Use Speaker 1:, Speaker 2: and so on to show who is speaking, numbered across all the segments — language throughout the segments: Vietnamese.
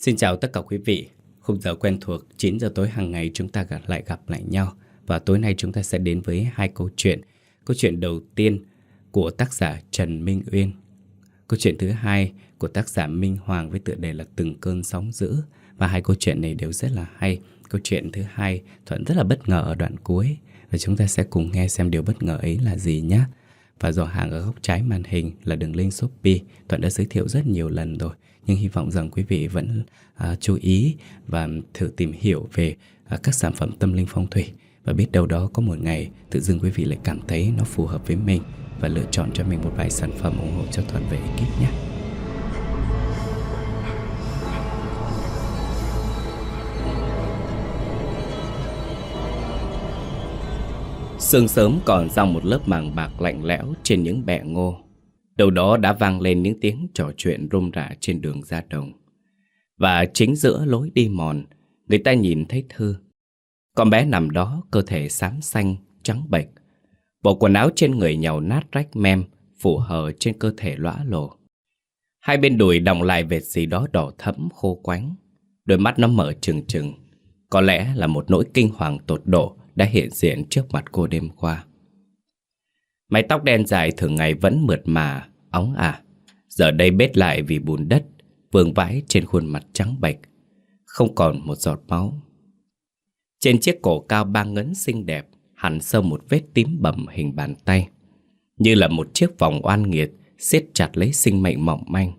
Speaker 1: Xin chào tất cả quý vị. Khung giờ quen thuộc 9 giờ tối hàng ngày chúng ta gặp lại gặp lại nhau và tối nay chúng ta sẽ đến với hai câu chuyện. Câu chuyện đầu tiên của tác giả Trần Minh Uyên. Câu chuyện thứ hai của tác giả Minh Hoàng với tựa đề là Từng cơn sóng dữ và hai câu chuyện này đều rất là hay. Câu chuyện thứ hai, Thuận rất là bất ngờ ở đoạn cuối và chúng ta sẽ cùng nghe xem điều bất ngờ ấy là gì nhé. Và giỏ hàng ở góc trái màn hình là đường link Shopee Thuận đã giới thiệu rất nhiều lần rồi nhưng hy vọng rằng quý vị vẫn à, chú ý và thử tìm hiểu về à, các sản phẩm tâm linh phong thủy Và biết đâu đó có một ngày tự dưng quý vị lại cảm thấy nó phù hợp với mình Và lựa chọn cho mình một vài sản phẩm ủng hộ cho toàn về ekip nhé Sương sớm còn ra một lớp màng bạc lạnh lẽo trên những bẹ ngô. Đầu đó đã vang lên những tiếng trò chuyện rôm rả trên đường ra đồng. Và chính giữa lối đi mòn, người ta nhìn thấy Thư. Con bé nằm đó cơ thể xám xanh, trắng bệch. Bộ quần áo trên người nhàu nát rách mem, phủ hờ trên cơ thể lõa lồ. Hai bên đùi đọng lại vệt gì đó đỏ thẫm khô quánh. Đôi mắt nó mở trừng trừng. Có lẽ là một nỗi kinh hoàng tột độ đã hiện diện trước mặt cô đêm qua. Mái tóc đen dài thường ngày vẫn mượt mà, óng ả. Giờ đây bết lại vì bùn đất, vương vãi trên khuôn mặt trắng bệch, không còn một giọt máu. Trên chiếc cổ cao ba ngấn xinh đẹp, hẳn sâu một vết tím bầm hình bàn tay, như là một chiếc vòng oan nghiệt siết chặt lấy sinh mệnh mỏng manh.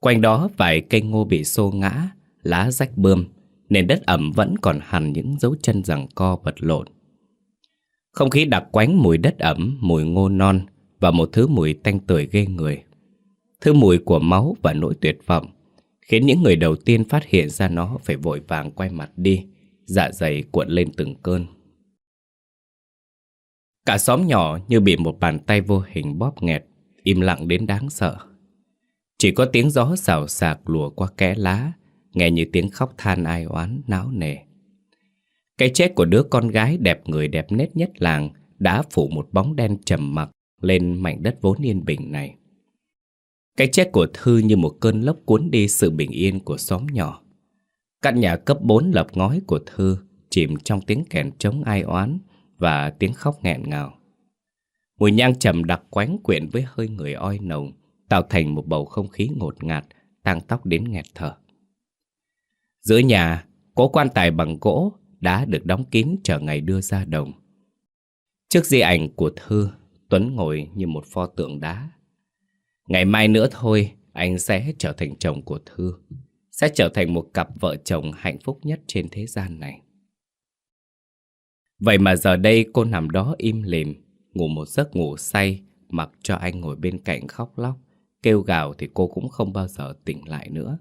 Speaker 1: Quanh đó vài cây ngô bị xô ngã, lá rách bươm, nền đất ẩm vẫn còn hằn những dấu chân rằng co vật lộn. Không khí đặc quánh mùi đất ẩm, mùi ngô non và một thứ mùi tanh tưởi ghê người. Thứ mùi của máu và nỗi tuyệt vọng khiến những người đầu tiên phát hiện ra nó phải vội vàng quay mặt đi, dạ dày cuộn lên từng cơn. Cả xóm nhỏ như bị một bàn tay vô hình bóp nghẹt, im lặng đến đáng sợ. Chỉ có tiếng gió xào xạc lùa qua kẽ lá nghe như tiếng khóc than ai oán, náo nề. Cái chết của đứa con gái đẹp người đẹp nét nhất làng đã phủ một bóng đen trầm mặc lên mảnh đất vốn yên bình này. Cái chết của Thư như một cơn lốc cuốn đi sự bình yên của xóm nhỏ. Căn nhà cấp 4 lập ngói của Thư chìm trong tiếng kèn trống ai oán và tiếng khóc nghẹn ngào. Mùi nhang trầm đặc quánh quyện với hơi người oi nồng, tạo thành một bầu không khí ngột ngạt, tăng tóc đến nghẹt thở. Giữa nhà, có quan tài bằng gỗ đã được đóng kín chờ ngày đưa ra đồng. Trước di ảnh của Thư, Tuấn ngồi như một pho tượng đá. Ngày mai nữa thôi, anh sẽ trở thành chồng của Thư. Sẽ trở thành một cặp vợ chồng hạnh phúc nhất trên thế gian này. Vậy mà giờ đây cô nằm đó im lìm, ngủ một giấc ngủ say, mặc cho anh ngồi bên cạnh khóc lóc. Kêu gào thì cô cũng không bao giờ tỉnh lại nữa.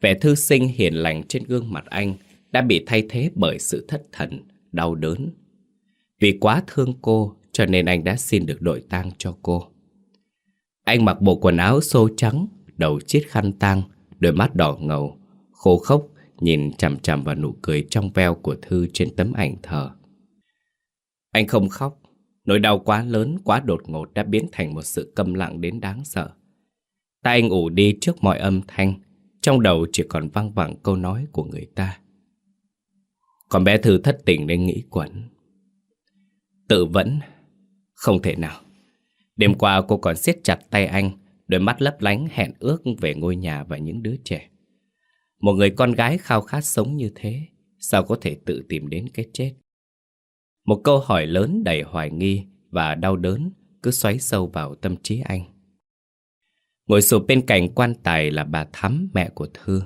Speaker 1: Vẻ thư sinh hiền lành trên gương mặt anh đã bị thay thế bởi sự thất thần, đau đớn. Vì quá thương cô cho nên anh đã xin được đội tang cho cô. Anh mặc bộ quần áo xô trắng, đầu chiếc khăn tang, đôi mắt đỏ ngầu, khô khốc nhìn chằm chằm vào nụ cười trong veo của Thư trên tấm ảnh thờ. Anh không khóc, nỗi đau quá lớn, quá đột ngột đã biến thành một sự câm lặng đến đáng sợ. Tai anh ủ đi trước mọi âm thanh, trong đầu chỉ còn văng vẳng câu nói của người ta còn bé Thư thất tình nên nghĩ quẩn. Tự vẫn Không thể nào. Đêm qua cô còn siết chặt tay anh Đôi mắt lấp lánh hẹn ước về ngôi nhà và những đứa trẻ. Một người con gái khao khát sống như thế Sao có thể tự tìm đến cái chết? Một câu hỏi lớn đầy hoài nghi và đau đớn Cứ xoáy sâu vào tâm trí anh. Ngồi sụp bên cạnh quan tài là bà Thắm, mẹ của Thư.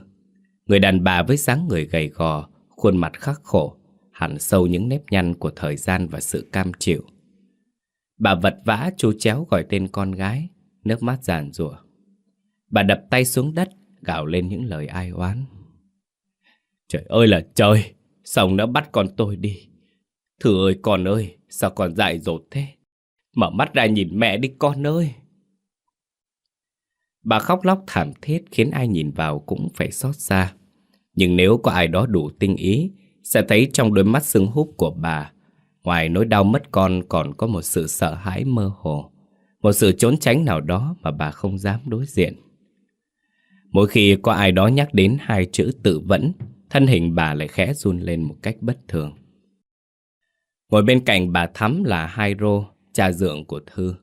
Speaker 1: Người đàn bà với dáng người gầy gò, khuôn mặt khắc khổ, hẳn sâu những nếp nhăn của thời gian và sự cam chịu. Bà vật vã chú chéo gọi tên con gái, nước mắt giàn rủa. Bà đập tay xuống đất, gào lên những lời ai oán. Trời ơi là trời, sao đã bắt con tôi đi? Thử ơi con ơi, sao con dại dột thế? Mở mắt ra nhìn mẹ đi con ơi. Bà khóc lóc thảm thiết khiến ai nhìn vào cũng phải xót xa. Nhưng nếu có ai đó đủ tinh ý, sẽ thấy trong đôi mắt sưng húp của bà, ngoài nỗi đau mất con còn có một sự sợ hãi mơ hồ, một sự trốn tránh nào đó mà bà không dám đối diện. Mỗi khi có ai đó nhắc đến hai chữ tự vẫn, thân hình bà lại khẽ run lên một cách bất thường. Ngồi bên cạnh bà Thắm là Hairo, cha dượng của Thư.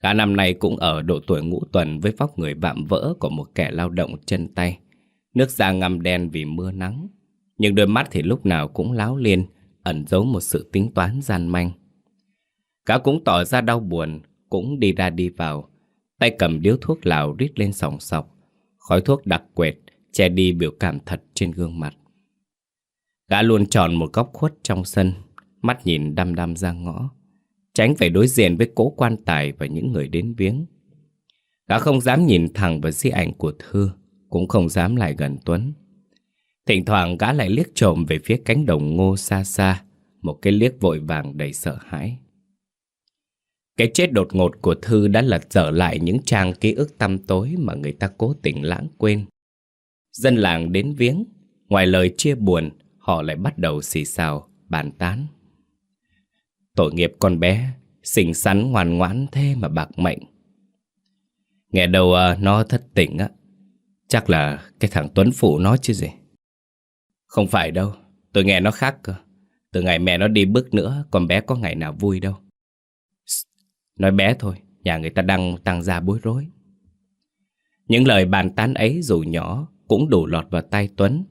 Speaker 1: Cả năm nay cũng ở độ tuổi ngũ tuần với vóc người vạm vỡ của một kẻ lao động chân tay. Nước da ngầm đen vì mưa nắng, nhưng đôi mắt thì lúc nào cũng láo liên, ẩn giấu một sự tính toán gian manh. cá cũng tỏ ra đau buồn, cũng đi ra đi vào, tay cầm điếu thuốc lào rít lên sòng sọc, khói thuốc đặc quệt, che đi biểu cảm thật trên gương mặt. Gã luôn tròn một góc khuất trong sân, mắt nhìn đăm đăm ra ngõ, tránh phải đối diện với cố quan tài và những người đến viếng. Gã không dám nhìn thẳng vào di ảnh của Thư, cũng không dám lại gần Tuấn. Thỉnh thoảng gã lại liếc trộm về phía cánh đồng ngô xa xa, một cái liếc vội vàng đầy sợ hãi. Cái chết đột ngột của Thư đã lật dở lại những trang ký ức tăm tối mà người ta cố tình lãng quên. Dân làng đến viếng, ngoài lời chia buồn, họ lại bắt đầu xì xào, bàn tán. Tội nghiệp con bé, xinh xắn ngoan ngoãn thế mà bạc mệnh. Nghe đầu à, nó thất tình á, chắc là cái thằng Tuấn Phụ nó chứ gì. Không phải đâu, tôi nghe nó khác cơ. Từ ngày mẹ nó đi bước nữa, con bé có ngày nào vui đâu. Nói bé thôi, nhà người ta đang tăng ra bối rối. Những lời bàn tán ấy dù nhỏ cũng đủ lọt vào tay Tuấn.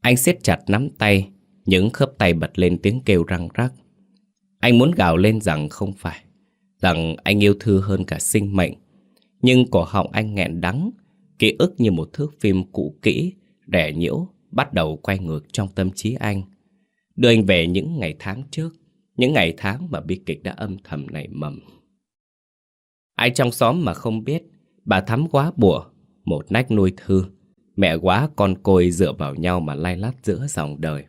Speaker 1: Anh siết chặt nắm tay, những khớp tay bật lên tiếng kêu răng rắc. Anh muốn gào lên rằng không phải, rằng anh yêu Thư hơn cả sinh mệnh. Nhưng cổ họng anh nghẹn đắng, ký ức như một thước phim cũ kỹ, rẻ nhiễu, bắt đầu quay ngược trong tâm trí anh. Đưa anh về những ngày tháng trước, những ngày tháng mà bi kịch đã âm thầm nảy mầm. Ai trong xóm mà không biết, bà thắm quá bùa, một nách nuôi thư, mẹ quá con côi dựa vào nhau mà lay lắt giữa dòng đời.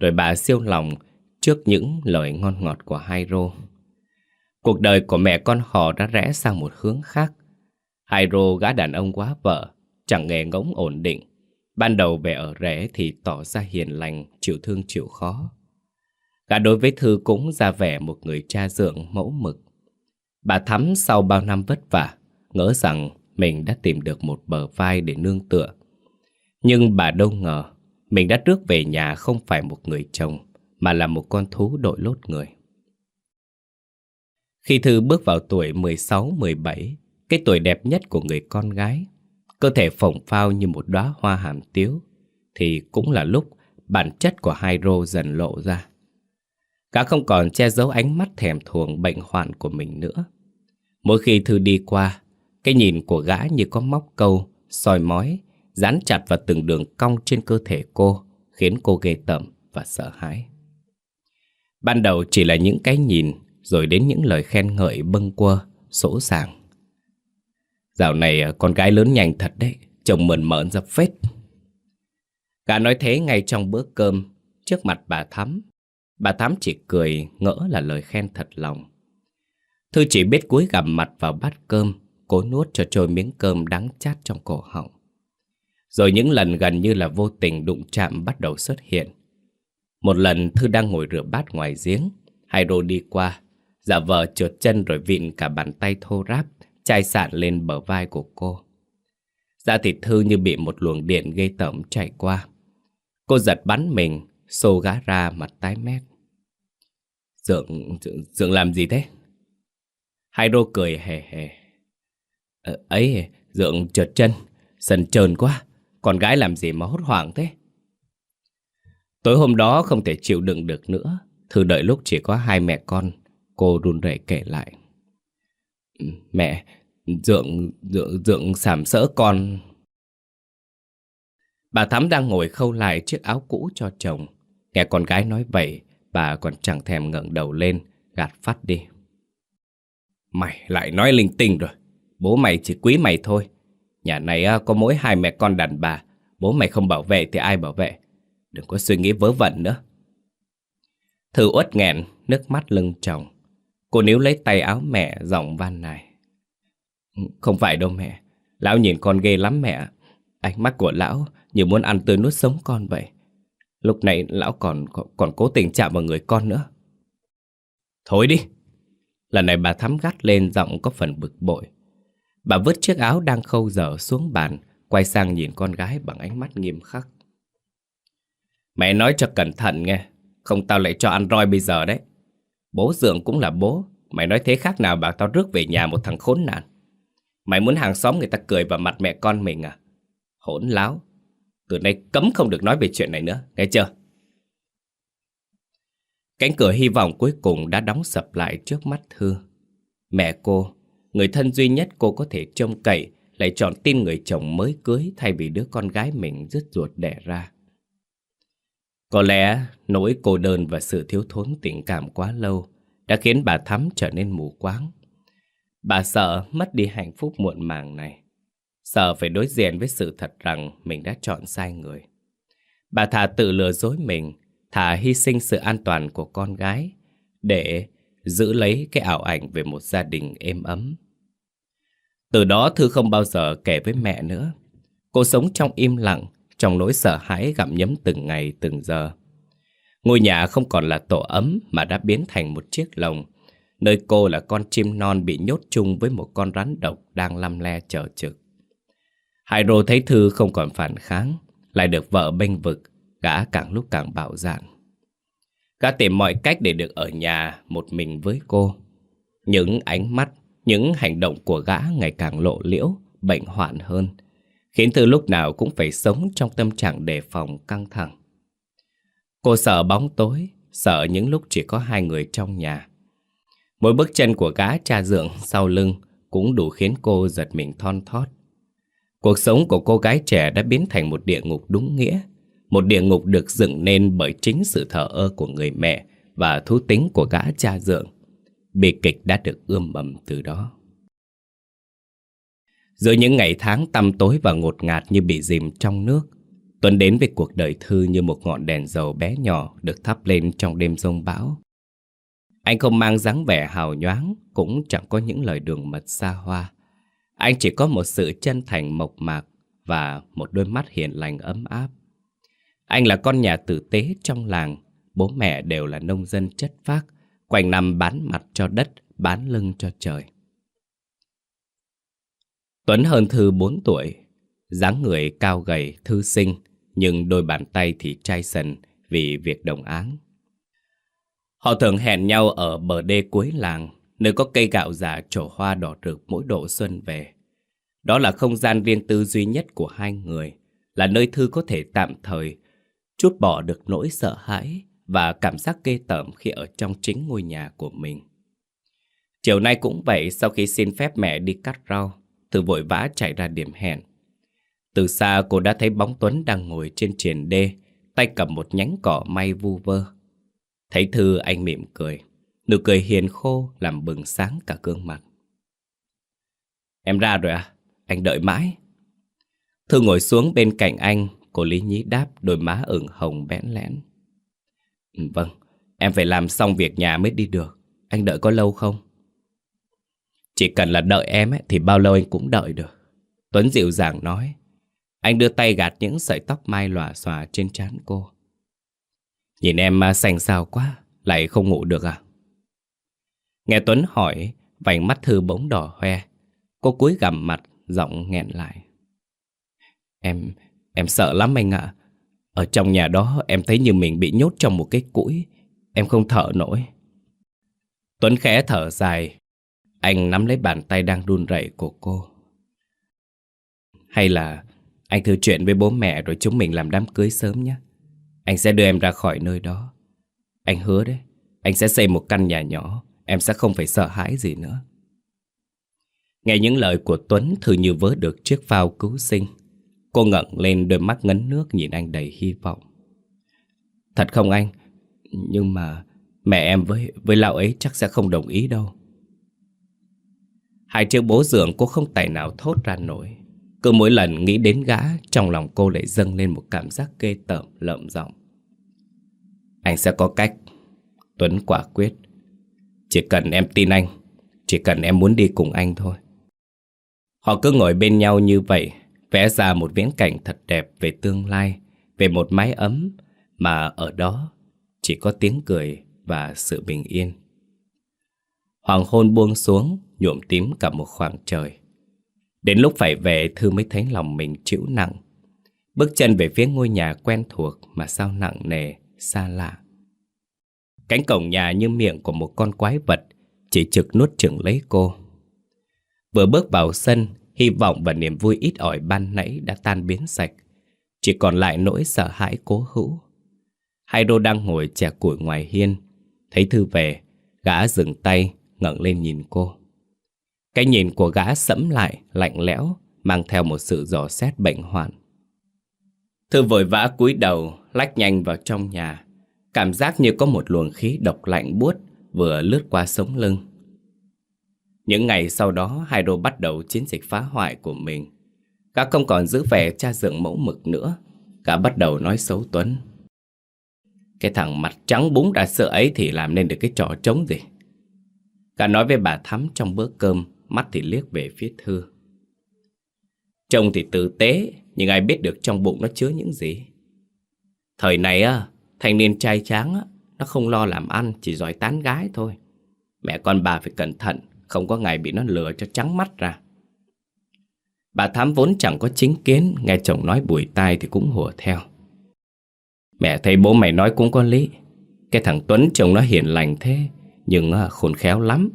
Speaker 1: Rồi bà siêu lòng trước những lời ngon ngọt của hai rô. Cuộc đời của mẹ con họ đã rẽ sang một hướng khác. Hairo gã đàn ông quá vợ, chẳng nghề ngỗng ổn định. Ban đầu về ở rẻ thì tỏ ra hiền lành, chịu thương chịu khó. Cả đối với Thư cũng ra vẻ một người cha dượng mẫu mực. Bà Thắm sau bao năm vất vả, ngỡ rằng mình đã tìm được một bờ vai để nương tựa. Nhưng bà đâu ngờ, mình đã trước về nhà không phải một người chồng, mà là một con thú đội lốt người. Khi Thư bước vào tuổi 16-17, cái tuổi đẹp nhất của người con gái, cơ thể phồng phao như một đóa hoa hàm tiếu, thì cũng là lúc bản chất của hai rô dần lộ ra. Gã không còn che giấu ánh mắt thèm thuồng bệnh hoạn của mình nữa. Mỗi khi Thư đi qua, cái nhìn của gã như có móc câu, soi mói, dán chặt vào từng đường cong trên cơ thể cô, khiến cô ghê tởm và sợ hãi. Ban đầu chỉ là những cái nhìn, rồi đến những lời khen ngợi bâng quơ, sỗ sàng. Dạo này à, con gái lớn nhanh thật đấy, chồng mờn mởn dập phết. Gã nói thế ngay trong bữa cơm, trước mặt bà Thắm. Bà Thắm chỉ cười, ngỡ là lời khen thật lòng. Thư chỉ biết cúi gằm mặt vào bát cơm, cố nuốt cho trôi miếng cơm đắng chát trong cổ họng. Rồi những lần gần như là vô tình đụng chạm bắt đầu xuất hiện. Một lần Thư đang ngồi rửa bát ngoài giếng, hai rô đi qua, dạ giả vờ trượt chân rồi vịn cả bàn tay thô ráp, chai sạn lên bờ vai của cô. Da thịt Thư như bị một luồng điện gây tởm chạy qua. Cô giật bắn mình, xô gã ra mặt tái mét. Dượng, dượng, dượng làm gì thế? Hai đô cười hề hề. Ờ, ấy, dượng trượt chân, sần trơn quá. Con gái làm gì mà hốt hoảng thế? Tối hôm đó không thể chịu đựng được nữa. Thư đợi lúc chỉ có hai mẹ con. Cô run rẩy kể lại. Mẹ, dượng, dượng, dượng sảm sỡ con. Bà Thắm đang ngồi khâu lại chiếc áo cũ cho chồng. Nghe con gái nói vậy, bà còn chẳng thèm ngẩng đầu lên, gạt phát đi. Mày lại nói linh tinh rồi. Bố mày chỉ quý mày thôi. Nhà này à, có mỗi hai mẹ con đàn bà. Bố mày không bảo vệ thì ai bảo vệ. Đừng có suy nghĩ vớ vẩn nữa. Thư uất nghẹn, nước mắt lưng chồng. Cô níu lấy tay áo mẹ, giọng van này. Ừ, không phải đâu mẹ. Lão nhìn con ghê lắm mẹ. Ánh mắt của lão như muốn ăn tươi nuốt sống con vậy. Lúc này lão còn còn cố tình chạm vào người con nữa. Thôi đi. Lần này bà thắm gắt lên giọng có phần bực bội. Bà vứt chiếc áo đang khâu dở xuống bàn, Quay sang nhìn con gái bằng ánh mắt nghiêm khắc Mẹ nói cho cẩn thận nghe Không tao lại cho ăn roi bây giờ đấy Bố dượng cũng là bố. Mày nói thế khác nào bảo tao rước về nhà một thằng khốn nạn. Mày muốn hàng xóm người ta cười vào mặt mẹ con mình à? Hỗn láo. Từ nay cấm không được nói về chuyện này nữa. Nghe chưa? Cánh cửa hy vọng cuối cùng đã đóng sập lại trước mắt Thư Mẹ cô, Người thân duy nhất cô có thể trông cậy, Lại chọn tin người chồng mới cưới Thay vì đứa con gái mình rứt ruột đẻ ra. Có lẽ nỗi cô đơn và sự thiếu thốn tình cảm quá lâu Đã khiến bà Thắm trở nên mù quáng Bà sợ mất đi hạnh phúc muộn màng này Sợ phải đối diện với sự thật rằng Mình đã chọn sai người Bà thà tự lừa dối mình Thà hy sinh sự an toàn của con gái Để giữ lấy cái ảo ảnh về một gia đình êm ấm. Từ đó Thư không bao giờ kể với mẹ nữa. Cô sống trong im lặng, trong nỗi sợ hãi gặm nhấm từng ngày từng giờ. Ngôi nhà không còn là tổ ấm mà đã biến thành một chiếc lồng, nơi cô là con chim non bị nhốt chung với một con rắn độc đang lăm le chờ trực. Hải Rô thấy Thư không còn phản kháng, lại được vợ bênh vực, gã càng lúc càng bạo dạn. Gã tìm mọi cách để được ở nhà một mình với cô. Những ánh mắt, những hành động của gã ngày càng lộ liễu, bệnh hoạn hơn, khiến Thư lúc nào cũng phải sống trong tâm trạng đề phòng căng thẳng. Cô sợ bóng tối, sợ những lúc chỉ có hai người trong nhà. Mỗi bước chân của gã cha dượng sau lưng cũng đủ khiến cô giật mình thon thót. Cuộc sống của cô gái trẻ đã biến thành một địa ngục đúng nghĩa một địa ngục được dựng nên bởi chính sự thờ ơ của người mẹ và thú tính của gã cha dượng. Bi kịch đã được ươm mầm từ đó. Giữa những ngày tháng tăm tối và ngột ngạt như bị dìm trong nước, Tuấn đến với cuộc đời Thư như một ngọn đèn dầu bé nhỏ được thắp lên trong đêm rông bão. Anh không mang dáng vẻ hào nhoáng, cũng chẳng có những lời đường mật xa hoa. Anh chỉ có một sự chân thành mộc mạc và một đôi mắt hiền lành ấm áp. Anh là con nhà tử tế trong làng, bố mẹ đều là nông dân chất phác, quanh năm bán mặt cho đất, bán lưng cho trời. Tuấn hơn Thư 4 tuổi, dáng người cao gầy, thư sinh, nhưng đôi bàn tay thì chai sần vì việc đồng áng. Họ thường hẹn nhau ở bờ đê cuối làng, nơi có cây gạo già trổ hoa đỏ rực mỗi độ xuân về. Đó là không gian riêng tư duy nhất của hai người, là nơi Thư có thể tạm thời chút bỏ được nỗi sợ hãi và cảm giác ghê tởm khi ở trong chính ngôi nhà của mình. Chiều nay cũng vậy, sau khi xin phép mẹ đi cắt rau, từ vội vã chạy ra điểm hẹn. Từ xa cô đã thấy bóng Tuấn đang ngồi trên triền đê, tay cầm một nhánh cỏ may vu vơ. Thấy Thư anh mỉm cười, nụ cười hiền khô làm bừng sáng cả gương mặt. Em ra rồi à? Anh đợi mãi. Thư ngồi xuống bên cạnh anh, Cô Lý Nhí đáp đôi má ửng hồng bẽn lẽn. Ừ, vâng, em phải làm xong việc nhà mới đi được. Anh đợi có lâu không? Chỉ cần là đợi em ấy, thì bao lâu anh cũng đợi được. Tuấn dịu dàng nói. Anh đưa tay gạt những sợi tóc mai lòa xòa trên trán cô. Nhìn em à, xanh xao quá, lại không ngủ được à? Nghe Tuấn hỏi, vành mắt Thư bỗng đỏ hoe. Cô cúi gằm mặt, giọng nghẹn lại. Em, Em sợ lắm anh ạ. Ở trong nhà đó em thấy như mình bị nhốt trong một cái củi. Em không thở nổi. Tuấn khẽ thở dài. Anh nắm lấy bàn tay đang run rẩy của cô. Hay là anh thử chuyện với bố mẹ rồi chúng mình làm đám cưới sớm nhé. Anh sẽ đưa em ra khỏi nơi đó. Anh hứa đấy, anh sẽ xây một căn nhà nhỏ, em sẽ không phải sợ hãi gì nữa. Nghe những lời của Tuấn thử như vớ được chiếc phao cứu sinh. Cô ngẩng lên đôi mắt ngấn nước nhìn anh đầy hy vọng. Thật không anh? Nhưng mà mẹ em với với lão ấy chắc sẽ không đồng ý đâu. Hai chữ bố dưỡng cô không tài nào thốt ra nổi. Cứ mỗi lần nghĩ đến gã, trong lòng cô lại dâng lên một cảm giác ghê tởm, lợm giọng. Anh sẽ có cách. Tuấn quả quyết. Chỉ cần em tin anh, chỉ cần em muốn đi cùng anh thôi. Họ cứ ngồi bên nhau như vậy, vẽ ra một viễn cảnh thật đẹp về tương lai, về một mái ấm mà ở đó chỉ có tiếng cười và sự bình yên. Hoàng hôn buông xuống, nhuộm tím cả một khoảng trời. Đến lúc phải về Thư mới thấy lòng mình chịu nặng. Bước chân về phía ngôi nhà quen thuộc Mà sao nặng nề, xa lạ. Cánh cổng nhà như miệng của một con quái vật Chỉ trực nuốt chừng lấy cô. Vừa bước vào sân Hy vọng và niềm vui ít ỏi ban nãy đã tan biến sạch. Chỉ còn lại nỗi sợ hãi cố hữu. Hai đô đang ngồi chè củi ngoài hiên Thấy Thư về Gã dừng tay ngẩng lên nhìn cô Cái nhìn của gã sẫm lại, Lạnh lẽo, Mang theo một sự dò xét bệnh hoạn Thư vội vã cúi đầu, Lách nhanh vào trong nhà Cảm giác như có một luồng khí độc lạnh buốt Vừa lướt qua sống lưng những ngày sau đó, hai đô bắt đầu chiến dịch phá hoại của mình. Gã không còn giữ vẻ cha dượng mẫu mực nữa. Gã bắt đầu nói xấu Tuấn. Cái thằng mặt trắng búng đã sợ ấy thì làm nên được cái trò trống gì. Gã nói với bà Thắm trong bữa cơm, mắt thì liếc về phía Thư. Trông thì tử tế, nhưng ai biết được trong bụng nó chứa những gì. Thời này á, thanh niên trai tráng á, nó không lo làm ăn, chỉ giỏi tán gái thôi. Mẹ con bà phải cẩn thận, không có ngày bị nó lừa cho trắng mắt ra Bà Thám vốn chẳng có chính kiến Nghe chồng nói bùi tai thì cũng hùa theo Mẹ thấy bố mày nói cũng có lý Cái thằng Tuấn chồng nó hiền lành thế nhưng à, khôn khéo lắm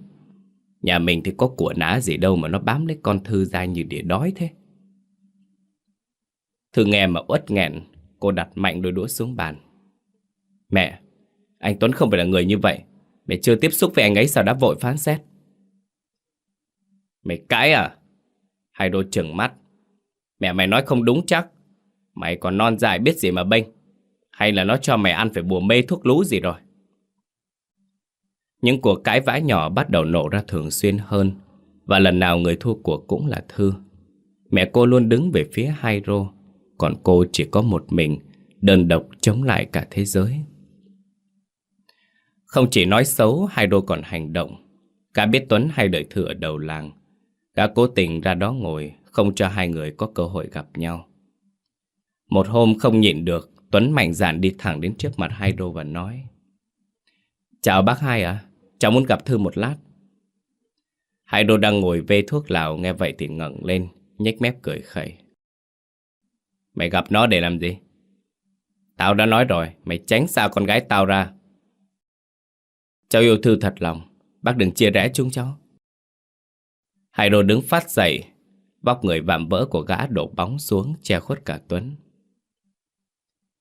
Speaker 1: Nhà mình thì có của nã gì đâu Mà nó bám lấy con Thư ra như đĩa đói thế Thư nghe mà uất nghẹn, Cô đặt mạnh đôi đũa xuống bàn Mẹ, Anh Tuấn không phải là người như vậy Mẹ chưa tiếp xúc với anh ấy sao đã vội phán xét Mày cãi à? Hai đôi trừng mắt. Mẹ, mày nói không đúng chắc. Mày còn non dài biết gì mà bênh. Hay là nó cho mày ăn phải bùa mê thuốc lú gì rồi? Những cuộc cãi vã nhỏ bắt đầu nổ ra thường xuyên hơn. Và lần nào người thua cuộc cũng là Thư. Mẹ cô luôn đứng về phía Hairo. Còn cô chỉ có một mình, đơn độc chống lại cả thế giới. Không chỉ nói xấu, Hairo còn hành động. Cả biết Tuấn hay đợi Thư ở đầu làng. Gã cố tình ra đó ngồi Không cho hai người có cơ hội gặp nhau Một hôm không nhịn được Tuấn mạnh dạn đi thẳng đến trước mặt hai và nói Chào bác hai ạ Cháu muốn gặp Thư một lát Hai đô đang ngồi vê thuốc lào Nghe vậy thì ngẩng lên nhếch mép cười khẩy Mày gặp nó để làm gì? Tao đã nói rồi Mày tránh xa con gái tao ra Cháu yêu Thư thật lòng Bác đừng chia rẽ chúng cháu Hải đồ đứng phát dậy, vóc người vạm vỡ của gã đổ bóng xuống che khuất cả Tuấn.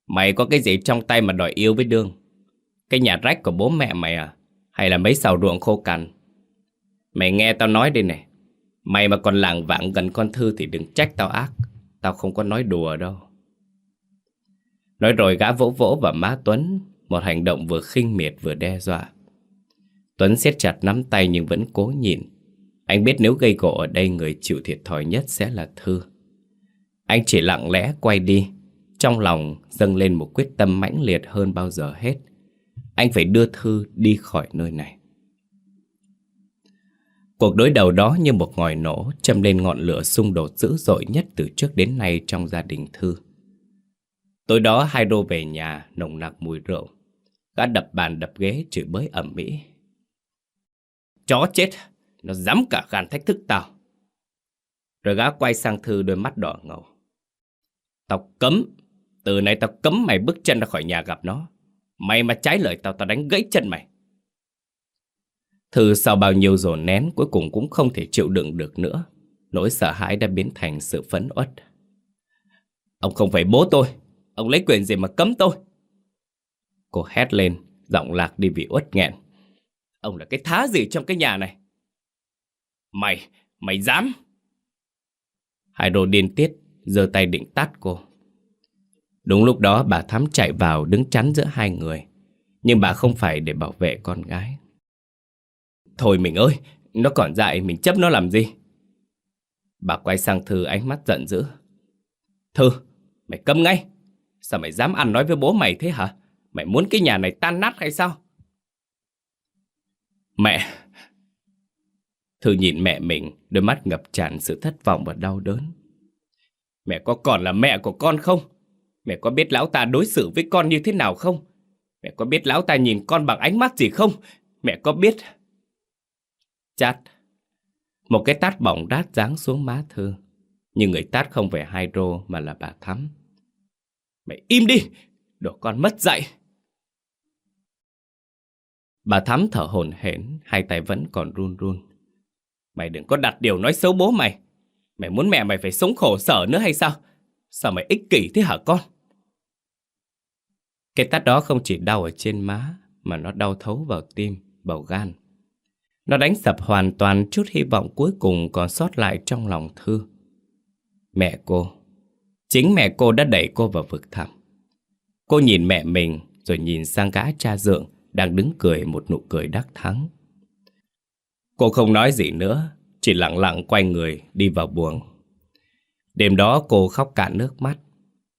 Speaker 1: Mày có cái gì trong tay mà đòi yêu với Đương? Cái nhà rách của bố mẹ mày à? Hay là mấy sào ruộng khô cằn? Mày nghe tao nói đây này. Mày mà còn làng vạng gần con Thư thì đừng trách tao ác. Tao không có nói đùa đâu. Nói rồi gã vỗ vỗ vào má Tuấn, một hành động vừa khinh miệt vừa đe dọa. Tuấn siết chặt nắm tay nhưng vẫn cố nhìn Anh biết nếu gây gỗ ở đây người chịu thiệt thòi nhất sẽ là Thư. Anh chỉ lặng lẽ quay đi, trong lòng dâng lên một quyết tâm mãnh liệt hơn bao giờ hết. Anh phải đưa Thư đi khỏi nơi này. Cuộc đối đầu đó như một ngòi nổ châm lên ngọn lửa xung đột dữ dội nhất từ trước đến nay trong gia đình Thư. Tối đó hai đô về nhà nồng nặc mùi rượu. Gã đập bàn đập ghế chửi bới ẩm mỹ. Chó chết! Nó dám cả gan thách thức tao. Rồi gã quay sang Thư đôi mắt đỏ ngầu. Tao cấm, từ nay tao cấm mày bước chân ra khỏi nhà gặp nó. Mày mà trái lời tao, tao đánh gãy chân mày. Thư sau bao nhiêu dồn nén cuối cùng cũng không thể chịu đựng được nữa. Nỗi sợ hãi đã biến thành sự phấn uất. Ông không phải bố tôi, ông lấy quyền gì mà cấm tôi. Cô hét lên, giọng lạc đi vì uất nghẹn. Ông là cái thá gì trong cái nhà này? Mày, mày dám? Hai đồ điên tiết, giơ tay định tát cô. Đúng lúc đó bà Thắm chạy vào đứng chắn giữa hai người. Nhưng bà không phải để bảo vệ con gái. Thôi mình ơi, nó còn dại mình chấp nó làm gì? Bà quay sang Thư ánh mắt giận dữ. Thư, mày câm ngay. Sao mày dám ăn nói với bố mày thế hả? Mày muốn cái nhà này tan nát hay sao? Mẹ, Thư nhìn mẹ mình, đôi mắt ngập tràn sự thất vọng và đau đớn. Mẹ có còn là mẹ của con không? Mẹ có biết lão ta đối xử với con như thế nào không? Mẹ có biết lão ta nhìn con bằng ánh mắt gì không? Mẹ có biết... Chát. Một cái tát bỏng đát giáng xuống má Thư. Nhưng người tát không phải Hydro mà là bà Thắm. Mày im đi, đồ con mất dạy. Bà Thắm thở hổn hển, hai tay vẫn còn run run. Mày đừng có đặt điều nói xấu bố mày. Mày muốn mẹ mày phải sống khổ sở nữa hay sao? Sao mày ích kỷ thế hả con? Cái tát đó không chỉ đau ở trên má, mà nó đau thấu vào tim, vào gan. Nó đánh sập hoàn toàn chút hy vọng cuối cùng còn sót lại trong lòng Thư. Mẹ cô, chính mẹ cô đã đẩy cô vào vực thẳm. Cô nhìn mẹ mình rồi nhìn sang gã cha dượng đang đứng cười một nụ cười đắc thắng. Cô không nói gì nữa, chỉ lặng lặng quay người đi vào buồng. Đêm đó cô khóc cả nước mắt.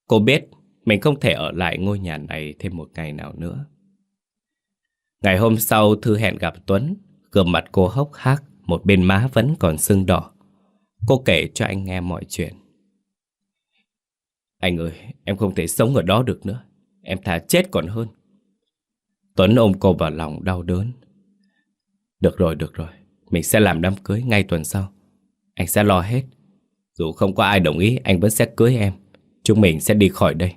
Speaker 1: Cô biết mình không thể ở lại ngôi nhà này thêm một ngày nào nữa. Ngày hôm sau Thư hẹn gặp Tuấn, gương mặt cô hốc hác, một bên má vẫn còn sưng đỏ. Cô kể cho anh nghe mọi chuyện. Anh ơi, em không thể sống ở đó được nữa. Em thà chết còn hơn. Tuấn ôm cô vào lòng đau đớn. Được rồi, được rồi. Mình sẽ làm đám cưới ngay tuần sau. Anh sẽ lo hết. Dù không có ai đồng ý, anh vẫn sẽ cưới em. Chúng mình sẽ đi khỏi đây.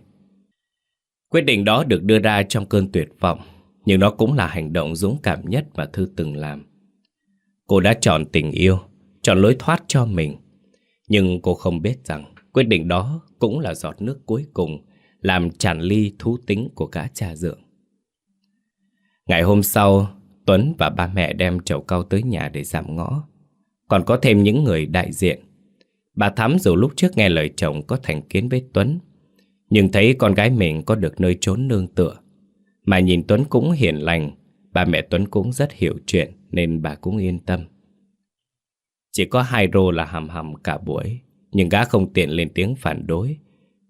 Speaker 1: Quyết định đó được đưa ra trong cơn tuyệt vọng, nhưng nó cũng là hành động dũng cảm nhất mà Thư từng làm. Cô đã chọn tình yêu, chọn lối thoát cho mình. Nhưng cô không biết rằng quyết định đó cũng là giọt nước cuối cùng làm tràn ly thú tính của cả cha dượng. Ngày hôm sau, Tuấn và ba mẹ đem chậu cau tới nhà để giảm ngõ. Còn có thêm những người đại diện. Bà Thắm dù lúc trước nghe lời chồng có thành kiến với Tuấn, nhưng thấy con gái mình có được nơi trốn nương tựa. Mà nhìn Tuấn cũng hiền lành, bà mẹ Tuấn cũng rất hiểu chuyện nên bà cũng yên tâm. Chỉ có hai rô là hầm hầm cả buổi, nhưng gã không tiện lên tiếng phản đối,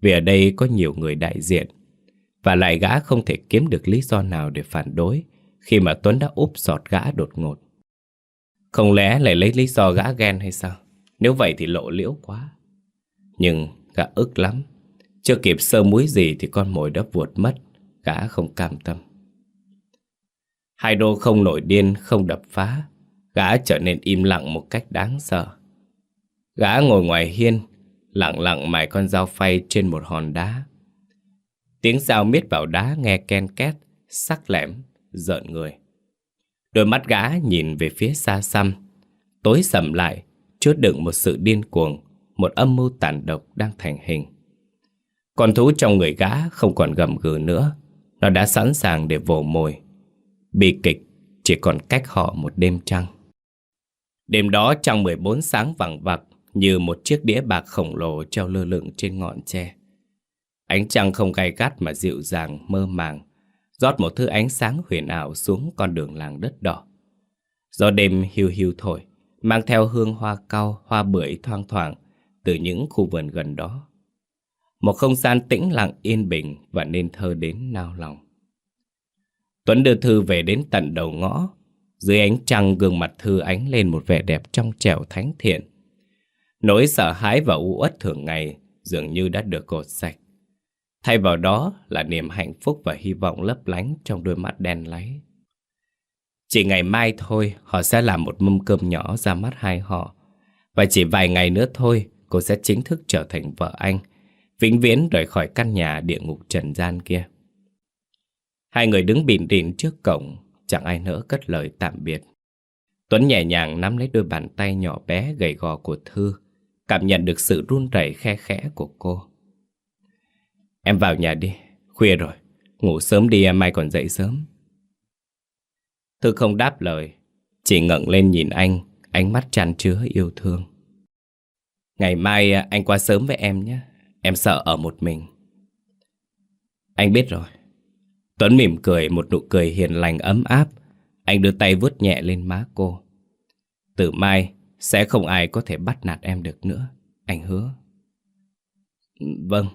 Speaker 1: vì ở đây có nhiều người đại diện. Và lại gã không thể kiếm được lý do nào để phản đối khi mà Tuấn đã úp sọt gã đột ngột. Không lẽ lại lấy lý do gã ghen hay sao? Nếu vậy thì lộ liễu quá. Nhưng gã ức lắm. Chưa kịp sơ muối gì thì con mồi đã vuột mất. Gã không cam tâm. Hai đô không nổi điên, không đập phá. Gã trở nên im lặng một cách đáng sợ. Gã ngồi ngoài hiên, lặng lặng mài con dao phay trên một hòn đá. Tiếng dao miết vào đá nghe ken két, sắc lẻm, giận người. Đôi mắt gã nhìn về phía xa xăm, tối sầm lại, chứa đựng một sự điên cuồng, một âm mưu tàn độc đang thành hình. Con thú trong người gã không còn gầm gừ nữa, nó đã sẵn sàng để vồ mồi. Bi kịch chỉ còn cách họ một đêm trăng. Đêm đó trăng 14 sáng vàng vặc như một chiếc đĩa bạc khổng lồ treo lơ lửng trên ngọn tre. Ánh trăng không gai gắt mà dịu dàng, mơ màng, rót một thứ ánh sáng huyền ảo xuống con đường làng đất đỏ. Gió đêm hiu hiu thổi, mang theo hương hoa cau, hoa bưởi thoang thoảng từ những khu vườn gần đó. Một không gian tĩnh lặng yên bình và nên thơ đến nao lòng. Tuấn đưa Thư về đến tận đầu ngõ. Dưới ánh trăng gương mặt Thư ánh lên một vẻ đẹp trong trẻo thánh thiện. Nỗi sợ hãi và u uất thường ngày dường như đã được gột sạch. Thay vào đó là niềm hạnh phúc và hy vọng lấp lánh trong đôi mắt đen láy. Chỉ ngày mai thôi họ sẽ làm một mâm cơm nhỏ ra mắt hai họ. Và chỉ vài ngày nữa thôi cô sẽ chính thức trở thành vợ anh, vĩnh viễn rời khỏi căn nhà địa ngục trần gian kia. Hai người đứng bình rịn trước cổng, chẳng ai nỡ cất lời tạm biệt. Tuấn nhẹ nhàng nắm lấy đôi bàn tay nhỏ bé gầy gò của Thư, cảm nhận được sự run rẩy khe khẽ của cô. Em vào nhà đi, khuya rồi, ngủ sớm đi em mai còn dậy sớm. Thư không đáp lời, chỉ ngẩng lên nhìn anh, ánh mắt tràn chứa yêu thương. Ngày mai anh qua sớm với em nhé, em sợ ở một mình. Anh biết rồi. Tuấn mỉm cười một nụ cười hiền lành ấm áp, anh đưa tay vuốt nhẹ lên má cô. Từ mai sẽ không ai có thể bắt nạt em được nữa, anh hứa. Vâng,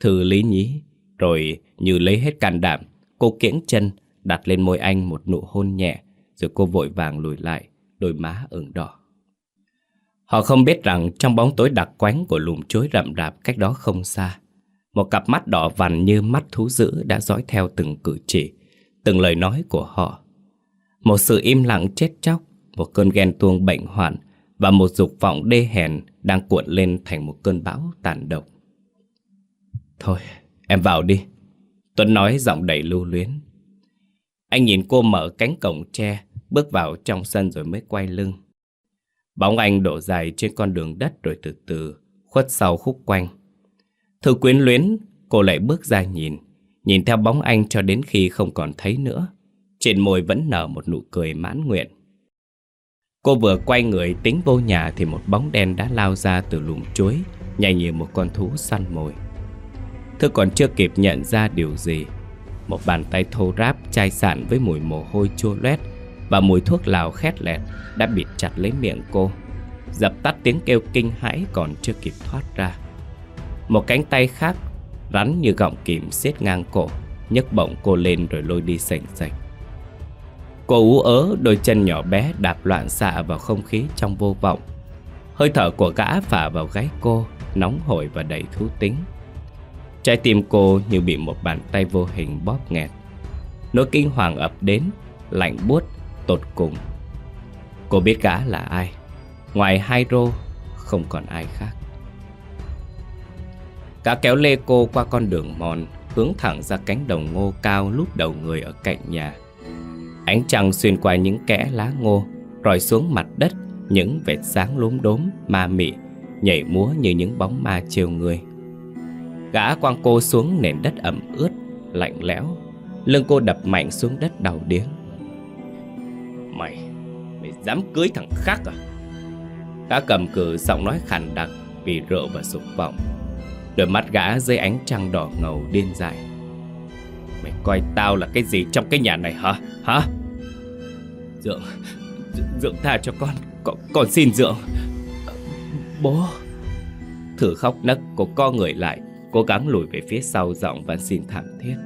Speaker 1: Thư lý nhí, rồi như lấy hết can đảm, cô kiễng chân đặt lên môi anh một nụ hôn nhẹ, rồi cô vội vàng lùi lại, đôi má ửng đỏ. Họ không biết rằng trong bóng tối đặc quánh của lùm chuối rậm rạp cách đó không xa, một cặp mắt đỏ vằn như mắt thú dữ đã dõi theo từng cử chỉ, từng lời nói của họ. Một sự im lặng chết chóc, một cơn ghen tuông bệnh hoạn và một dục vọng đê hèn đang cuộn lên thành một cơn bão tàn độc. Thôi, em vào đi. Tuấn nói giọng đầy lưu luyến. Anh nhìn cô mở cánh cổng tre, bước vào trong sân rồi mới quay lưng. Bóng anh đổ dài trên con đường đất rồi từ từ khuất sau khúc quanh. Thư quyến luyến, cô lại bước ra nhìn, nhìn theo bóng anh cho đến khi không còn thấy nữa. Trên môi vẫn nở một nụ cười mãn nguyện. Cô vừa quay người tính vô nhà thì một bóng đen đã lao ra từ lùm chuối, nhanh như một con thú săn mồi. Thư còn chưa kịp nhận ra điều gì. Một bàn tay thô ráp chai sạn với mùi mồ hôi chua loét và mùi thuốc lào khét lẹt đã bịt chặt lấy miệng cô. Dập tắt tiếng kêu kinh hãi còn chưa kịp thoát ra. Một cánh tay khác rắn như gọng kìm xiết ngang cổ, nhấc bổng cô lên rồi lôi đi sành sạch. Cô ú ớ đôi chân nhỏ bé đạp loạn xạ vào không khí trong vô vọng. Hơi thở của gã phả vào gáy cô, nóng hổi và đầy thú tính. Trái tim cô như bị một bàn tay vô hình bóp nghẹt. Nỗi kinh hoàng ập đến, lạnh buốt, tột cùng. Cô biết gã là ai. Ngoài Hydro, không còn ai khác. Gã kéo lê cô qua con đường mòn, hướng thẳng ra cánh đồng ngô cao lút đầu người ở cạnh nhà. Ánh trăng xuyên qua những kẽ lá ngô, rồi xuống mặt đất những vệt sáng lốm đốm, ma mị, nhảy múa như những bóng ma trêu người. Gã quăng cô xuống nền đất ẩm ướt, lạnh lẽo, lưng cô đập mạnh xuống đất đau điếng. Mày, mày dám cưới thằng khác à? Gã cầm cự giọng nói khàn đặc vì rượu và dục vọng. Đôi mắt gã dưới ánh trăng đỏ ngầu điên dại. Mày coi tao là cái gì trong cái nhà này hả? Hả? Dượng, Dượng tha cho con, con, con xin Dượng. Bố. Thử khóc nấc, cô co người lại, cố gắng lùi về phía sau giọng van xin thảm thiết.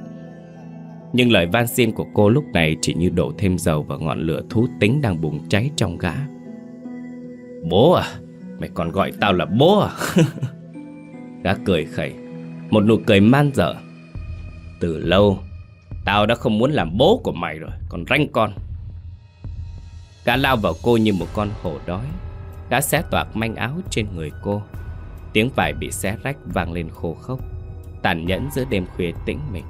Speaker 1: Nhưng lời van xin của cô lúc này chỉ như đổ thêm dầu vào ngọn lửa thú tính đang bùng cháy trong gã. Bố à? Mày còn gọi tao là bố à? gã cười khẩy, một nụ cười man dở. Từ lâu, tao đã không muốn làm bố của mày rồi, còn ranh con. Gã lao vào cô như một con hổ đói. Gã xé toạc manh áo trên người cô. Tiếng vải bị xé rách vang lên khô khốc Tàn nhẫn giữa đêm khuya tĩnh mịch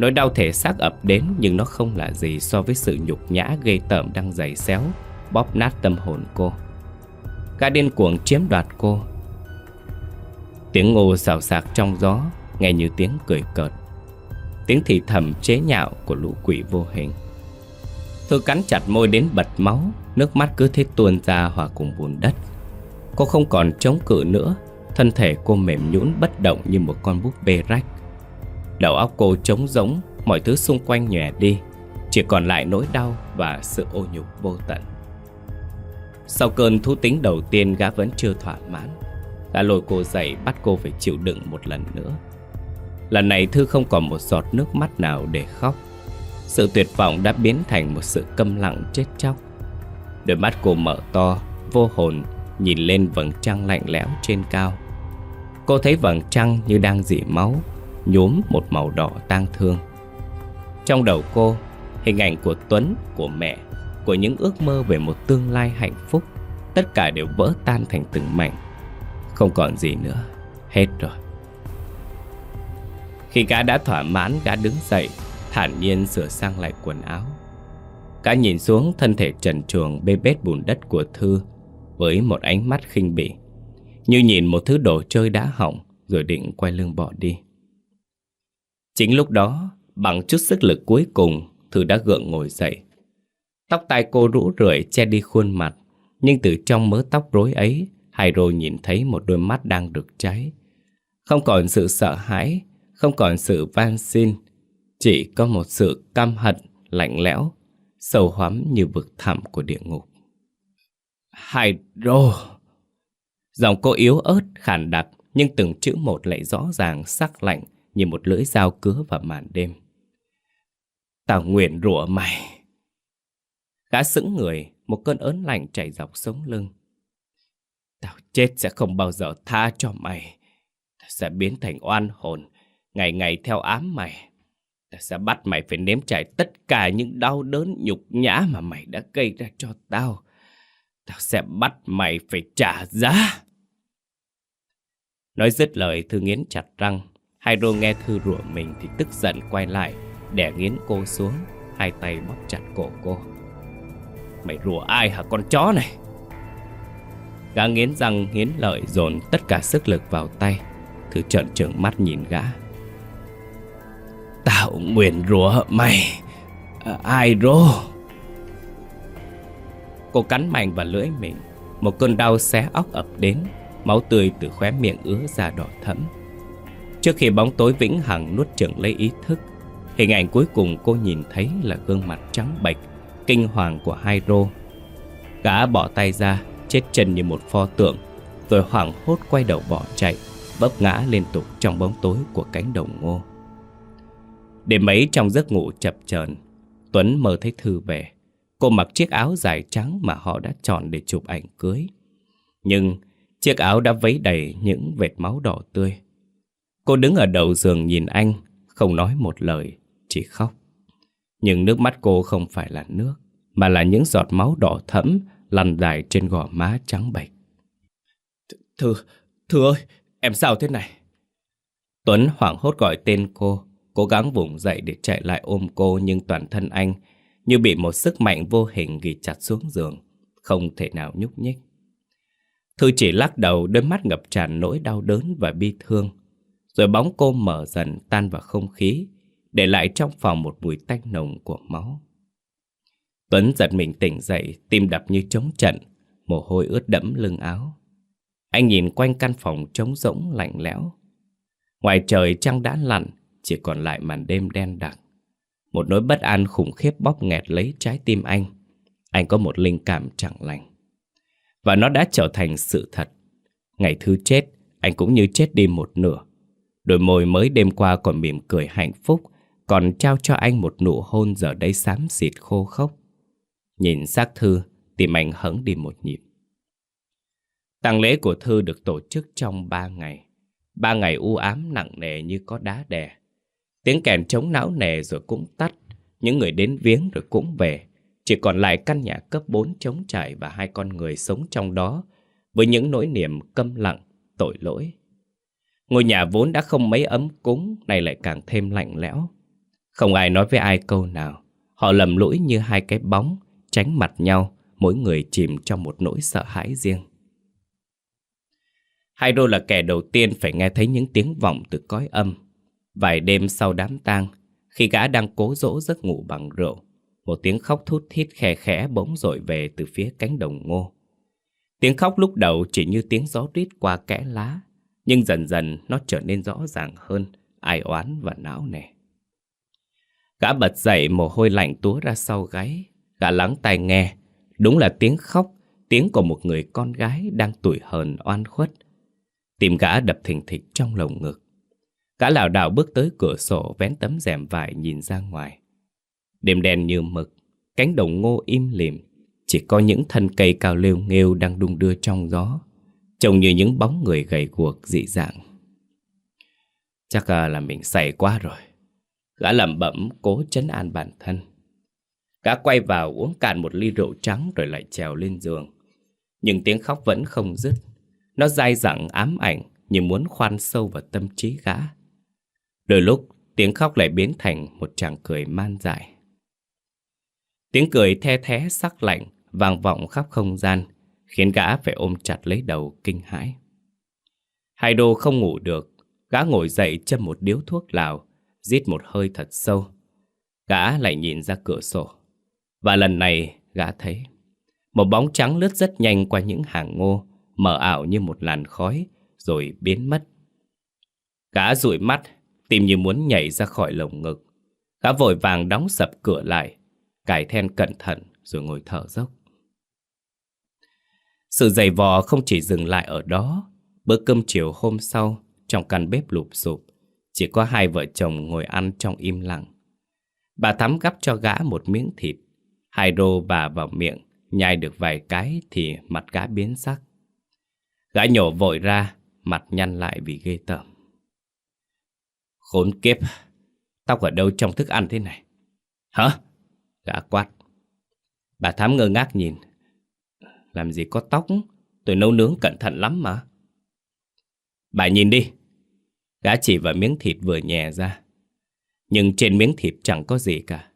Speaker 1: Nỗi đau thể xác ập đến Nhưng nó không là gì so với sự nhục nhã gây tởm đang dày xéo, Bóp nát tâm hồn cô. Gã điên cuồng chiếm đoạt cô. Tiếng ngô xào xạc trong gió, Nghe như tiếng cười cợt. Tiếng thì thầm chế nhạo của lũ quỷ vô hình. Thư cắn chặt môi đến bật máu, Nước mắt cứ thế tuôn ra hòa cùng bùn đất. Cô không còn chống cự nữa, Thân thể cô mềm nhũn bất động như một con búp bê rách. Đầu óc cô trống rỗng Mọi thứ xung quanh nhòe đi. Chỉ còn lại nỗi đau và sự ô nhục vô tận. Sau cơn thú tính đầu tiên gã vẫn chưa thỏa mãn. Gã lôi cô dậy bắt cô phải chịu đựng một lần nữa. Lần này Thư không còn một giọt nước mắt nào để khóc. Sự tuyệt vọng đã biến thành một sự câm lặng chết chóc. Đôi mắt cô mở to, vô hồn Nhìn lên vầng trăng lạnh lẽo trên cao. Cô thấy vầng trăng như đang dỉ máu. Nhuốm một màu đỏ tang thương. Trong đầu cô Hình ảnh của Tuấn, của mẹ Của những ước mơ về một tương lai hạnh phúc Tất cả đều vỡ tan thành từng mảnh. Không còn gì nữa Hết rồi. Khi gã đã thỏa mãn Gã đứng dậy Thản nhiên sửa sang lại quần áo. Gã nhìn xuống thân thể trần truồng bê bết bùn đất của Thư với một ánh mắt khinh bỉ, như nhìn một thứ đồ chơi đã hỏng rồi định quay lưng bỏ đi. Chính lúc đó, bằng chút sức lực cuối cùng, Thư đã gượng ngồi dậy. Tóc tai cô rũ rượi che đi khuôn mặt, nhưng từ trong mớ tóc rối ấy, Hairo nhìn thấy một đôi mắt đang được cháy. Không còn sự sợ hãi, không còn sự van xin, chỉ có một sự căm hận, lạnh lẽo, sâu hoắm như vực thẳm của địa ngục. Hydro. Giọng cô yếu ớt, khàn đặc, nhưng từng chữ một lại rõ ràng, sắc lạnh như một lưỡi dao cứa vào màn đêm. Tao nguyện rủa mày. Gã sững người, một cơn ớn lạnh chảy dọc sống lưng. Tao chết sẽ không bao giờ tha cho mày. Tao sẽ biến thành oan hồn, ngày ngày theo ám mày. Tao sẽ bắt mày phải nếm trải tất cả những đau đớn nhục nhã mà mày đã gây ra cho tao. Tao sẽ bắt mày phải trả giá. Nói dứt lời Thư nghiến chặt răng Hai nghe Thư rủa mình thì tức giận quay lại đè nghiến cô xuống Hai tay bóp chặt cổ cô. Mày rủa ai hả con chó này? Gã nghiến răng nghiến lợi dồn tất cả sức lực vào tay. Thư trợn trừng mắt nhìn gã. Tao nguyện rủa mày. À, Ai rô? Cô cắn mạnh vào lưỡi mình. Một cơn đau xé óc ập đến. Máu tươi từ khóe miệng ứa ra đỏ thẫm. Trước khi bóng tối vĩnh hằng nuốt chửng lấy ý thức, Hình ảnh cuối cùng cô nhìn thấy là gương mặt trắng bệch, Kinh hoàng của hai rô. Gã bỏ tay ra, Chết chân như một pho tượng, Rồi hoảng hốt quay đầu bỏ chạy, Vấp ngã liên tục trong bóng tối của cánh đồng ngô. Đêm ấy trong giấc ngủ chập chờn, Tuấn mơ thấy Thư về. Cô mặc chiếc áo dài trắng mà họ đã chọn để chụp ảnh cưới. Nhưng chiếc áo đã vấy đầy những vệt máu đỏ tươi. Cô đứng ở đầu giường nhìn anh Không nói một lời Chỉ khóc. Nhưng nước mắt cô không phải là nước Mà là những giọt máu đỏ thẫm Lăn dài trên gò má trắng bệch. Thư, Thư ơi Em sao thế này? Tuấn hoảng hốt gọi tên cô Cố gắng vùng dậy để chạy lại ôm cô Nhưng toàn thân anh Như bị một sức mạnh vô hình ghi chặt xuống giường Không thể nào nhúc nhích. Thư chỉ lắc đầu đôi mắt ngập tràn nỗi đau đớn và bi thương rồi bóng cô mở dần tan vào không khí, để lại trong phòng một mùi tanh nồng của máu. Tuấn giật mình tỉnh dậy, tim đập như trống trận, mồ hôi ướt đẫm lưng áo. Anh nhìn quanh căn phòng trống rỗng lạnh lẽo. Ngoài trời trăng đã lặn, chỉ còn lại màn đêm đen đặc. Một nỗi bất an khủng khiếp bóp nghẹt lấy trái tim anh. Anh có một linh cảm chẳng lành. Và nó đã trở thành sự thật. Ngày thứ chết, anh cũng như chết đi một nửa. Đôi môi mới đêm qua còn mỉm cười hạnh phúc Còn trao cho anh một nụ hôn giờ đây xám xịt khô khốc. Nhìn xác Thư Tim anh hững đi một nhịp. Tang lễ của Thư được tổ chức trong ba ngày. Ba ngày u ám nặng nề như có đá đè. Tiếng kèn trống não nề rồi cũng tắt Những người đến viếng rồi cũng về. Chỉ còn lại căn nhà cấp 4 trống trải Và hai con người sống trong đó Với những nỗi niềm câm lặng, tội lỗi. Ngôi nhà vốn đã không mấy ấm cúng, này lại càng thêm lạnh lẽo. Không ai nói với ai câu nào. Họ lầm lũi như hai cái bóng, tránh mặt nhau, mỗi người chìm trong một nỗi sợ hãi riêng. Hai đô là kẻ đầu tiên phải nghe thấy những tiếng vọng từ cõi âm. Vài đêm sau đám tang, khi gã đang cố dỗ giấc ngủ bằng rượu, một tiếng khóc thút thít khe khẽ bỗng dội về từ phía cánh đồng ngô. Tiếng khóc lúc đầu chỉ như tiếng gió rít qua kẽ lá, nhưng dần dần nó trở nên rõ ràng hơn, ai oán và não nề. Gã bật dậy mồ hôi lạnh túa ra sau gáy, gã lắng tai nghe, đúng là tiếng khóc, tiếng của một người con gái đang tuổi hờn oan khuất. Tim gã đập thình thịch trong lồng ngực. Gã lảo đảo bước tới cửa sổ vén tấm rèm vải nhìn ra ngoài. Đêm đen như mực, cánh đồng ngô im lìm, chỉ có những thân cây cao lêu nghêu đang đung đưa trong gió. Trông như những bóng người gầy guộc dị dạng. Chắc à, là mình say quá rồi. Gã lẩm bẩm, cố chấn an bản thân. Gã quay vào uống cạn một ly rượu trắng rồi lại trèo lên giường. Nhưng tiếng khóc vẫn không dứt. Nó dai dẳng, ám ảnh, như muốn khoan sâu vào tâm trí gã. Đôi lúc, tiếng khóc lại biến thành một chàng cười man dại. Tiếng cười the thé, sắc lạnh, vang vọng khắp không gian khiến gã phải ôm chặt lấy đầu kinh hãi. Hai đô không ngủ được, gã ngồi dậy châm một điếu thuốc lào, rít một hơi thật sâu. Gã lại nhìn ra cửa sổ. Và lần này gã thấy một bóng trắng lướt rất nhanh qua những hàng ngô, mờ ảo như một làn khói, rồi biến mất. Gã rụi mắt, tìm như muốn nhảy ra khỏi lồng ngực. Gã vội vàng đóng sập cửa lại, cài then cẩn thận rồi ngồi thở dốc. Sự dày vò không chỉ dừng lại ở đó. Bữa cơm chiều hôm sau, trong căn bếp lụp sụp, chỉ có hai vợ chồng ngồi ăn trong im lặng. Bà Thắm gắp cho gã một miếng thịt. Hai đô bà vào miệng, nhai được vài cái thì mặt gã biến sắc. Gã nhổ vội ra, mặt nhăn lại vì ghê tởm. Khốn kiếp, tóc ở đâu trong thức ăn thế này? Hả? Gã quát. Bà Thắm ngơ ngác nhìn. Làm gì có tóc. Tôi nấu nướng cẩn thận lắm mà. Bà nhìn đi. Gã chỉ vào miếng thịt vừa nhè ra. Nhưng trên miếng thịt chẳng có gì cả.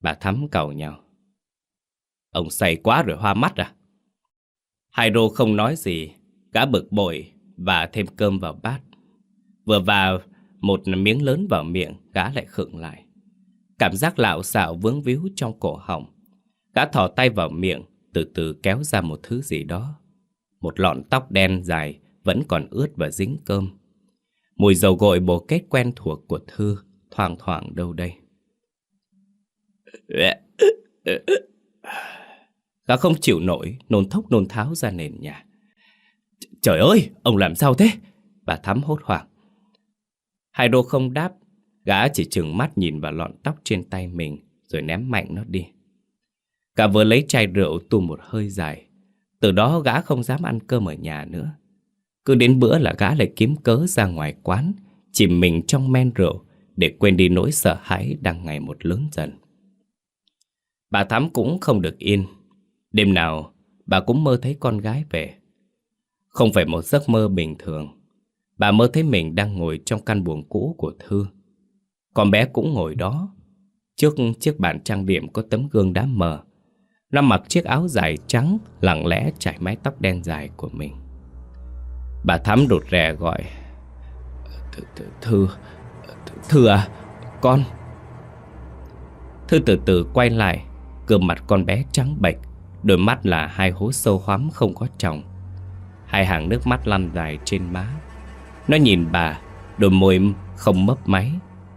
Speaker 1: Bà thắm cầu nhau. Ông say quá rồi hoa mắt à? Hai rô không nói gì. Gã bực bội Và thêm cơm vào bát. Vừa vào, một miếng lớn vào miệng, Gã lại khựng lại. Cảm giác lạo xạo vướng víu trong cổ họng. Gã thò tay vào miệng từ từ kéo ra một thứ gì đó. Một lọn tóc đen dài Vẫn còn ướt và dính cơm. Mùi dầu gội bồ kết quen thuộc của Thư Thoảng thoảng đâu đây. Gã không chịu nổi, Nôn thốc nôn tháo ra nền nhà. Trời ơi, Ông làm sao thế? Bà thắm hốt hoảng. Hai đô không đáp, Gã chỉ chừng mắt nhìn vào lọn tóc trên tay mình, Rồi ném mạnh nó đi. Cả vừa lấy chai rượu tu một hơi dài. Từ đó gã không dám ăn cơm ở nhà nữa. Cứ đến bữa là gã lại kiếm cớ ra ngoài quán Chìm mình trong men rượu, Để quên đi nỗi sợ hãi đang ngày một lớn dần. Bà Thắm cũng không được yên. Đêm nào, bà cũng mơ thấy con gái về. Không phải một giấc mơ bình thường. Bà mơ thấy mình đang ngồi trong căn buồng cũ của Thư. Con bé cũng ngồi đó. Trước chiếc bàn trang điểm có tấm gương đá mờ nó mặc chiếc áo dài trắng Lặng lẽ chải mái tóc đen dài của mình. Bà Thắm đột rè gọi Thư, thư, thư, thư à, con. Thư từ từ quay lại Gương mặt con bé trắng bệch Đôi mắt là hai hố sâu hoắm không có chồng. Hai hàng nước mắt lăn dài trên má. Nó nhìn bà Đôi môi không mấp máy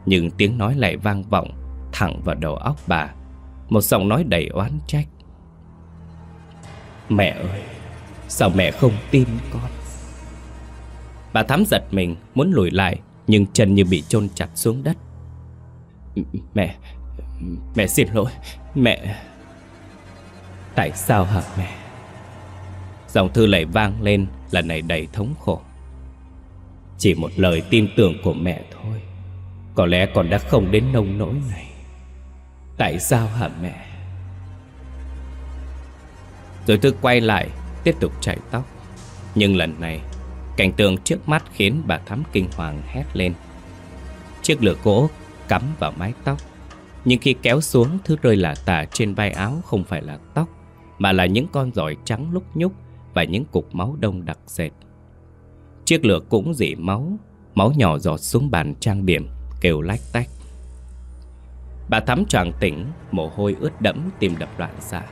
Speaker 1: Nhưng tiếng nói lại vang vọng Thẳng vào đầu óc bà. Một giọng nói đầy oán trách. Mẹ ơi, Sao mẹ không tin con? Bà thắm giật mình, Muốn lùi lại, Nhưng chân như bị chôn chặt xuống đất. Mẹ Mẹ xin lỗi, Mẹ. Tại sao hả mẹ? Dòng thư lại vang lên, Lần này đầy thống khổ. Chỉ một lời tin tưởng của mẹ thôi. Có lẽ con đã không đến nông nỗi này. Tại sao hả mẹ? Rồi thư quay lại Tiếp tục chạy tóc Nhưng lần này Cảnh tượng trước mắt khiến bà Thắm kinh hoàng hét lên Chiếc lửa gỗ cắm vào mái tóc Nhưng khi kéo xuống Thứ rơi là tả trên vai áo Không phải là tóc mà là những con giỏi trắng lúc nhúc và những cục máu đông đặc sệt. Chiếc lửa cũng dị máu, máu nhỏ giọt xuống bàn trang điểm, kêu lách tách. Bà thắm choàng tỉnh, mồ hôi ướt đẫm, tìm đập loạn xạ.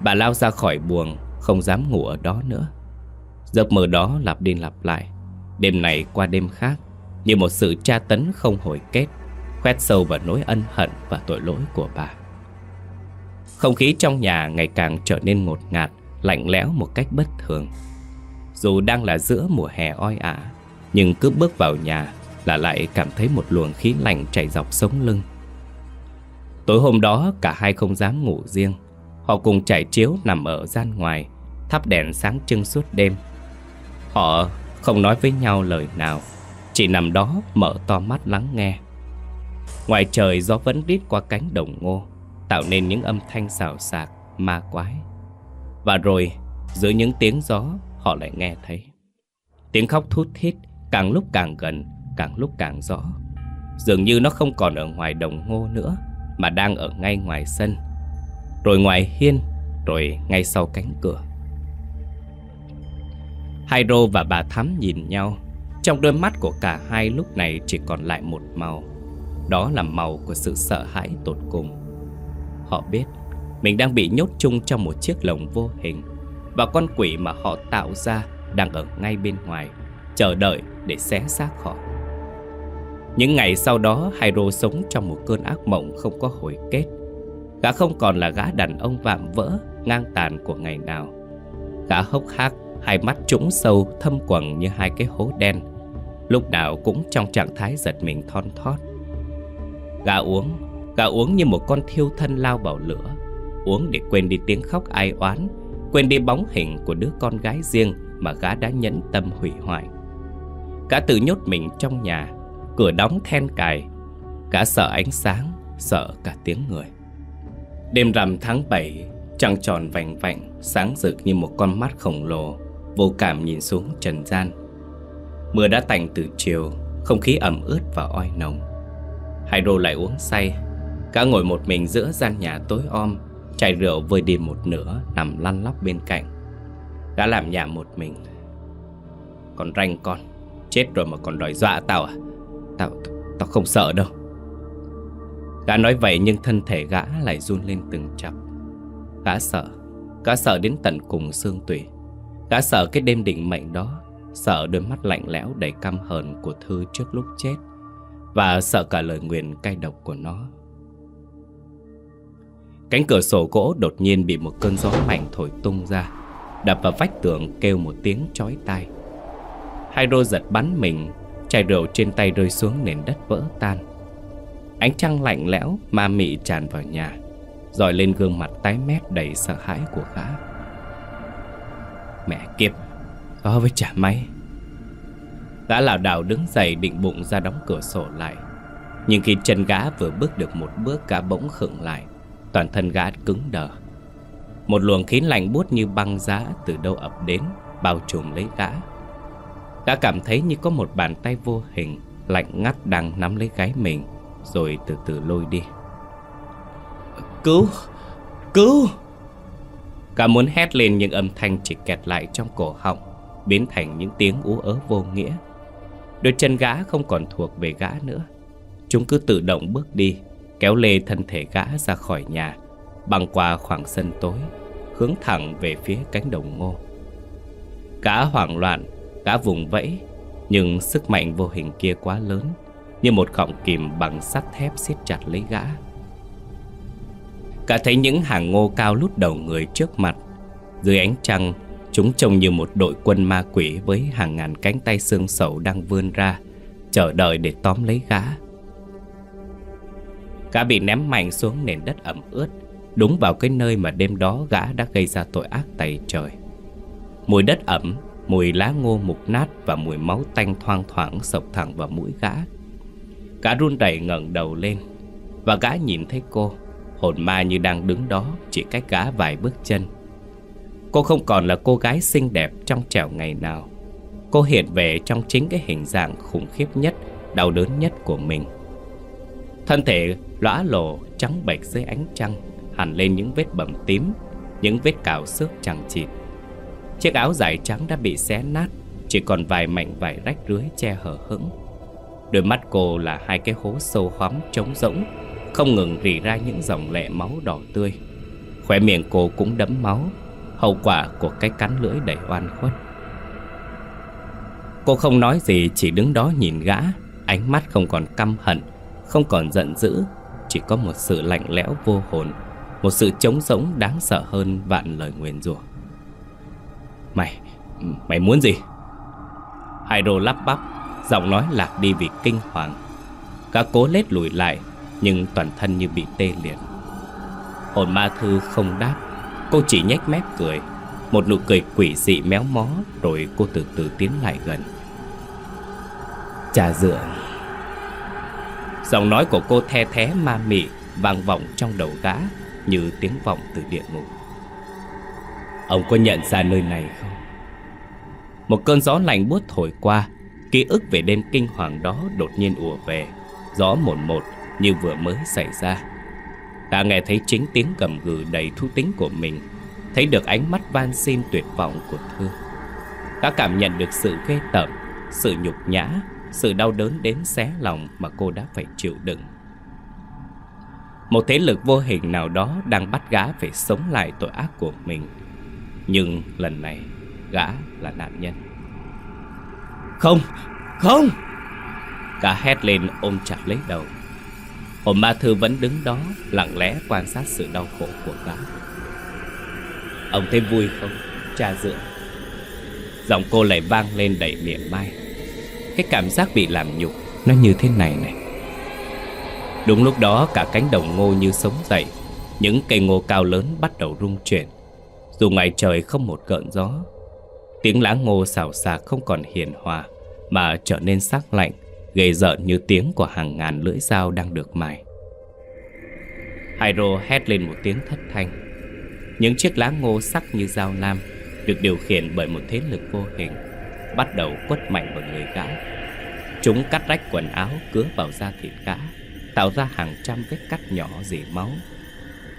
Speaker 1: Bà lao ra khỏi buồng, không dám ngủ ở đó nữa. Giấc mơ đó lặp đi lặp lại, đêm này qua đêm khác, như một sự tra tấn không hồi kết, khoét sâu vào nỗi ân hận và tội lỗi của bà. Không khí trong nhà ngày càng trở nên ngột ngạt, lạnh lẽo một cách bất thường. Dù đang là giữa mùa hè oi ả, nhưng cứ bước vào nhà là lại cảm thấy một luồng khí lạnh chảy dọc sống lưng. Tối hôm đó cả hai không dám ngủ riêng. Họ cùng chạy chiếu nằm ở gian ngoài, thắp đèn sáng trưng suốt đêm. Họ không nói với nhau lời nào, chỉ nằm đó mở to mắt lắng nghe. Ngoài trời gió vẫn rít qua cánh đồng ngô tạo nên những âm thanh xào xạc, ma quái. Và rồi, giữa những tiếng gió, họ lại nghe thấy. Tiếng khóc thút thít, càng lúc càng gần, càng lúc càng rõ. Dường như nó không còn ở ngoài đồng ngô nữa, mà đang ở ngay ngoài sân. Rồi ngoài hiên, rồi ngay sau cánh cửa. Hai Rô và bà Thắm nhìn nhau, trong đôi mắt của cả hai lúc này chỉ còn lại một màu. Đó là màu của sự sợ hãi tột cùng. Họ biết mình đang bị nhốt chung trong một chiếc lồng vô hình Và con quỷ mà họ tạo ra đang ở ngay bên ngoài Chờ đợi để xé xác họ Những ngày sau đó Hairo sống trong một cơn ác mộng không có hồi kết Gã không còn là gã đàn ông vạm vỡ, Ngang tàn của ngày nào. Gã hốc hác, Hai mắt trũng sâu, thâm quầng như hai cái hố đen. Lúc nào cũng trong trạng thái giật mình thon thót. Gã uống Gã uống như một con thiêu thân lao vào lửa. Uống để quên đi tiếng khóc ai oán, Quên đi bóng hình của đứa con gái riêng Mà gã đã nhẫn tâm hủy hoại. Gã tự nhốt mình trong nhà, Cửa đóng then cài. Gã sợ ánh sáng, Sợ cả tiếng người. Đêm rằm tháng 7 Trăng tròn vành vạnh Sáng rực như một con mắt khổng lồ Vô cảm nhìn xuống trần gian. Mưa đã tạnh từ chiều Không khí ẩm ướt và oi nồng. Hydro lại uống say Cả ngồi một mình giữa gian nhà tối om Chai rượu vơi đi một nửa Nằm lăn lóc bên cạnh. Gã làm nhà một mình. Còn ranh con Chết rồi mà còn đòi dọa tao à? Tao, tao không sợ đâu. Gã nói vậy nhưng thân thể gã lại run lên từng chập. Gã sợ Gã sợ đến tận cùng xương tủy. Gã sợ cái đêm định mệnh đó, Sợ đôi mắt lạnh lẽo đầy căm hờn của Thư trước lúc chết Và sợ cả lời nguyền cay độc của nó. Cánh cửa sổ gỗ đột nhiên bị một cơn gió mạnh thổi tung ra, Đập vào vách tường kêu một tiếng chói tai. Hai đôi giật bắn mình, Chai rượu trên tay rơi xuống nền đất vỡ tan. Ánh trăng lạnh lẽo ma mị tràn vào nhà rồi lên gương mặt tái mét đầy sợ hãi của gã. Mẹ kiếp, Có với chả máy? Gã lảo đảo đứng dậy định bụng ra đóng cửa sổ lại. Nhưng khi chân gã vừa bước được một bước, gã bỗng khựng lại. Toàn thân gã cứng đờ. Một luồng khí lạnh buốt như băng giá từ đâu ập đến, Bao trùm lấy gã. Gã cảm thấy như có một bàn tay vô hình, Lạnh ngắt đang nắm lấy gái mình. Rồi từ từ lôi đi. Cứu Cứu. Cả muốn hét lên nhưng âm thanh chỉ kẹt lại trong cổ họng Biến thành những tiếng ú ớ vô nghĩa. Đôi chân gã không còn thuộc về gã nữa. Chúng cứ tự động bước đi Kéo lê thân thể gã ra khỏi nhà Băng qua khoảng sân tối Hướng thẳng về phía cánh đồng ngô. Gã hoảng loạn Gã vùng vẫy Nhưng sức mạnh vô hình kia quá lớn như một gọng kìm bằng sắt thép siết chặt lấy gã. Cả thấy những hàng ngô cao lút đầu người trước mặt Dưới ánh trăng Chúng trông như một đội quân ma quỷ Với hàng ngàn cánh tay xương sầu đang vươn ra Chờ đợi để tóm lấy gã. Gã bị ném mạnh xuống nền đất ẩm ướt Đúng vào cái nơi mà đêm đó gã đã gây ra tội ác tày trời. Mùi đất ẩm, mùi lá ngô mục nát và mùi máu tanh thoang thoảng sộc thẳng vào mũi gã. Gã run rẩy ngẩng đầu lên Và gã nhìn thấy cô, Hồn ma như đang đứng đó, Chỉ cách gã vài bước chân. Cô không còn là cô gái xinh đẹp Trong trẻo ngày nào. Cô hiện về trong chính cái hình dạng khủng khiếp nhất, Đau đớn nhất của mình. Thân thể lõa lồ trắng bệch dưới ánh trăng, Hẳn lên những vết bầm tím, Những vết cào xước chẳng chịt. Chiếc áo dài trắng đã bị xé nát, Chỉ còn vài mảnh vải rách rưới che hở hững. Đôi mắt cô là hai cái hố sâu hoắm trống rỗng không ngừng rỉ ra những dòng lệ máu đỏ tươi. Khỏe miệng cô cũng đẫm máu Hậu quả của cái cắn lưỡi đầy oan khuất. Cô không nói gì chỉ đứng đó nhìn gã Ánh mắt không còn căm hận Không còn giận dữ Chỉ có một sự lạnh lẽo vô hồn Một sự trống rỗng đáng sợ hơn vạn lời nguyền rủa. Mày, mày muốn gì? Hai đồ lắp bắp. Giọng nói lạc đi vì kinh hoàng. Cả cố lết lùi lại, nhưng toàn thân như bị tê liệt. Hồn ma thư không đáp, Cô chỉ nhếch mép cười. Một nụ cười quỷ dị méo mó, Rồi cô từ từ tiến lại gần. Trà dựa. Giọng nói của cô the thé ma mị, Vang vọng trong đầu gã Như tiếng vọng từ địa ngục. Ông có nhận ra nơi này không? Một cơn gió lạnh buốt thổi qua Ký ức về đêm kinh hoàng đó đột nhiên ùa về Gió một một như vừa mới xảy ra. Ta nghe thấy chính tiếng gầm gừ đầy thu tính của mình, thấy được ánh mắt van xin tuyệt vọng của Thư. Ta cảm nhận được sự ghê tởm, sự nhục nhã, sự đau đớn đến xé lòng mà cô đã phải chịu đựng. Một thế lực vô hình nào đó đang bắt gã phải sống lại tội ác của mình. Nhưng lần này, gã là nạn nhân. Không, không! cả hét lên ôm chặt lấy đầu. Hồn ma thư vẫn đứng đó Lặng lẽ quan sát sự đau khổ của gã. Ông thấy vui không Cha dựa Giọng cô lại vang lên đầy miệng mai. Cái cảm giác bị làm nhục Nó như thế này này. Đúng lúc đó cả cánh đồng ngô như sống dậy. Những cây ngô cao lớn bắt đầu rung chuyển. Dù ngoài trời không một cơn gió Tiếng lá ngô xào xạc không còn hiền hòa, Mà trở nên sắc lạnh gây rợn như tiếng của hàng ngàn lưỡi dao đang được mài. Hyro hét lên một tiếng thất thanh. Những chiếc lá ngô sắc như dao lam Được điều khiển bởi một thế lực vô hình, Bắt đầu quất mạnh vào người gã Chúng cắt rách quần áo, Cứa vào da thịt gã, Tạo ra hàng trăm vết cắt nhỏ dỉ máu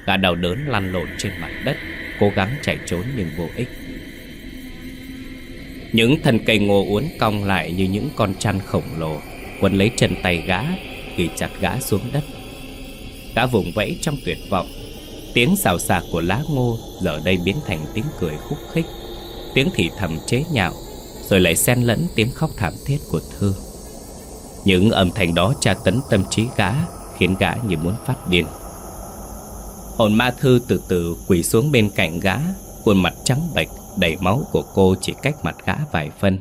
Speaker 1: Gã đau đớn lăn lộn trên mặt đất, Cố gắng chạy trốn nhưng vô ích những thân cây ngô uốn cong lại như những con chăn khổng lồ. Quấn lấy chân tay gã, Ghi chặt gã xuống đất. Gã vùng vẫy trong tuyệt vọng. Tiếng xào xạc của lá ngô Giờ đây biến thành tiếng cười khúc khích. Tiếng thì thầm chế nhạo, Rồi lại xen lẫn tiếng khóc thảm thiết của Thư. Những âm thanh đó tra tấn tâm trí gã, Khiến gã như muốn phát điên. Hồn ma Thư từ từ quỳ xuống bên cạnh gã, Khuôn mặt trắng bệch. Đầy máu của cô chỉ cách mặt gã vài phân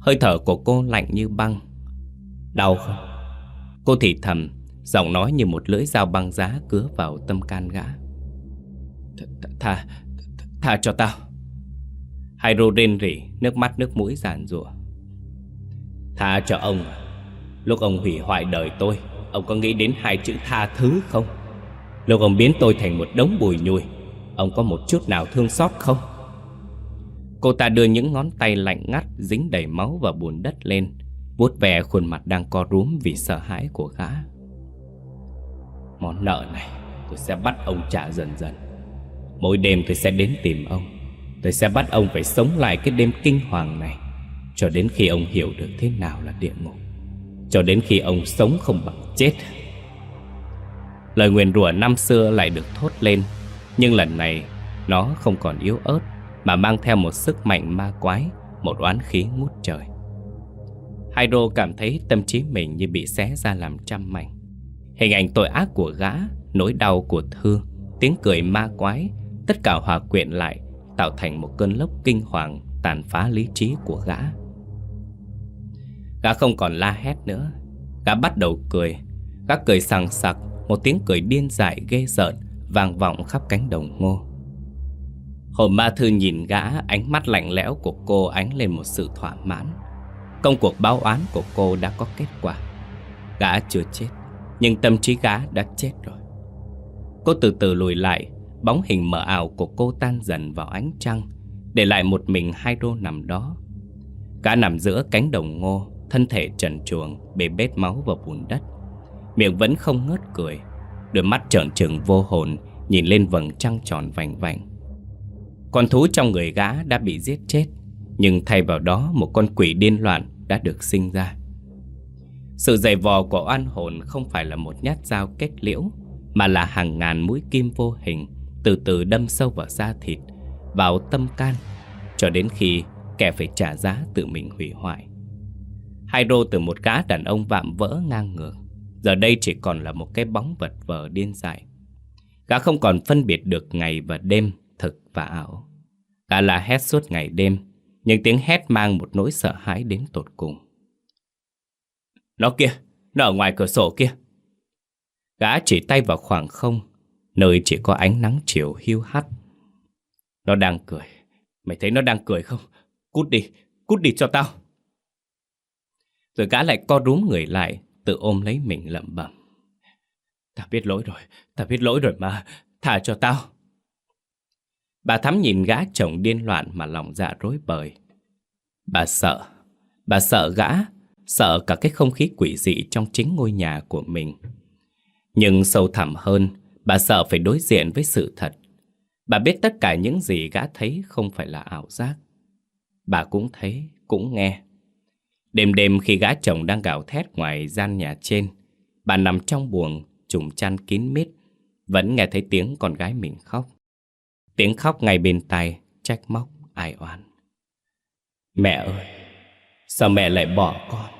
Speaker 1: Hơi thở của cô lạnh như băng Đau không? Cô thì thầm Giọng nói như một lưỡi dao băng giá cứa vào tâm can gã Tha, tha cho tao Hai rô rên rỉ, nước mắt nước mũi giàn rủa Tha cho ông à? Lúc ông hủy hoại đời tôi Ông có nghĩ đến hai chữ tha thứ không? Lúc ông biến tôi thành một đống bùi nhùi Ông có một chút nào thương xót không? Cô ta đưa những ngón tay lạnh ngắt, Dính đầy máu và bùn đất lên, vuốt ve khuôn mặt đang co rúm vì sợ hãi của gã. Món nợ này, tôi sẽ bắt ông trả dần dần. Mỗi đêm tôi sẽ đến tìm ông. Tôi sẽ bắt ông phải sống lại cái đêm kinh hoàng này, Cho đến khi ông hiểu được thế nào là địa ngục, Cho đến khi ông sống không bằng chết. Lời nguyền rủa năm xưa lại được thốt lên, Nhưng lần này nó không còn yếu ớt. Mà mang theo một sức mạnh ma quái, Một oán khí ngút trời. Hydro cảm thấy tâm trí mình như bị xé ra làm trăm mảnh. Hình ảnh tội ác của gã, Nỗi đau của Thư, Tiếng cười ma quái, Tất cả hòa quyện lại, Tạo thành một cơn lốc kinh hoàng Tàn phá lý trí của gã. Gã không còn la hét nữa. Gã bắt đầu cười. Gã cười sằng sặc, Một tiếng cười điên dại ghê rợn, Vang vọng khắp cánh đồng ngô. Hồn ma thư nhìn gã, Ánh mắt lạnh lẽo của cô ánh lên một sự thỏa mãn. Công cuộc báo oán của cô đã có kết quả. Gã chưa chết, Nhưng tâm trí gã đã chết rồi. Cô từ từ lùi lại, Bóng hình mờ ảo của cô tan dần vào ánh trăng, Để lại một mình hai đô nằm đó. Gã nằm giữa cánh đồng ngô, Thân thể trần truồng bê bết máu và bùn đất. Miệng vẫn không ngớt cười, Đôi mắt trợn trừng vô hồn, Nhìn lên vầng trăng tròn vành vành con thú trong người gã đã bị giết chết Nhưng thay vào đó Một con quỷ điên loạn đã được sinh ra. Sự dày vò của oan hồn Không phải là một nhát dao kết liễu Mà là hàng ngàn mũi kim vô hình Từ từ đâm sâu vào da thịt Vào tâm can Cho đến khi kẻ phải trả giá tự mình hủy hoại. Hai đô từ một gã đàn ông vạm vỡ ngang ngược Giờ đây chỉ còn là một cái bóng vật vờ điên dại. Gã không còn phân biệt được ngày và đêm, và ảo cả là hét suốt ngày đêm Nhưng tiếng hét mang một nỗi sợ hãi đến tột cùng. Nó kia, nó ở ngoài cửa sổ kia. Gã chỉ tay vào khoảng không Nơi chỉ có ánh nắng chiều hiu hắt. Nó đang cười. Mày thấy nó đang cười không? Cút đi, cút đi cho tao. Rồi gã lại co rúm người lại Tự ôm lấy mình lẩm bẩm. Ta biết lỗi rồi, ta biết lỗi rồi mà. Thả cho tao. Bà Thắm nhìn gã chồng điên loạn mà lòng dạ rối bời. Bà sợ Bà sợ gã Sợ cả cái không khí quỷ dị trong chính ngôi nhà của mình. Nhưng sâu thẳm hơn Bà sợ phải đối diện với sự thật. Bà biết tất cả những gì gã thấy không phải là ảo giác. Bà cũng thấy, cũng nghe. Đêm đêm khi gã chồng đang gào thét ngoài gian nhà trên Bà nằm trong buồng, trùng chăn kín mít Vẫn nghe thấy tiếng con gái mình khóc. Tiếng khóc ngay bên tai, trách móc, ai oán Mẹ ơi, sao mẹ lại bỏ con?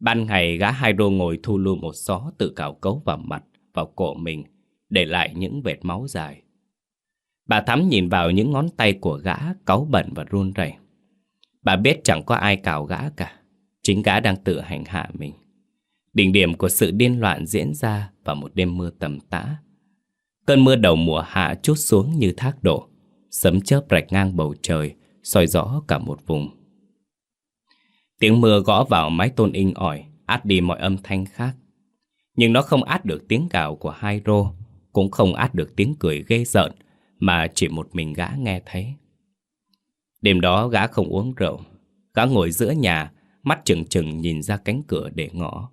Speaker 1: Ban ngày gã hai đô ngồi thu lưu một xó tự cào cấu vào mặt, vào cổ mình, để lại những vệt máu dài. Bà Thắm nhìn vào những ngón tay của gã cáu bẩn và run rẩy. Bà biết chẳng có ai cào gã cả, chính gã đang tự hành hạ mình. Đỉnh điểm của sự điên loạn diễn ra vào một đêm mưa tầm tã. Cơn mưa đầu mùa hạ chút xuống như thác đổ, sấm chớp rạch ngang bầu trời, soi rõ cả một vùng. Tiếng mưa gõ vào mái tôn inh ỏi, át đi mọi âm thanh khác. Nhưng nó không át được tiếng gào của hai rô, cũng không át được tiếng cười ghê rợn mà chỉ một mình gã nghe thấy. Đêm đó gã không uống rượu, gã ngồi giữa nhà, mắt chừng chừng nhìn ra cánh cửa để ngõ.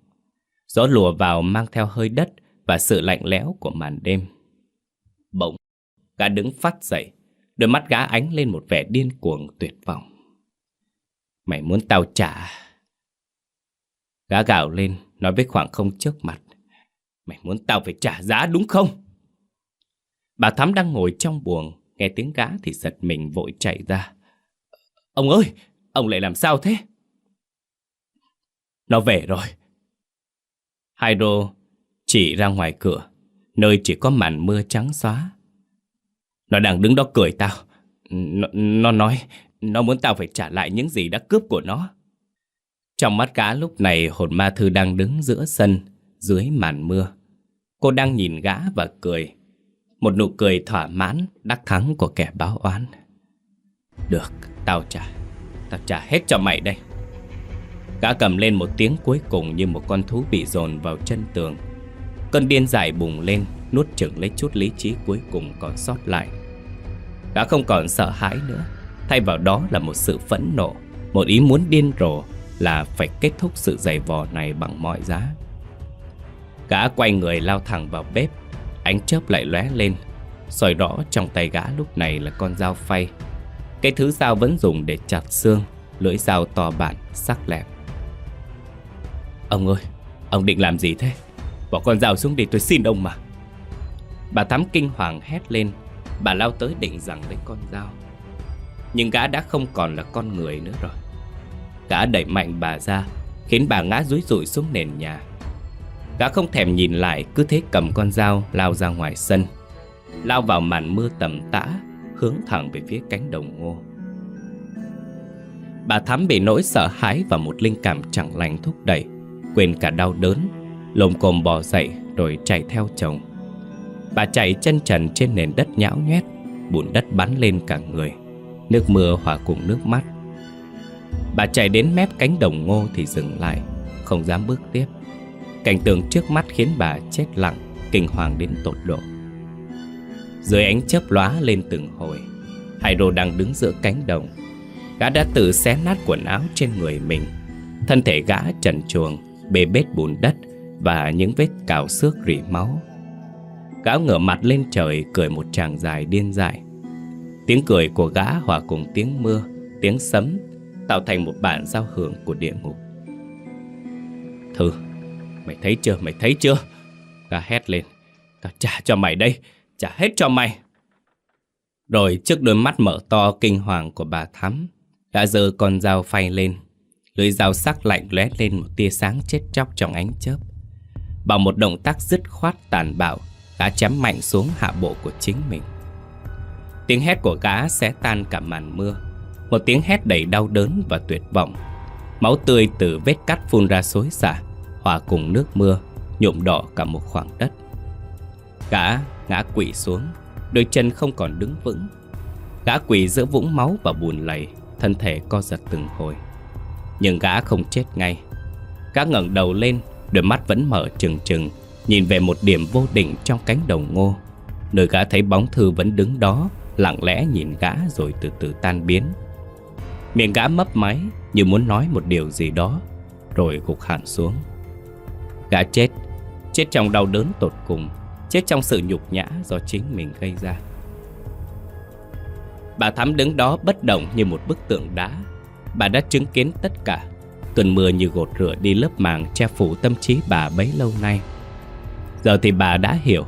Speaker 1: Gió lùa vào mang theo hơi đất và sự lạnh lẽo của màn đêm. Gã đứng phát dậy, đôi mắt gã ánh lên một vẻ điên cuồng tuyệt vọng. Mày muốn tao trả? Gã gào lên, nói với khoảng không trước mặt. Mày muốn tao phải trả giá đúng không? Bà Thắm đang ngồi trong buồng, nghe tiếng gã thì giật mình vội chạy ra. Ông ơi, ông lại làm sao thế? Nó về rồi. Hydro chỉ ra ngoài cửa, nơi chỉ có màn mưa trắng xóa. Nó đang đứng đó cười tao. Nó, nó nói, nó muốn tao phải trả lại những gì đã cướp của nó. Trong mắt gã lúc này hồn ma thư đang đứng giữa sân, dưới màn mưa. Cô đang nhìn gã và cười. Một nụ cười thỏa mãn, đắc thắng của kẻ báo oán. Được, tao trả. Tao trả hết cho mày đây. Gã cầm lên một tiếng cuối cùng như một con thú bị dồn vào chân tường. Cơn điên dại bùng lên, nuốt chửng lấy chút lý trí cuối cùng còn sót lại. Gã không còn sợ hãi nữa, thay vào đó là một sự phẫn nộ, một ý muốn điên rồ là phải kết thúc sự giày vò này bằng mọi giá. Gã quay người lao thẳng vào bếp, ánh chớp lại lóe lên, soi rõ trong tay gã lúc này là con dao phay. Cái thứ dao vẫn dùng để chặt xương, lưỡi dao to bản, sắc lẹp. Ông ơi, ông định làm gì thế? Bỏ con dao xuống đi tôi xin ông mà. Bà Thắm kinh hoàng hét lên, bà lao tới định rằng lấy con dao. Nhưng gã đã không còn là con người nữa rồi. Gã đẩy mạnh bà ra, khiến bà ngã rúi rụi xuống nền nhà. Gã không thèm nhìn lại, cứ thế cầm con dao lao ra ngoài sân. Lao vào màn mưa tầm tã, hướng thẳng về phía cánh đồng ngô. Bà Thắm bị nỗi sợ hãi và một linh cảm chẳng lành thúc đẩy, quên cả đau đớn, lồm cồm bò dậy rồi chạy theo chồng. Bà chạy chân trần trên nền đất nhão nhoét, bùn đất bắn lên cả người. Nước mưa hòa cùng nước mắt. Bà chạy đến mép cánh đồng ngô thì dừng lại, không dám bước tiếp. Cảnh tượng trước mắt khiến bà chết lặng, kinh hoàng đến tột độ. Dưới ánh chớp lóa lên từng hồi, Hải đồ đang đứng giữa cánh đồng. Gã đã tự xé nát quần áo trên người mình. Thân thể gã trần truồng, bề bết bùn đất và những vết cào xước rỉ máu. Gã ngửa mặt lên trời cười một tràng dài điên dại. Tiếng cười của gã hòa cùng tiếng mưa, tiếng sấm tạo thành một bản giao hưởng của địa ngục. Thư, mày thấy chưa, mày thấy chưa? Gã hét lên, tao trả cho mày đây, trả hết cho mày. Rồi trước đôi mắt mở to kinh hoàng của bà Thắm, gã giơ con dao phay lên. Lưỡi dao sắc lạnh lóe lên một tia sáng chết chóc trong ánh chớp. Bằng một động tác dứt khoát tàn bạo, gã chém mạnh xuống hạ bộ của chính mình. Tiếng hét của gã xé tan cả màn mưa. Một tiếng hét đầy đau đớn và tuyệt vọng. Máu tươi từ vết cắt phun ra xối xả, Hòa cùng nước mưa, Nhuộm đỏ cả một khoảng đất. Gã ngã quỵ xuống, Đôi chân không còn đứng vững. Gã quỳ giữa vũng máu và bùn lầy, Thân thể co giật từng hồi. Nhưng gã không chết ngay. Gã ngẩng đầu lên, Đôi mắt vẫn mở trừng trừng Nhìn về một điểm vô định trong cánh đồng ngô. Nơi gã thấy bóng thư vẫn đứng đó, Lặng lẽ nhìn gã rồi từ từ tan biến. Miệng gã mấp máy Như muốn nói một điều gì đó, Rồi gục hẳn xuống. Gã chết Chết trong đau đớn tột cùng, Chết trong sự nhục nhã do chính mình gây ra. Bà Thắm đứng đó bất động như một bức tượng đá. Bà đã chứng kiến tất cả, Cơn mưa như gột rửa đi lớp màng che phủ tâm trí bà bấy lâu nay. Giờ thì bà đã hiểu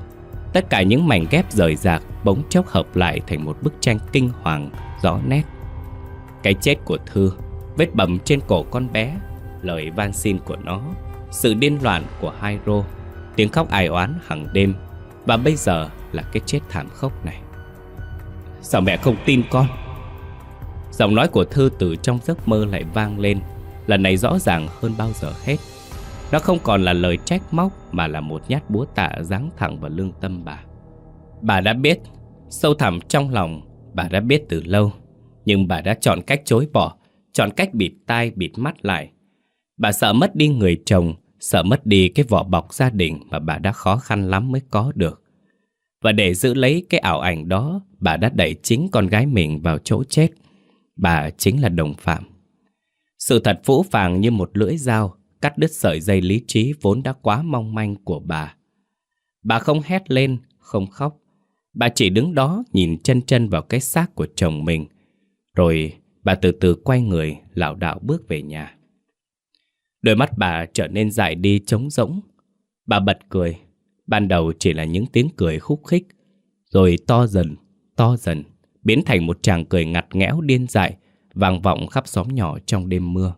Speaker 1: Tất cả những mảnh ghép rời rạc bỗng chốc hợp lại thành một bức tranh kinh hoàng, rõ nét. Cái chết của Thư, vết bầm trên cổ con bé, lời van xin của nó, sự điên loạn của hai rô tiếng khóc ai oán hàng đêm và bây giờ là cái chết thảm khốc này. Sao mẹ không tin con? Giọng nói của Thư từ trong giấc mơ lại vang lên, lần này rõ ràng hơn bao giờ hết. Nó không còn là lời trách móc mà là một nhát búa tạ giáng thẳng vào lương tâm bà. Bà đã biết, sâu thẳm trong lòng, bà đã biết từ lâu. Nhưng bà đã chọn cách chối bỏ, chọn cách bịt tai bịt mắt lại. Bà sợ mất đi người chồng, sợ mất đi cái vỏ bọc gia đình mà bà đã khó khăn lắm mới có được. Và để giữ lấy cái ảo ảnh đó, bà đã đẩy chính con gái mình vào chỗ chết. Bà chính là đồng phạm. Sự thật phũ phàng như một lưỡi dao, cắt đứt sợi dây lý trí vốn đã quá mong manh của bà. Bà không hét lên, không khóc. Bà chỉ đứng đó nhìn chân chân vào cái xác của chồng mình. Rồi bà từ từ quay người, lảo đảo bước về nhà. Đôi mắt bà trở nên dài đi trống rỗng. Bà bật cười. Ban đầu chỉ là những tiếng cười khúc khích. Rồi to dần, to dần, biến thành một chàng cười ngặt nghẽo điên dại, vang vọng khắp xóm nhỏ trong đêm mưa.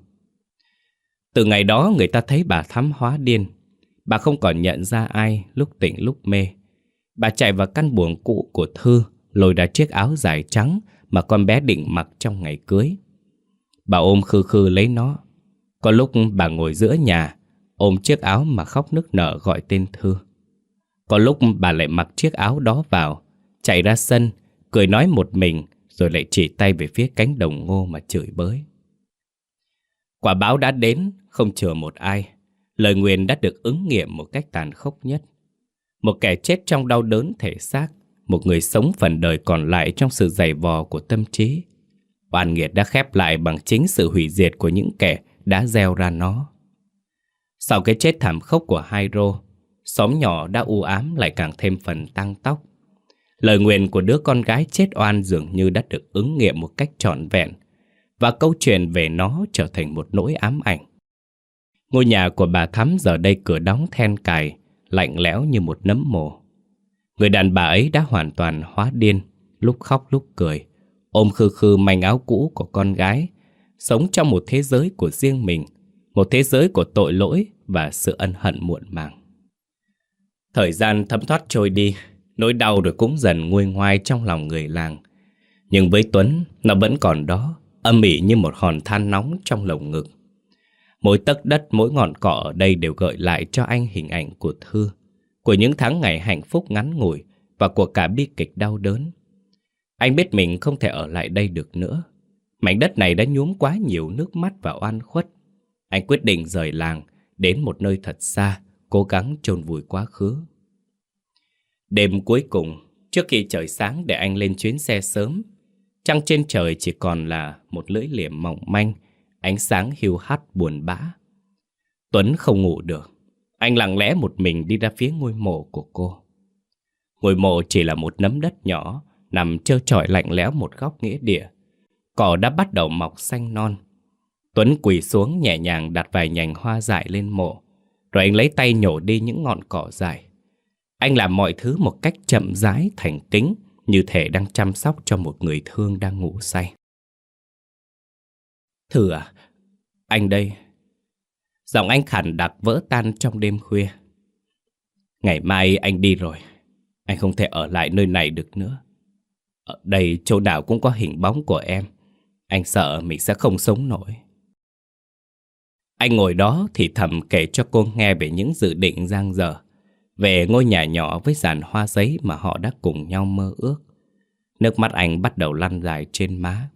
Speaker 1: Từ ngày đó người ta thấy bà thắm hóa điên. Bà không còn nhận ra ai lúc tỉnh lúc mê. Bà chạy vào căn buồng cũ của Thư, lôi ra chiếc áo dài trắng mà con bé định mặc trong ngày cưới. Bà ôm khư khư lấy nó. Có lúc bà ngồi giữa nhà, ôm chiếc áo mà khóc nức nở gọi tên Thư. Có lúc bà lại mặc chiếc áo đó vào, chạy ra sân, cười nói một mình, rồi lại chỉ tay về phía cánh đồng ngô mà chửi bới. Quả báo đã đến, không chờ một ai. Lời nguyền đã được ứng nghiệm một cách tàn khốc nhất. Một kẻ chết trong đau đớn thể xác, một người sống phần đời còn lại trong sự dày vò của tâm trí. Oan nghiệt đã khép lại bằng chính sự hủy diệt của những kẻ đã gieo ra nó. Sau cái chết thảm khốc của Hydro, xóm nhỏ đã u ám lại càng thêm phần tăng tóc. Lời nguyện của đứa con gái chết oan dường như đã được ứng nghiệm một cách trọn vẹn và câu chuyện về nó trở thành một nỗi ám ảnh. Ngôi nhà của bà Thắm giờ đây cửa đóng then cài, lạnh lẽo như một nấm mồ. Người đàn bà ấy đã hoàn toàn hóa điên, lúc khóc lúc cười, ôm khư khư manh áo cũ của con gái, sống trong một thế giới của riêng mình, một thế giới của tội lỗi và sự ân hận muộn màng. Thời gian thấm thoát trôi đi, nỗi đau rồi cũng dần nguôi ngoai trong lòng người làng. Nhưng với Tuấn, nó vẫn còn đó, âm ỉ như một hòn than nóng trong lồng ngực. Mỗi tấc đất, mỗi ngọn cỏ ở đây đều gợi lại cho anh hình ảnh của Thư, của những tháng ngày hạnh phúc ngắn ngủi và của cả bi kịch đau đớn. Anh biết mình không thể ở lại đây được nữa. Mảnh đất này đã nhuốm quá nhiều nước mắt và oan khuất. Anh quyết định rời làng, đến một nơi thật xa, cố gắng chôn vùi quá khứ. Đêm cuối cùng, trước khi trời sáng để anh lên chuyến xe sớm, trăng trên trời chỉ còn là một lưỡi liềm mỏng manh, ánh sáng hiu hắt buồn bã. Tuấn không ngủ được, anh lặng lẽ một mình đi ra phía ngôi mộ của cô. Ngôi mộ chỉ là một nấm đất nhỏ, nằm trơ trọi lạnh lẽo một góc nghĩa địa. Cỏ đã bắt đầu mọc xanh non. Tuấn quỳ xuống nhẹ nhàng đặt vài nhành hoa dại lên mộ, rồi anh lấy tay nhổ đi những ngọn cỏ dại. Anh làm mọi thứ một cách chậm rãi, thành tính, như thể đang chăm sóc cho một người thương đang ngủ say. Thử à, anh đây. Giọng anh khản đặc vỡ tan trong đêm khuya. Ngày mai anh đi rồi, anh không thể ở lại nơi này được nữa. Ở đây chỗ nào cũng có hình bóng của em, anh sợ mình sẽ không sống nổi. Anh ngồi đó thì thầm kể cho cô nghe về những dự định giang dở, về ngôi nhà nhỏ với dàn hoa giấy mà họ đã cùng nhau mơ ước. Nước mắt anh bắt đầu lăn dài trên má.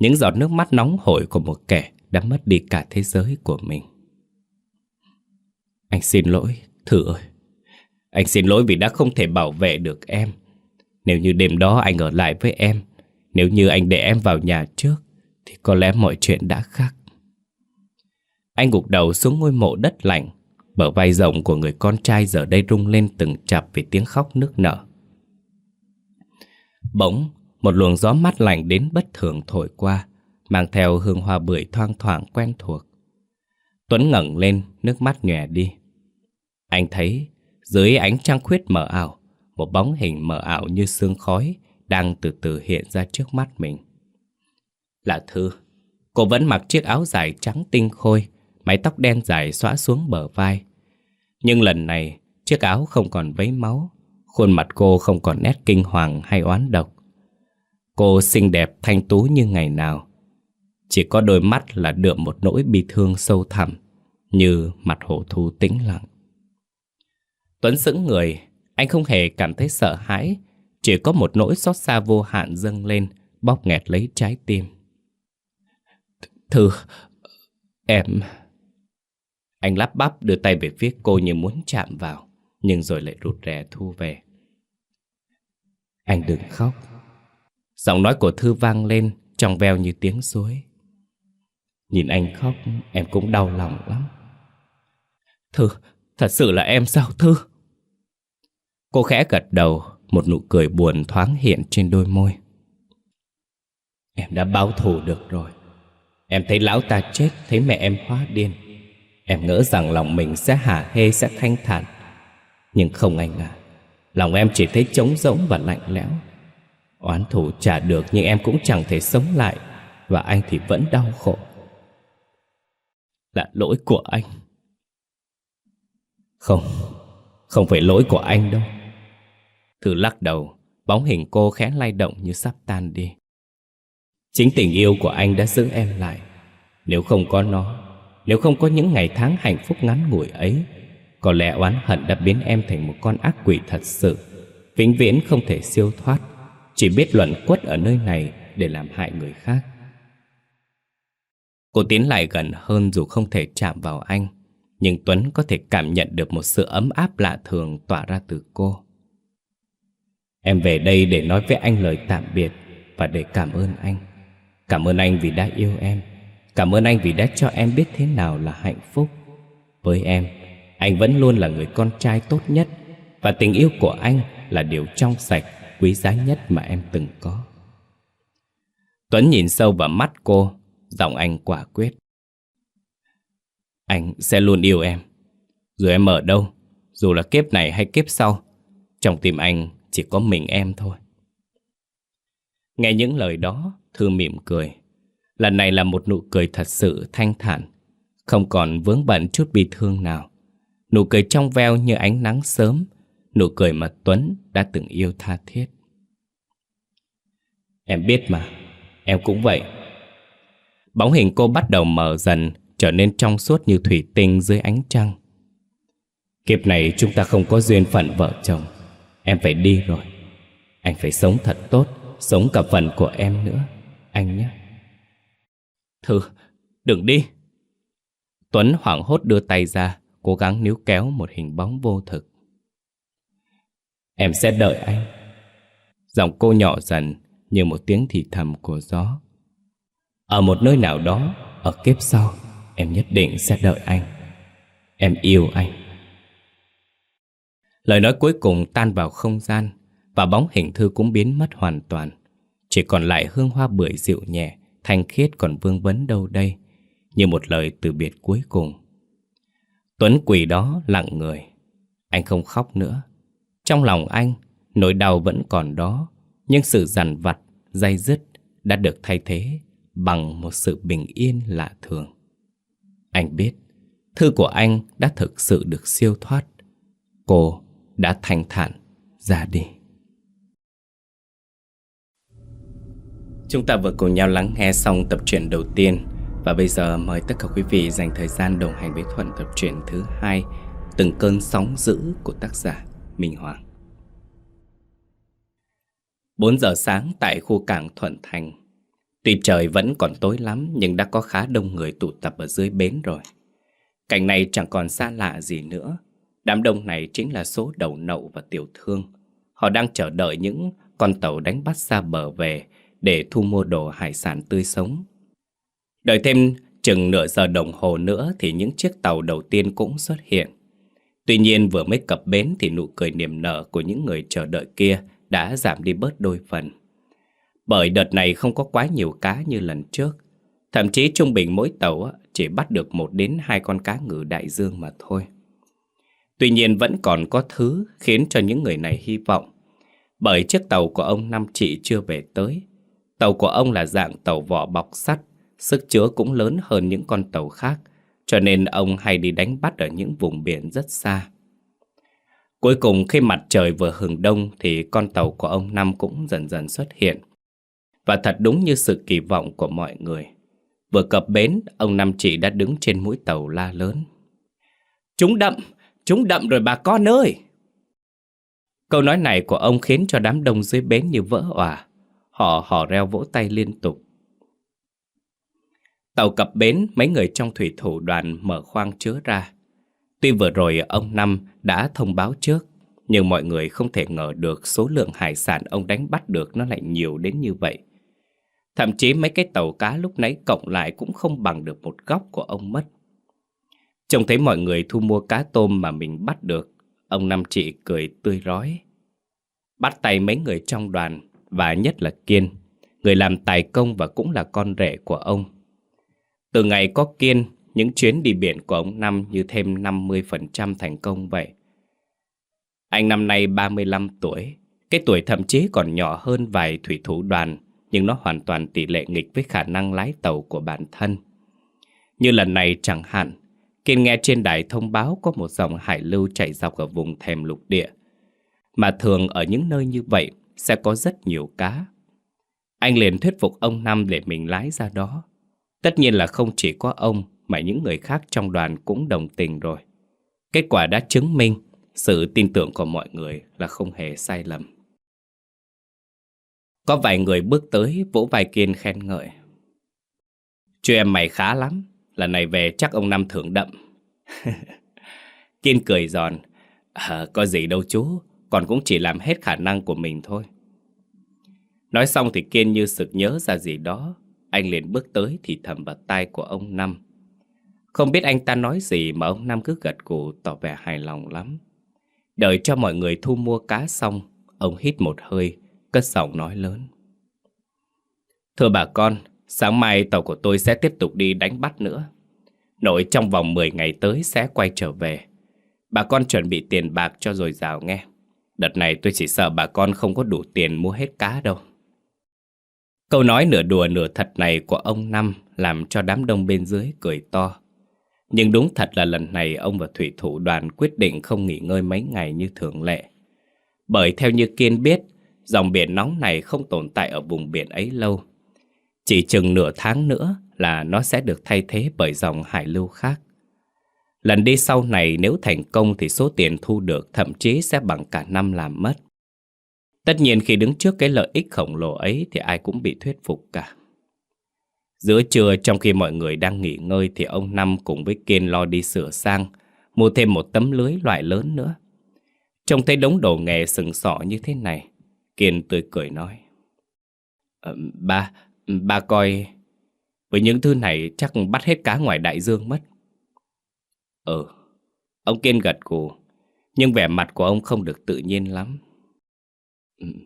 Speaker 1: Những giọt nước mắt nóng hổi của một kẻ đã mất đi cả thế giới của mình. Anh xin lỗi, Thử ơi. Anh xin lỗi vì đã không thể bảo vệ được em. Nếu như đêm đó anh ở lại với em, nếu như anh để em vào nhà trước, thì có lẽ mọi chuyện đã khác. Anh gục đầu xuống ngôi mộ đất lạnh, bờ vai rộng của người con trai giờ đây rung lên từng chập vì tiếng khóc nức nở. Bỗng, một luồng gió mát lạnh đến bất thường thổi qua, mang theo hương hoa bưởi thoang thoảng quen thuộc. Tuấn ngẩng lên, nước mắt nhòe đi. Anh thấy, dưới ánh trăng khuyết mờ ảo, một bóng hình mờ ảo như sương khói đang từ từ hiện ra trước mắt mình. Là Thư, cô vẫn mặc chiếc áo dài trắng tinh khôi, mái tóc đen dài xõa xuống bờ vai. Nhưng lần này, chiếc áo không còn vấy máu, khuôn mặt cô không còn nét kinh hoàng hay oán độc. Cô xinh đẹp thanh tú như ngày nào. Chỉ có đôi mắt là đượm một nỗi bi thương sâu thẳm, như mặt hổ thu tĩnh lặng. Tuấn sững người, anh không hề cảm thấy sợ hãi, chỉ có một nỗi xót xa vô hạn dâng lên, bóp nghẹt lấy trái tim. Thư, em... Anh lắp bắp đưa tay về phía cô như muốn chạm vào, nhưng rồi lại rụt rè thu về. Anh đừng khóc Giọng nói của Thư vang lên, Trong veo như tiếng suối. Nhìn anh khóc, Em cũng đau lòng lắm. Thư, Thật sự là em sao, Thư? Cô khẽ gật đầu, Một nụ cười buồn thoáng hiện trên đôi môi. Em đã báo thù được rồi. Em thấy lão ta chết, Thấy mẹ em hóa điên. Em ngỡ rằng lòng mình sẽ hả hê, Sẽ thanh thản. Nhưng không anh à Lòng em chỉ thấy trống rỗng và lạnh lẽo. Oán thủ trả được Nhưng em cũng chẳng thể sống lại Và anh thì vẫn đau khổ. Là lỗi của anh. Không Không phải lỗi của anh đâu. Thư lắc đầu, Bóng hình cô khẽ lay động như sắp tan đi. Chính tình yêu của anh đã giữ em lại. Nếu không có nó, Nếu không có những ngày tháng hạnh phúc ngắn ngủi ấy, Có lẽ oán hận đã biến em thành một con ác quỷ thật sự, Vĩnh viễn không thể siêu thoát. Chỉ biết luận quất ở nơi này Để làm hại người khác. Cô tiến lại gần hơn dù không thể chạm vào anh, Nhưng Tuấn có thể cảm nhận được một sự ấm áp lạ thường tỏa ra từ cô. Em về đây để nói với anh lời tạm biệt Và để cảm ơn anh. Cảm ơn anh vì đã yêu em. Cảm ơn anh vì đã cho em biết thế nào là hạnh phúc. Với em, Anh vẫn luôn là người con trai tốt nhất Và tình yêu của anh là điều trong sạch. Quý giá nhất mà em từng có. Tuấn nhìn sâu vào mắt cô, Giọng anh quả quyết. Anh sẽ luôn yêu em. Dù em ở đâu? Dù là kiếp này hay kiếp sau, Trong tim anh chỉ có mình em thôi. Nghe những lời đó, Thư mỉm cười. Lần này là một nụ cười thật sự thanh thản, Không còn vướng bận chút bi thương nào. Nụ cười trong veo như ánh nắng sớm Nụ cười mà Tuấn đã từng yêu tha thiết. Em biết mà Em cũng vậy. Bóng hình cô bắt đầu mở dần Trở nên trong suốt như thủy tinh dưới ánh trăng. Kiếp này chúng ta không có duyên phận vợ chồng. Em phải đi rồi. Anh phải sống thật tốt Sống cả phần của em nữa Anh nhé. Thư, đừng đi. Tuấn hoảng hốt đưa tay ra Cố gắng níu kéo một hình bóng vô thực. Em sẽ đợi anh. Giọng cô nhỏ dần Như một tiếng thì thầm của gió. Ở một nơi nào đó, Ở kiếp sau, Em nhất định sẽ đợi anh. Em yêu anh. Lời nói cuối cùng tan vào không gian Và bóng hình thư cũng biến mất hoàn toàn. Chỉ còn lại hương hoa bưởi dịu nhẹ, Thanh khiết còn vương vấn đâu đây, Như một lời từ biệt cuối cùng. Tuấn quỳ đó lặng người. Anh không khóc nữa. Trong lòng anh Nỗi đau vẫn còn đó Nhưng sự dằn vặt, dây dứt Đã được thay thế Bằng một sự bình yên lạ thường. Anh biết Thư của anh đã thực sự được siêu thoát. Cô đã thanh thản ra đi. Chúng ta vừa cùng nhau lắng nghe xong tập truyện đầu tiên. Và bây giờ mời tất cả quý vị dành thời gian đồng hành với Thuận tập truyện thứ hai Từng cơn sóng dữ của tác giả Minh Hoàng. 4 giờ sáng tại khu cảng Thuận Thành. Tuy trời vẫn còn tối lắm, nhưng đã có khá đông người tụ tập ở dưới bến rồi. Cảnh này chẳng còn xa lạ gì nữa. Đám đông này chính là số đầu nậu và tiểu thương. Họ đang chờ đợi những con tàu đánh bắt xa bờ về để thu mua đồ hải sản tươi sống. Đợi thêm chừng nửa giờ đồng hồ nữa thì những chiếc tàu đầu tiên cũng xuất hiện. Tuy nhiên vừa mới cập bến thì nụ cười niềm nở của những người chờ đợi kia đã giảm đi bớt đôi phần. Bởi đợt này không có quá nhiều cá như lần trước. Thậm chí trung bình mỗi tàu chỉ bắt được một đến hai con cá ngừ đại dương mà thôi. Tuy nhiên vẫn còn có thứ khiến cho những người này hy vọng. Bởi chiếc tàu của ông Năm Trị chưa về tới Tàu của ông là dạng tàu vỏ bọc sắt, sức chứa cũng lớn hơn những con tàu khác, cho nên ông hay đi đánh bắt ở những vùng biển rất xa. Cuối cùng khi mặt trời vừa hừng đông thì con tàu của ông Năm cũng dần dần xuất hiện. Và thật đúng như sự kỳ vọng của mọi người. Vừa cập bến, ông Năm chỉ đã đứng trên mũi tàu la lớn. Chúng đậm, chúng đậm rồi bà con ơi! Câu nói này của ông khiến cho đám đông dưới bến như vỡ òa. Họ hò reo vỗ tay liên tục. Tàu cập bến, mấy người trong thủy thủ đoàn mở khoang chứa ra. Tuy vừa rồi ông Năm đã thông báo trước, Nhưng mọi người không thể ngờ được số lượng hải sản ông đánh bắt được nó lại nhiều đến như vậy. Thậm chí mấy cái tàu cá lúc nãy cộng lại cũng không bằng được một góc của ông mất. Trông thấy mọi người thu mua cá tôm mà mình bắt được, ông Năm chị cười tươi rói. Bắt tay mấy người trong đoàn, và nhất là Kiên, người làm tài công và cũng là con rể của ông. Từ ngày có Kiên, những chuyến đi biển của ông Năm như thêm 50% thành công vậy. Anh năm nay 35 tuổi, cái tuổi thậm chí còn nhỏ hơn vài thủy thủ đoàn, nhưng nó hoàn toàn tỷ lệ nghịch với khả năng lái tàu của bản thân. Như lần này chẳng hạn, Kiên nghe trên đài thông báo có một dòng hải lưu chạy dọc ở vùng thềm lục địa. Mà thường ở những nơi như vậy sẽ có rất nhiều cá. Anh liền thuyết phục ông Năm để mình lái ra đó. Tất nhiên là không chỉ có ông mà những người khác trong đoàn cũng đồng tình rồi. Kết quả đã chứng minh sự tin tưởng của mọi người là không hề sai lầm. Có vài người bước tới vỗ vai Kiên khen ngợi. Chú em mày khá lắm, lần này về chắc ông Năm thưởng đậm. Kiên cười giòn. À, có gì đâu chú, còn cũng chỉ làm hết khả năng của mình thôi. Nói xong thì Kiên như sực nhớ ra gì đó, anh liền bước tới thì thầm vào tai của ông Năm. Không biết anh ta nói gì mà ông Năm cứ gật gù tỏ vẻ hài lòng lắm. Đợi cho mọi người thu mua cá xong, ông hít một hơi, cất giọng nói lớn. Thưa bà con, sáng mai tàu của tôi sẽ tiếp tục đi đánh bắt nữa. Nội trong vòng 10 ngày tới sẽ quay trở về. Bà con chuẩn bị tiền bạc cho dồi dào nghe. Đợt này tôi chỉ sợ bà con không có đủ tiền mua hết cá đâu. Câu nói nửa đùa nửa thật này của ông Năm làm cho đám đông bên dưới cười to. Nhưng đúng thật là lần này ông và thủy thủ đoàn quyết định không nghỉ ngơi mấy ngày như thường lệ. Bởi theo như Kiên biết, dòng biển nóng này không tồn tại ở vùng biển ấy lâu. Chỉ chừng nửa tháng nữa là nó sẽ được thay thế bởi dòng hải lưu khác. Lần đi sau này nếu thành công thì số tiền thu được thậm chí sẽ bằng cả năm làm mất. Tất nhiên khi đứng trước cái lợi ích khổng lồ ấy thì ai cũng bị thuyết phục cả. Giữa trưa trong khi mọi người đang nghỉ ngơi thì ông Năm cùng với Kiên lo đi sửa sang, mua thêm một tấm lưới loại lớn nữa. Trông thấy đống đồ nghề sừng sỏ như thế này, Kiên tươi cười nói. Ờ, ba, ba coi, với những thứ này chắc bắt hết cá ngoài đại dương mất. Ừ, ông Kiên gật gù, nhưng vẻ mặt của ông không được tự nhiên lắm.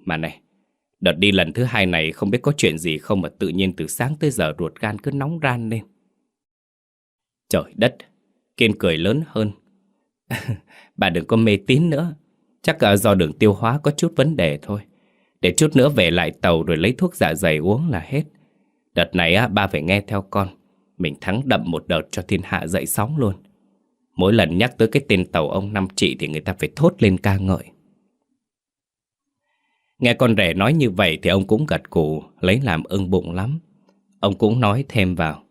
Speaker 1: Mà này, đợt đi lần thứ hai này không biết có chuyện gì không mà tự nhiên từ sáng tới giờ ruột gan cứ nóng ran lên. Trời đất, Kiên cười lớn hơn. Bà đừng có mê tín nữa, chắc là do đường tiêu hóa có chút vấn đề thôi. Để chút nữa về lại tàu rồi lấy thuốc dạ dày uống là hết. Đợt này á, ba phải nghe theo con. Mình thắng đậm một đợt cho thiên hạ dậy sóng luôn. Mỗi lần nhắc tới cái tên tàu ông Năm Trị thì người ta phải thốt lên ca ngợi. Nghe con rể nói như vậy thì ông cũng gật cù, lấy làm ưng bụng lắm. Ông cũng nói thêm vào.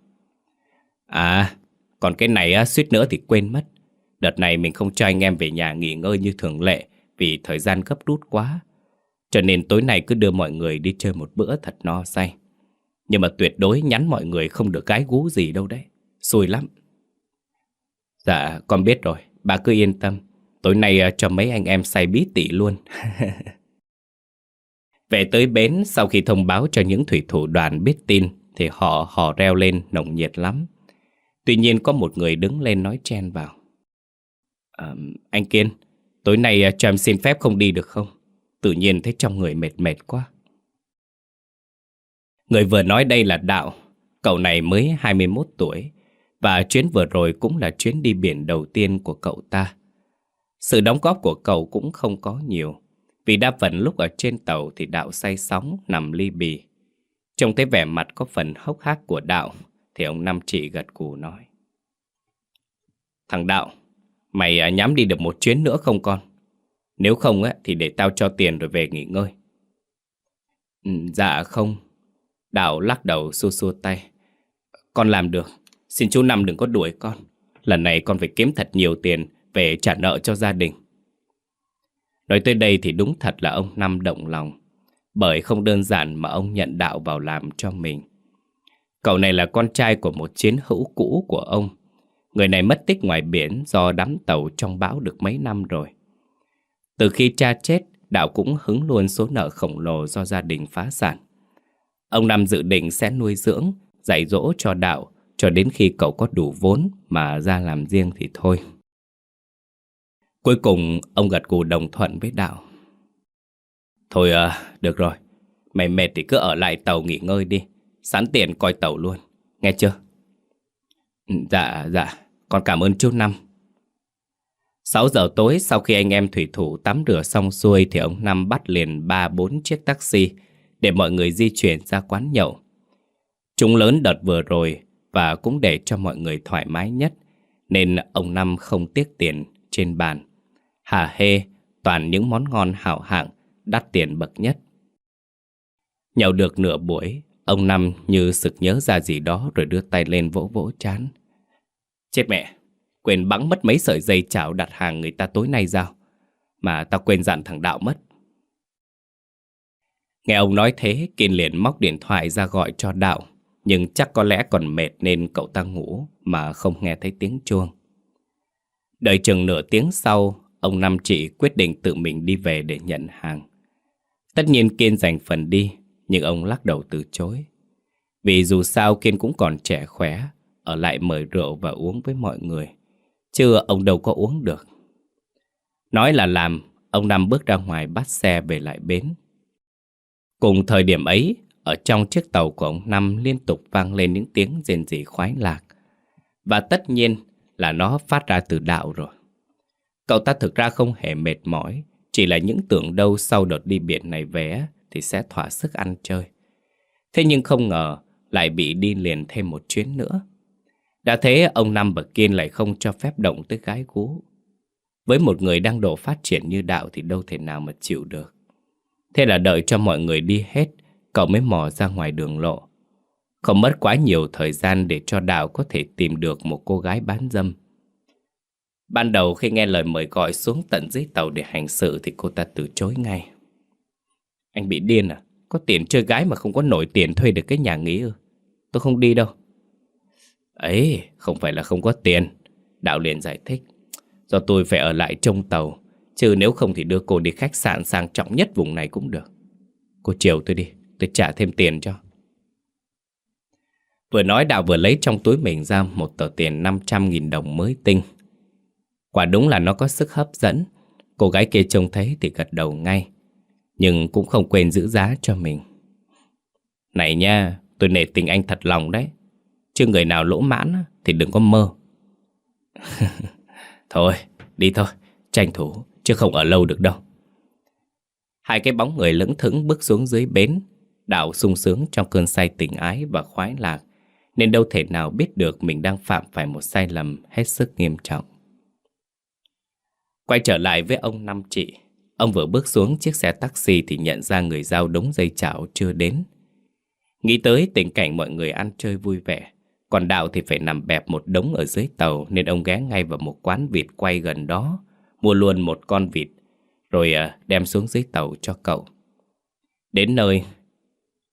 Speaker 1: À, còn cái này á, suýt nữa thì quên mất. Đợt này mình không cho anh em về nhà nghỉ ngơi như thường lệ vì thời gian gấp rút quá. Cho nên tối nay cứ đưa mọi người đi chơi một bữa thật no say. Nhưng mà tuyệt đối nhắn mọi người không được gái gú gì đâu đấy. Xui lắm. Dạ, con biết rồi. Bà cứ yên tâm. Tối nay à, cho mấy anh em say bí tỉ luôn. Về tới bến, sau khi thông báo cho những thủy thủ đoàn biết tin, thì họ hò reo lên nồng nhiệt lắm. Tuy nhiên có một người đứng lên nói chen vào. À, anh Kiên, tối nay à, cho em xin phép không đi được không? Tự nhiên thấy trong người mệt mệt quá. Người vừa nói đây là Đạo, cậu này mới 21 tuổi, và chuyến vừa rồi cũng là chuyến đi biển đầu tiên của cậu ta. Sự đóng góp của cậu cũng không có nhiều, vì đa phần lúc ở trên tàu thì Đạo say sóng nằm ly bì. Trông thấy vẻ mặt có phần hốc hác của Đạo, thì ông Năm Trị gật cù nói. Thằng Đạo, mày à, nhắm đi được một chuyến nữa không con? Nếu không á, thì để tao cho tiền rồi về nghỉ ngơi. Ừ, dạ không. Đạo lắc đầu xua xua tay. Con làm được. Xin chú Năm đừng có đuổi con. Lần này con phải kiếm thật nhiều tiền về trả nợ cho gia đình. Nói tới đây thì đúng thật là ông Năm động lòng. Bởi không đơn giản mà ông nhận đạo vào làm cho mình. Cậu này là con trai của một chiến hữu cũ của ông. Người này mất tích ngoài biển do đắm tàu trong bão được mấy năm rồi. Từ khi cha chết, Đạo cũng hứng luôn số nợ khổng lồ do gia đình phá sản. Ông Năm dự định sẽ nuôi dưỡng, dạy dỗ cho Đạo cho đến khi cậu có đủ vốn mà ra làm riêng thì thôi. Cuối cùng, ông gật gù đồng thuận với Đạo. Thôi à, được rồi. Mày mệt thì cứ ở lại tàu nghỉ ngơi đi. Sẵn tiền coi tàu luôn. Nghe chưa? Ừ, dạ, dạ. Con cảm ơn chú Năm. 6 giờ tối sau khi anh em thủy thủ tắm rửa xong xuôi thì ông Năm bắt liền 3-4 chiếc taxi để mọi người di chuyển ra quán nhậu. Chúng lớn đợt vừa rồi và cũng để cho mọi người thoải mái nhất nên ông Năm không tiếc tiền trên bàn. Hà hê, toàn những món ngon hảo hạng, đắt tiền bậc nhất. Nhậu được nửa buổi, ông Năm như sực nhớ ra gì đó rồi đưa tay lên vỗ vỗ chán. Chết mẹ, quên bắn mất mấy sợi dây chảo đặt hàng người ta tối nay giao. Mà tao quên dặn thằng Đạo mất. Nghe ông nói thế, Kiên liền móc điện thoại ra gọi cho Đạo. Nhưng chắc có lẽ còn mệt nên cậu ta ngủ mà không nghe thấy tiếng chuông. Đợi chừng nửa tiếng sau, ông Năm chị quyết định tự mình đi về để nhận hàng. Tất nhiên Kiên dành phần đi, nhưng ông lắc đầu từ chối. Vì dù sao Kiên cũng còn trẻ khỏe, ở lại mời rượu và uống với mọi người. Chứ ông đâu có uống được. Nói là làm, ông Năm bước ra ngoài bắt xe về lại bến. Cùng thời điểm ấy, ở trong chiếc tàu của ông Năm liên tục vang lên những tiếng rền rỉ khoái lạc. Và tất nhiên là nó phát ra từ đạo rồi. Cậu ta thực ra không hề mệt mỏi, chỉ là những tưởng đâu sau đợt đi biển này về thì sẽ thỏa sức ăn chơi. Thế nhưng không ngờ lại bị đi liền thêm một chuyến nữa. Đã thế ông Năm bậc Kiên lại không cho phép động tới gái cũ. Với một người đang độ phát triển như đạo thì đâu thể nào mà chịu được. Thế là đợi cho mọi người đi hết, cậu mới mò ra ngoài đường lộ. Không mất quá nhiều thời gian để cho đạo có thể tìm được một cô gái bán dâm. Ban đầu khi nghe lời mời gọi xuống tận dưới tàu để hành sự thì cô ta từ chối ngay. Anh bị điên à? Có tiền chơi gái mà không có nổi tiền thuê được cái nhà nghỉ ư? Tôi không đi đâu. Ấy, không phải là không có tiền. Đạo liền giải thích. Do tôi phải ở lại trong tàu. Chứ nếu không thì đưa cô đi khách sạn sang trọng nhất vùng này cũng được. Cô chiều tôi đi, tôi trả thêm tiền cho. Vừa nói Đạo vừa lấy trong túi mình ra một tờ tiền 500.000 đồng mới tinh. Quả đúng là nó có sức hấp dẫn. Cô gái kia trông thấy thì gật đầu ngay. Nhưng cũng không quên giữ giá cho mình. Này nha, tôi nể tình anh thật lòng đấy. Chứ người nào lỗ mãn thì đừng có mơ. thôi, đi thôi, tranh thủ, chứ không ở lâu được đâu. Hai cái bóng người lững thững bước xuống dưới bến, đạo sung sướng trong cơn say tình ái và khoái lạc, nên đâu thể nào biết được mình đang phạm phải một sai lầm hết sức nghiêm trọng. Quay trở lại với ông Năm Chị, ông vừa bước xuống chiếc xe taxi thì nhận ra người giao đống dây chảo chưa đến. Nghĩ tới tình cảnh mọi người ăn chơi vui vẻ, còn Đạo thì phải nằm bẹp một đống ở dưới tàu nên ông ghé ngay vào một quán vịt quay gần đó, mua luôn một con vịt, rồi à, đem xuống dưới tàu cho cậu. Đến nơi,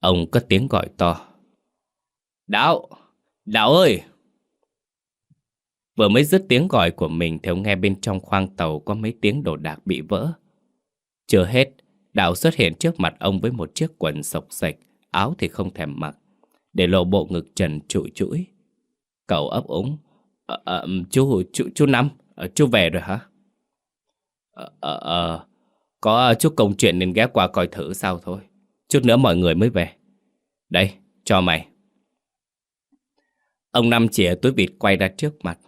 Speaker 1: ông cất tiếng gọi to. Đạo! Đạo ơi! Vừa mới dứt tiếng gọi của mình thì ông nghe bên trong khoang tàu có mấy tiếng đồ đạc bị vỡ. Chưa hết, Đạo xuất hiện trước mặt ông với một chiếc quần sọc sạch, áo thì không thèm mặc để lộ bộ ngực trần trụi chuỗi. Cậu ấp úng. À, à, chú, chú, chú Năm, à, chú về rồi hả? Ờ, à, à, có chút công chuyện nên ghé qua coi thử sao thôi. Chút nữa mọi người mới về. Đây, cho mày. Ông Năm chỉa túi vịt quay ra trước mặt.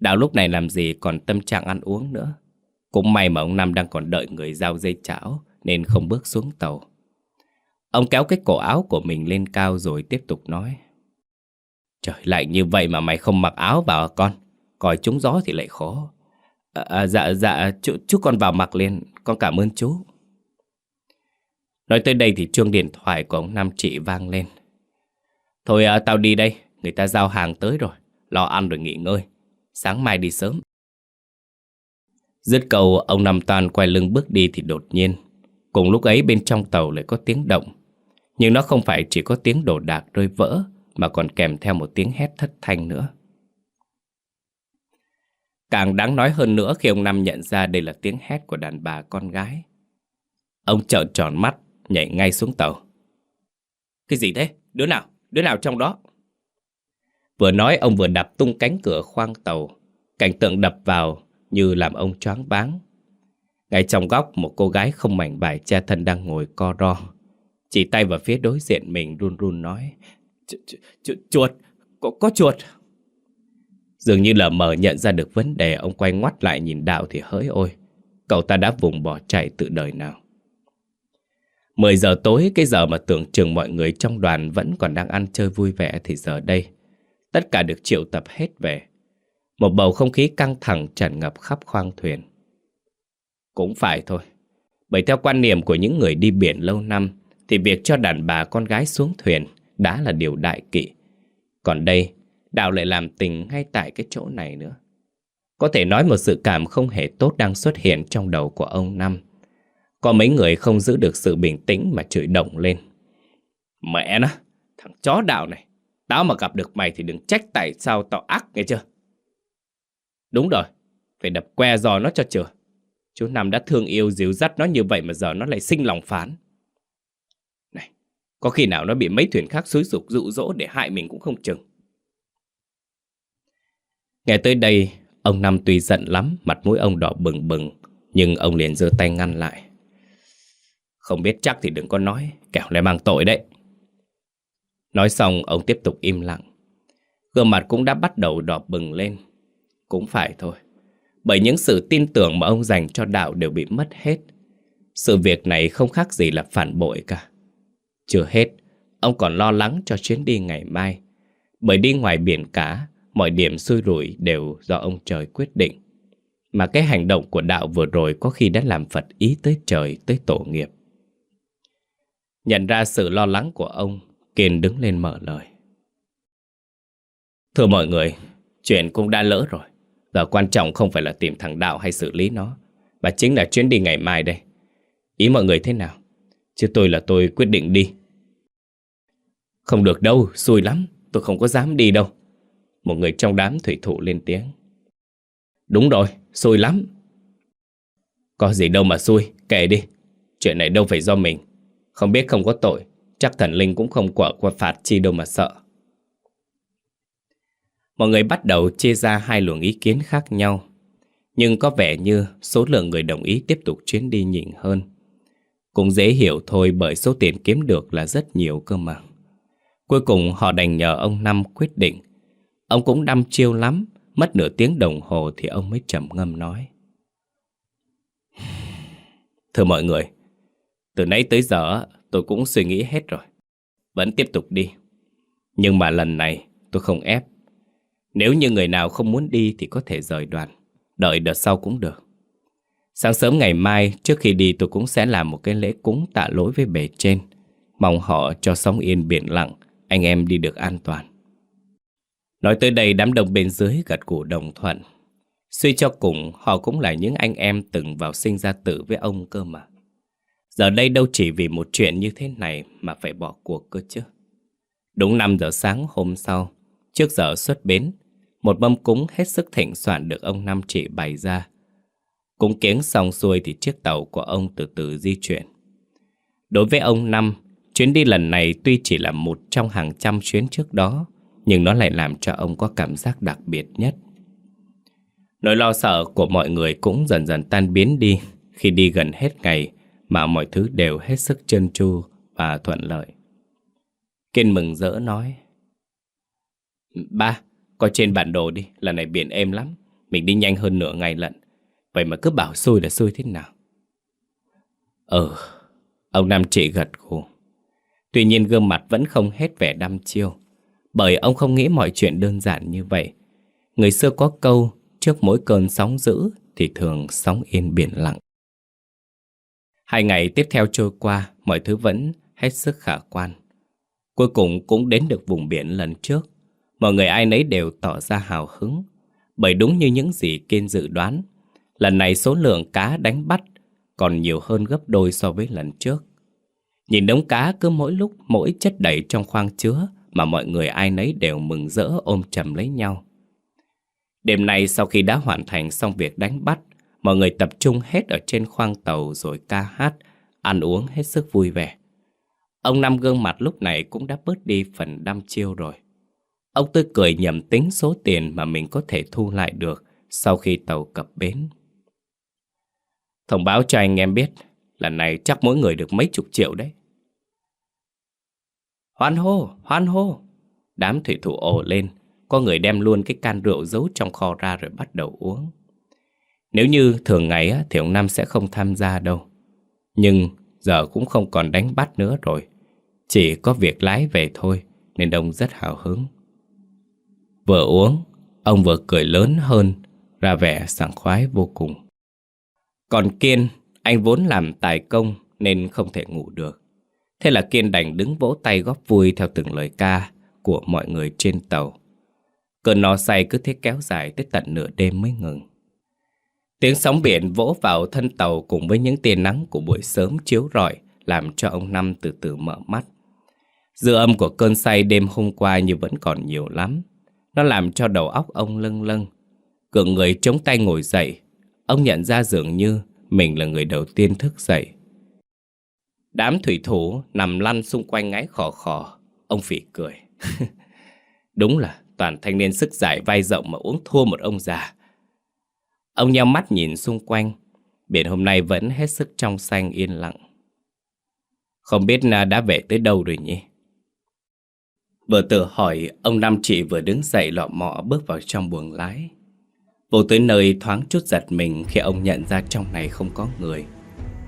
Speaker 1: Đạo lúc này làm gì còn tâm trạng ăn uống nữa. Cũng may mà ông Năm đang còn đợi người giao dây chảo nên không bước xuống tàu. Ông kéo cái cổ áo của mình lên cao rồi tiếp tục nói. Trời, lạnh như vậy mà mày không mặc áo vào à con? Coi trúng gió thì lại khó. À, à, dạ, dạ, chú, chú con vào mặc liền, con cảm ơn chú. Nói tới đây thì chuông điện thoại của ông Nam chị vang lên. Thôi à, tao đi đây, người ta giao hàng tới rồi, lo ăn rồi nghỉ ngơi. Sáng mai đi sớm. Dứt cầu, ông Nam Toàn quay lưng bước đi thì đột nhiên. Cùng lúc ấy bên trong tàu lại có tiếng động. Nhưng nó không phải chỉ có tiếng đổ đạc rơi vỡ Mà còn kèm theo một tiếng hét thất thanh nữa Càng đáng nói hơn nữa khi ông Năm nhận ra đây là tiếng hét của đàn bà con gái. Ông trợn tròn mắt, nhảy ngay xuống tàu. Cái gì thế? Đứa nào? Đứa nào trong đó? Vừa nói ông vừa đập tung cánh cửa khoang tàu. Cảnh tượng đập vào như làm ông choáng váng. Ngay trong góc một cô gái không mảnh vải cha thân đang ngồi co ro. Chỉ tay vào phía đối diện mình run run nói ch ch ch Chuột, có, có chuột Dường như lờ mờ nhận ra được vấn đề Ông quay ngoắt lại nhìn đạo thì hỡi ôi Cậu ta đã vùng bỏ chạy tự đời nào 10 giờ tối Cái giờ mà tưởng chừng mọi người trong đoàn Vẫn còn đang ăn chơi vui vẻ Thì giờ đây Tất cả được triệu tập hết về. Một bầu không khí căng thẳng tràn ngập khắp khoang thuyền. Cũng phải thôi. Bởi theo quan niệm của những người đi biển lâu năm Thì việc cho đàn bà con gái xuống thuyền Đã là điều đại kỵ. Còn đây Đạo lại làm tình ngay tại cái chỗ này nữa. Có thể nói một sự cảm không hề tốt đang xuất hiện trong đầu của ông Năm. Có mấy người không giữ được sự bình tĩnh mà chửi động lên. Mẹ nó, thằng chó đạo này. Tao mà gặp được mày thì đừng trách tại sao tao ác nghe chưa Đúng rồi, phải đập que giò nó cho chừa Chú Năm đã thương yêu dìu dắt nó như vậy mà giờ nó lại sinh lòng phán Này, có khi nào nó bị mấy thuyền khác xúi dục dụ dỗ để hại mình cũng không chừng Nghe tới đây, ông Năm tuy giận lắm, mặt mũi ông đỏ bừng bừng, nhưng ông liền giơ tay ngăn lại. Không biết chắc thì đừng có nói, kẻo lại mang tội đấy. Nói xong, ông tiếp tục im lặng. Gương mặt cũng đã bắt đầu đỏ bừng lên. Cũng phải thôi, bởi những sự tin tưởng mà ông dành cho đạo đều bị mất hết. Sự việc này không khác gì là phản bội cả. Chưa hết, ông còn lo lắng cho chuyến đi ngày mai. Bởi đi ngoài biển cả, Mọi điểm xui rủi đều do ông trời quyết định Mà cái hành động của đạo vừa rồi Có khi đã làm Phật ý tới trời Tới tổ nghiệp Nhận ra sự lo lắng của ông Kiên đứng lên mở lời. Thưa mọi người Chuyện cũng đã lỡ rồi. Giờ quan trọng không phải là tìm thằng đạo hay xử lý nó Mà chính là chuyến đi ngày mai đây. Ý mọi người thế nào? Chứ tôi là tôi quyết định đi. Không được đâu, xui lắm. Tôi không có dám đi đâu. Một người trong đám thủy thủ lên tiếng. Đúng rồi, xui lắm. Có gì đâu mà xui, kệ đi. Chuyện này đâu phải do mình. Không biết không có tội. Chắc thần linh cũng không quở qua phạt chi đâu mà sợ. Mọi người bắt đầu chia ra hai luồng ý kiến khác nhau. Nhưng có vẻ như số lượng người đồng ý tiếp tục chuyến đi nhỉnh hơn. Cũng dễ hiểu thôi bởi số tiền kiếm được là rất nhiều cơ mà. Cuối cùng họ đành nhờ ông Năm quyết định. Ông cũng đăm chiêu lắm, Mất nửa tiếng đồng hồ thì ông mới trầm ngâm nói. Thưa mọi người, Từ nãy tới giờ tôi cũng suy nghĩ hết rồi. Vẫn tiếp tục đi. Nhưng mà lần này, tôi không ép. Nếu như người nào không muốn đi thì có thể rời đoàn. Đợi đợt sau cũng được. Sáng sớm ngày mai, trước khi đi tôi cũng sẽ làm một cái lễ cúng tạ lỗi với bề trên. Mong họ cho sóng yên biển lặng, Anh em đi được an toàn. Nói tới đây, đám đông bên dưới gật gù đồng thuận. Suy cho cùng, họ cũng là những anh em từng vào sinh ra tử với ông cơ mà. Giờ đây đâu chỉ vì một chuyện như thế này mà phải bỏ cuộc cơ chứ. Đúng 5 giờ sáng hôm sau, trước giờ xuất bến, một mâm cúng hết sức thịnh soạn được ông Năm trị bày ra. Cúng kiếng xong xuôi thì chiếc tàu của ông từ từ di chuyển. Đối với ông Năm, chuyến đi lần này tuy chỉ là một trong hàng trăm chuyến trước đó, nhưng nó lại làm cho ông có cảm giác đặc biệt nhất. Nỗi lo sợ của mọi người cũng dần dần tan biến đi khi đi gần hết ngày mà mọi thứ đều hết sức trơn tru và thuận lợi. Kiên mừng rỡ nói Ba, coi trên bản đồ đi, lần này biển êm lắm Mình đi nhanh hơn nửa ngày lận Vậy mà cứ bảo xui là xui thế nào? Ừ, ông Nam trị gật gù. Tuy nhiên gương mặt vẫn không hết vẻ đăm chiêu bởi ông không nghĩ mọi chuyện đơn giản như vậy. Người xưa có câu Trước mỗi cơn sóng dữ Thì thường sóng yên biển lặng. Hai ngày tiếp theo trôi qua Mọi thứ vẫn hết sức khả quan. Cuối cùng cũng đến được vùng biển lần trước. Mọi người ai nấy đều tỏ ra hào hứng. Bởi đúng như những gì Kiên dự đoán Lần này số lượng cá đánh bắt Còn nhiều hơn gấp đôi so với lần trước. Nhìn đống cá cứ mỗi lúc mỗi chất đầy trong khoang chứa mà mọi người ai nấy đều mừng rỡ ôm chầm lấy nhau. Đêm nay sau khi đã hoàn thành xong việc đánh bắt, mọi người tập trung hết ở trên khoang tàu rồi ca hát, ăn uống hết sức vui vẻ. Ông Năm gương mặt lúc này cũng đã bớt đi phần đăm chiêu rồi. Ông tôi cười nhầm tính số tiền mà mình có thể thu lại được sau khi tàu cập bến. Thông báo cho anh em biết, lần này chắc mỗi người được mấy chục triệu đấy. Hoan hô, hoan hô. Đám thủy thủ ồ lên, có người đem luôn cái can rượu giấu trong kho ra rồi bắt đầu uống. Nếu như thường ngày thì ông Năm sẽ không tham gia đâu. Nhưng giờ cũng không còn đánh bắt nữa rồi. Chỉ có việc lái về thôi, nên ông rất hào hứng. Vừa uống, ông vừa cười lớn hơn, ra vẻ sảng khoái vô cùng. Còn Kiên, anh vốn làm tài công nên không thể ngủ được. Thế là Kiên đành đứng vỗ tay góp vui theo từng lời ca của mọi người trên tàu. Cơn no say cứ thế kéo dài tới tận nửa đêm mới ngừng. Tiếng sóng biển vỗ vào thân tàu cùng với những tia nắng của buổi sớm chiếu rọi, làm cho ông Năm từ từ mở mắt. Dư âm của cơn say đêm hôm qua như vẫn còn nhiều lắm. Nó làm cho đầu óc ông lâng lâng. Cường người chống tay ngồi dậy. Ông nhận ra dường như mình là người đầu tiên thức dậy. Đám thủy thủ nằm lăn xung quanh ngái khò khò. Ông phỉ cười. Đúng là toàn thanh niên sức giải vai rộng mà uống thua một ông già. Ông nheo mắt nhìn xung quanh. Biển hôm nay vẫn hết sức trong xanh yên lặng. Không biết à, đã về tới đâu rồi nhỉ? Vừa tự hỏi, ông Nam chị vừa đứng dậy lọ mọ bước vào trong buồng lái. Vô tới nơi thoáng chút giật mình khi ông nhận ra trong này không có người.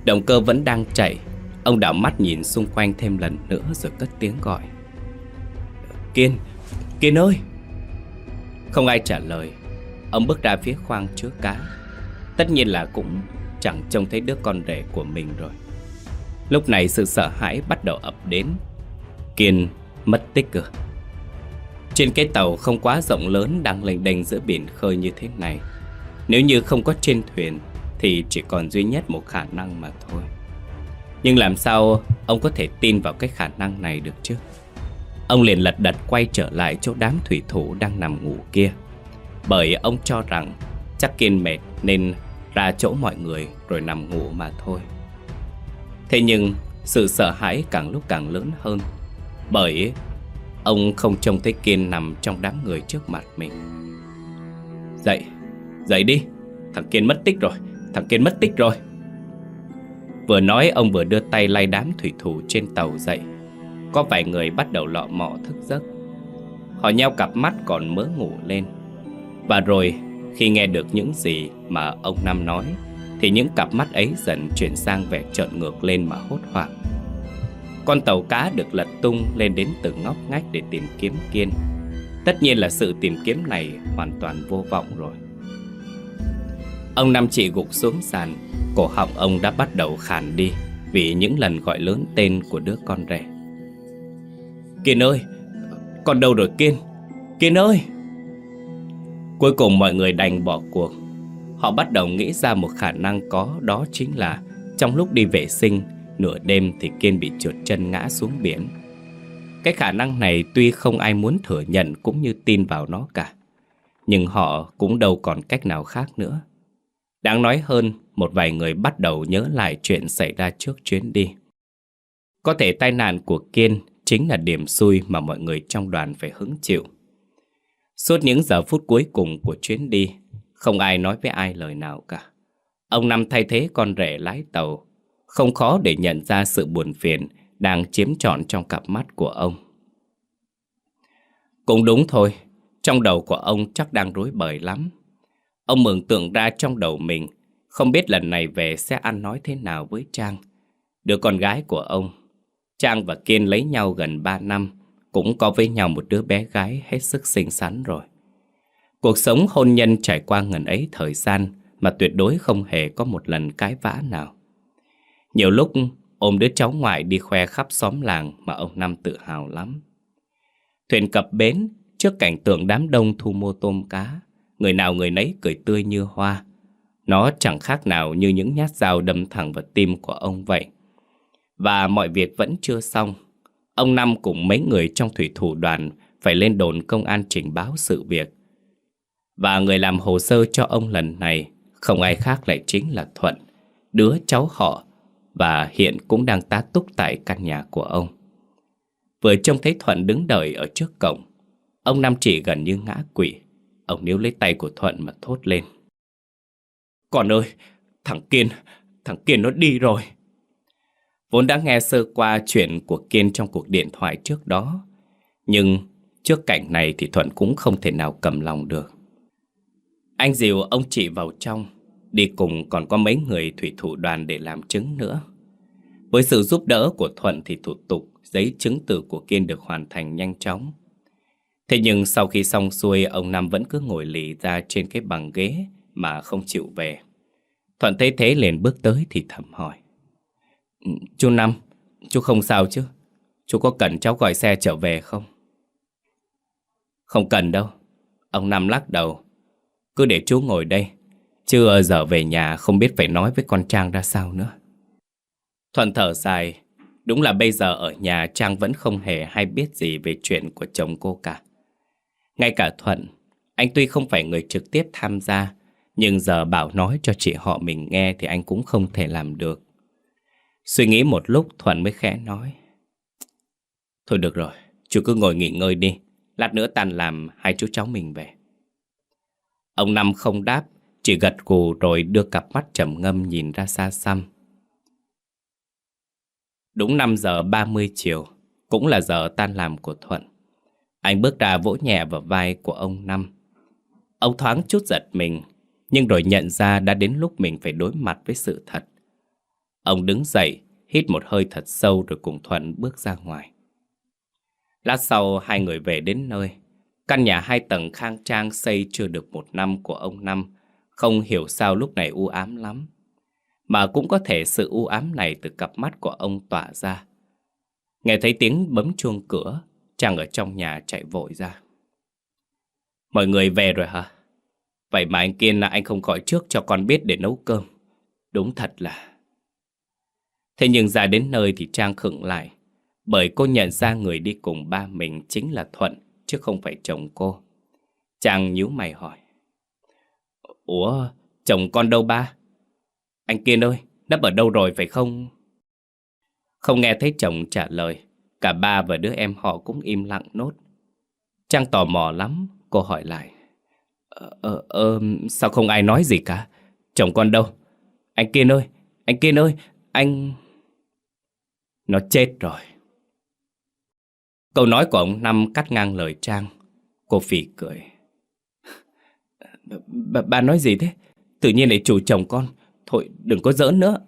Speaker 1: Động cơ vẫn đang chạy, ông đảo mắt nhìn xung quanh thêm lần nữa rồi cất tiếng gọi. Kiên, Kiên ơi! Không ai trả lời, ông bước ra phía khoang chứa cá. Tất nhiên là cũng chẳng trông thấy đứa con rể của mình rồi. Lúc này sự sợ hãi bắt đầu ập đến. Kiên mất tích cơ. Trên cái tàu không quá rộng lớn đang lênh đênh giữa biển khơi như thế này. Nếu như không có trên thuyền thì chỉ còn duy nhất một khả năng mà thôi. Nhưng làm sao ông có thể tin vào cái khả năng này được chứ? Ông liền lật đật quay trở lại chỗ đám thủy thủ đang nằm ngủ kia. Bởi ông cho rằng chắc kiên mệt nên ra chỗ mọi người rồi nằm ngủ mà thôi. Thế nhưng sự sợ hãi càng lúc càng lớn hơn. Bởi ông không trông thấy Kiên nằm trong đám người trước mặt mình. Dậy, dậy đi. Thằng Kiên mất tích rồi, thằng Kiên mất tích rồi. Vừa nói ông vừa đưa tay lay đám thủy thủ trên tàu dậy. Có vài người bắt đầu lọ mọ thức giấc. Họ nheo cặp mắt còn mớ ngủ lên. Và rồi, khi nghe được những gì mà ông Năm nói, Thì những cặp mắt ấy dần chuyển sang vẻ trợn ngược lên mà hốt hoảng. Con tàu cá được lật tung lên đến từng ngóc ngách để tìm kiếm Kiên. Tất nhiên là sự tìm kiếm này hoàn toàn vô vọng rồi. Ông Năm chị gục xuống sàn, Cổ họng ông đã bắt đầu khàn đi Vì những lần gọi lớn tên của đứa con rể Kiên ơi, Con đâu rồi Kiên? Kiên ơi! Cuối cùng mọi người đành bỏ cuộc. Họ bắt đầu nghĩ ra một khả năng có Đó chính là Trong lúc đi vệ sinh Nửa đêm thì Kiên bị trượt chân ngã xuống biển. Cái khả năng này tuy không ai muốn thừa nhận cũng như tin vào nó cả Nhưng họ cũng đâu còn cách nào khác nữa. Đáng nói hơn, một vài người bắt đầu nhớ lại chuyện xảy ra trước chuyến đi. Có thể tai nạn của Kiên chính là điểm xui mà mọi người trong đoàn phải hứng chịu. Suốt những giờ phút cuối cùng của chuyến đi Không ai nói với ai lời nào cả Ông Năm thay thế con rể lái tàu không khó để nhận ra sự buồn phiền đang chiếm trọn trong cặp mắt của ông. Cũng đúng thôi, trong đầu của ông chắc đang rối bời lắm. Ông mường tượng ra trong đầu mình, không biết lần này về sẽ ăn nói thế nào với Trang. Đứa con gái của ông, Trang và Kiên lấy nhau gần 3 năm, cũng có với nhau một đứa bé gái hết sức xinh xắn rồi. Cuộc sống hôn nhân trải qua ngần ấy thời gian mà tuyệt đối không hề có một lần cái vã nào. Nhiều lúc ôm đứa cháu ngoại đi khoe khắp xóm làng mà ông Năm tự hào lắm. Thuyền cập bến, trước cảnh tượng đám đông thu mua tôm cá, người nào người nấy cười tươi như hoa. Nó chẳng khác nào như những nhát dao đâm thẳng vào tim của ông vậy. Và mọi việc vẫn chưa xong. Ông Năm cùng mấy người trong thủy thủ đoàn phải lên đồn công an trình báo sự việc. Và người làm hồ sơ cho ông lần này không ai khác lại chính là Thuận, đứa cháu họ và hiện cũng đang tá túc tại căn nhà của ông. Vừa trông thấy Thuận đứng đợi ở trước cổng, ông Năm chỉ gần như ngã quỵ. Ông níu lấy tay của Thuận mà thốt lên. Con ơi, thằng Kiên, thằng Kiên nó đi rồi. Vốn đã nghe sơ qua chuyện của Kiên trong cuộc điện thoại trước đó, nhưng trước cảnh này thì Thuận cũng không thể nào cầm lòng được. Anh dìu ông chị vào trong, đi cùng còn có mấy người thủy thủ đoàn để làm chứng nữa. Với sự giúp đỡ của Thuận thì thủ tục giấy chứng tử của Kiên được hoàn thành nhanh chóng. Thế nhưng sau khi xong xuôi, ông nam vẫn cứ ngồi lì ra trên cái bằng ghế mà không chịu về. Thuận thấy thế liền bước tới thì thầm hỏi. Chú Năm, chú không sao chứ? Chú có cần cháu gọi xe trở về không? Không cần đâu. Ông Năm lắc đầu. Cứ để chú ngồi đây. Chưa ờ, giờ về nhà không biết phải nói với con Trang ra sao nữa. Thuận thở dài. Đúng là bây giờ ở nhà Trang vẫn không hề hay biết gì về chuyện của chồng cô cả. Ngay cả Thuận, anh tuy không phải người trực tiếp tham gia, nhưng giờ bảo nói cho chị họ mình nghe thì anh cũng không thể làm được. Suy nghĩ một lúc Thuận mới khẽ nói. Thôi được rồi, chú cứ ngồi nghỉ ngơi đi. Lát nữa tan làm hai chú cháu mình về. Ông Năm không đáp, chỉ gật gù rồi đưa cặp mắt trầm ngâm nhìn ra xa xăm. Đúng 5 giờ 30 chiều, cũng là giờ tan làm của Thuận. Anh bước ra vỗ nhẹ vào vai của ông Năm. Ông thoáng chút giật mình, nhưng rồi nhận ra đã đến lúc mình phải đối mặt với sự thật. Ông đứng dậy, hít một hơi thật sâu rồi cùng Thuận bước ra ngoài. Lát sau hai người về đến nơi. Căn nhà hai tầng khang trang xây chưa được một năm của ông Năm không hiểu sao lúc này u ám lắm. Mà cũng có thể sự u ám này từ cặp mắt của ông tỏa ra. Nghe thấy tiếng bấm chuông cửa, chàng ở trong nhà chạy vội ra. Mọi người về rồi hả? Vậy mà anh Kiên là anh không gọi trước cho con biết để nấu cơm. Đúng thật là... Thế nhưng ra đến nơi thì Trang khựng lại. Bởi cô nhận ra người đi cùng ba mình chính là Thuận, chứ không phải chồng cô. trang nhíu mày hỏi. Ủa, chồng con đâu ba? Anh Kiên ơi, nấp ở đâu rồi phải không? Không nghe thấy chồng trả lời, cả ba và đứa em họ cũng im lặng nốt. Trang tò mò lắm, cô hỏi lại. Ờ, ờ, ờ, sao không ai nói gì cả? Chồng con đâu? Anh Kiên ơi, anh Kiên ơi, anh... Nó chết rồi. Câu nói của ông Năm cắt ngang lời Trang. Cô phi cười. Bà, bà nói gì thế? Tự nhiên lại chủ chồng con. Thôi đừng có giỡn nữa.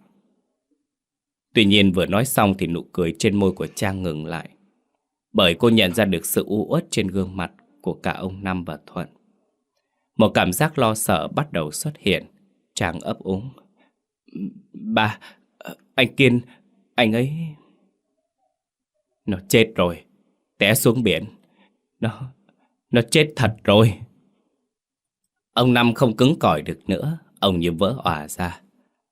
Speaker 1: Tuy nhiên vừa nói xong thì nụ cười trên môi của Trang ngừng lại. Bởi cô nhận ra được sự u uất trên gương mặt của cả ông Năm và Thuận. Một cảm giác lo sợ bắt đầu xuất hiện. Trang ấp úng. Bà, anh Kiên, anh ấy... Nó chết rồi té xuống biển. Nó, nó chết thật rồi. Ông Năm không cứng cỏi được nữa, ông như vỡ òa ra.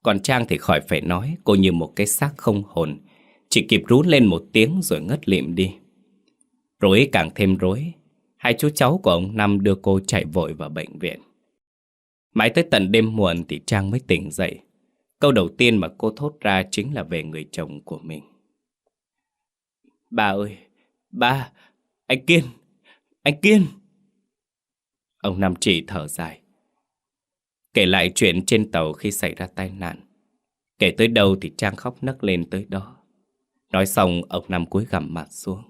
Speaker 1: Còn Trang thì khỏi phải nói, cô như một cái xác không hồn, chỉ kịp rú lên một tiếng rồi ngất lịm đi. Rối càng thêm rối, hai chú cháu của ông Năm đưa cô chạy vội vào bệnh viện. Mãi tới tận đêm muộn thì Trang mới tỉnh dậy. Câu đầu tiên mà cô thốt ra chính là về người chồng của mình. Bà ơi, Ba, anh Kiên, anh Kiên. Ông Nam chỉ thở dài. Kể lại chuyện trên tàu khi xảy ra tai nạn. Kể tới đâu thì Trang khóc nấc lên tới đó. Nói xong ông Nam cúi gằm mặt xuống.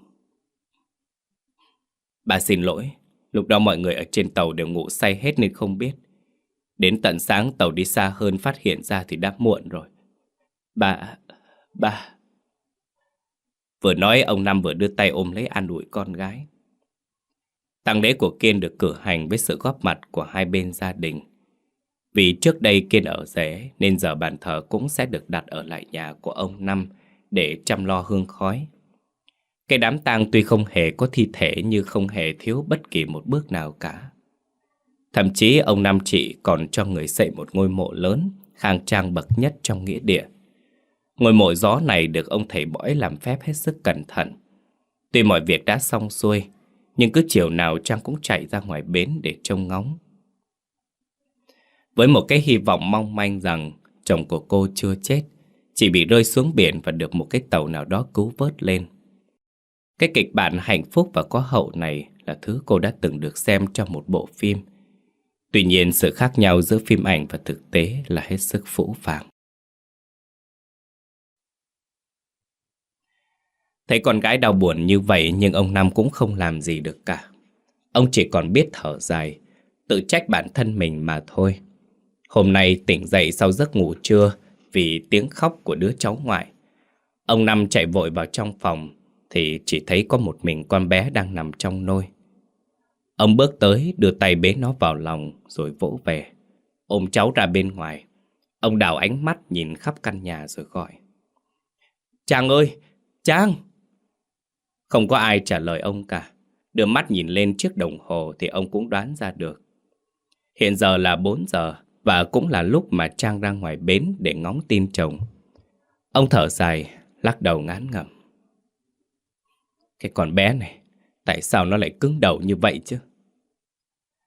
Speaker 1: Bà xin lỗi, lúc đó mọi người ở trên tàu đều ngủ say hết nên không biết. Đến tận sáng tàu đi xa hơn phát hiện ra thì đã muộn rồi. Bà, bà, Vừa nói ông Năm vừa đưa tay ôm lấy an ủi con gái. Tăng lễ của Kiên được cử hành với sự góp mặt của hai bên gia đình. Vì trước đây Kiên ở rể nên giờ bàn thờ cũng sẽ được đặt ở lại nhà của ông Năm để chăm lo hương khói. Cái đám tang tuy không hề có thi thể như không hề thiếu bất kỳ một bước nào cả. Thậm chí ông Năm chị còn cho người xây một ngôi mộ lớn, khang trang bậc nhất trong nghĩa địa. Ngôi mộ gió này được ông thầy bói làm phép hết sức cẩn thận. Tuy mọi việc đã xong xuôi, nhưng cứ chiều nào Trang cũng chạy ra ngoài bến để trông ngóng. Với một cái hy vọng mong manh rằng chồng của cô chưa chết, chỉ bị rơi xuống biển và được một cái tàu nào đó cứu vớt lên. Cái kịch bản hạnh phúc và có hậu này là thứ cô đã từng được xem trong một bộ phim. Tuy nhiên sự khác nhau giữa phim ảnh và thực tế là hết sức phũ phàng. Thấy con gái đau buồn như vậy nhưng ông Năm cũng không làm gì được cả. Ông chỉ còn biết thở dài, tự trách bản thân mình mà thôi. Hôm nay tỉnh dậy sau giấc ngủ trưa vì tiếng khóc của đứa cháu ngoại. Ông Năm chạy vội vào trong phòng thì chỉ thấy có một mình con bé đang nằm trong nôi. Ông bước tới đưa tay bế nó vào lòng rồi vỗ về. Ôm cháu ra bên ngoài. Ông đào ánh mắt nhìn khắp căn nhà rồi gọi. chàng ơi! Trang! Không có ai trả lời ông cả. Đưa mắt nhìn lên chiếc đồng hồ thì ông cũng đoán ra được. Hiện giờ là 4 giờ và cũng là lúc mà Trang ra ngoài bến để ngóng tin chồng. Ông thở dài, lắc đầu ngán ngẩm. Cái con bé này, tại sao nó lại cứng đầu như vậy chứ?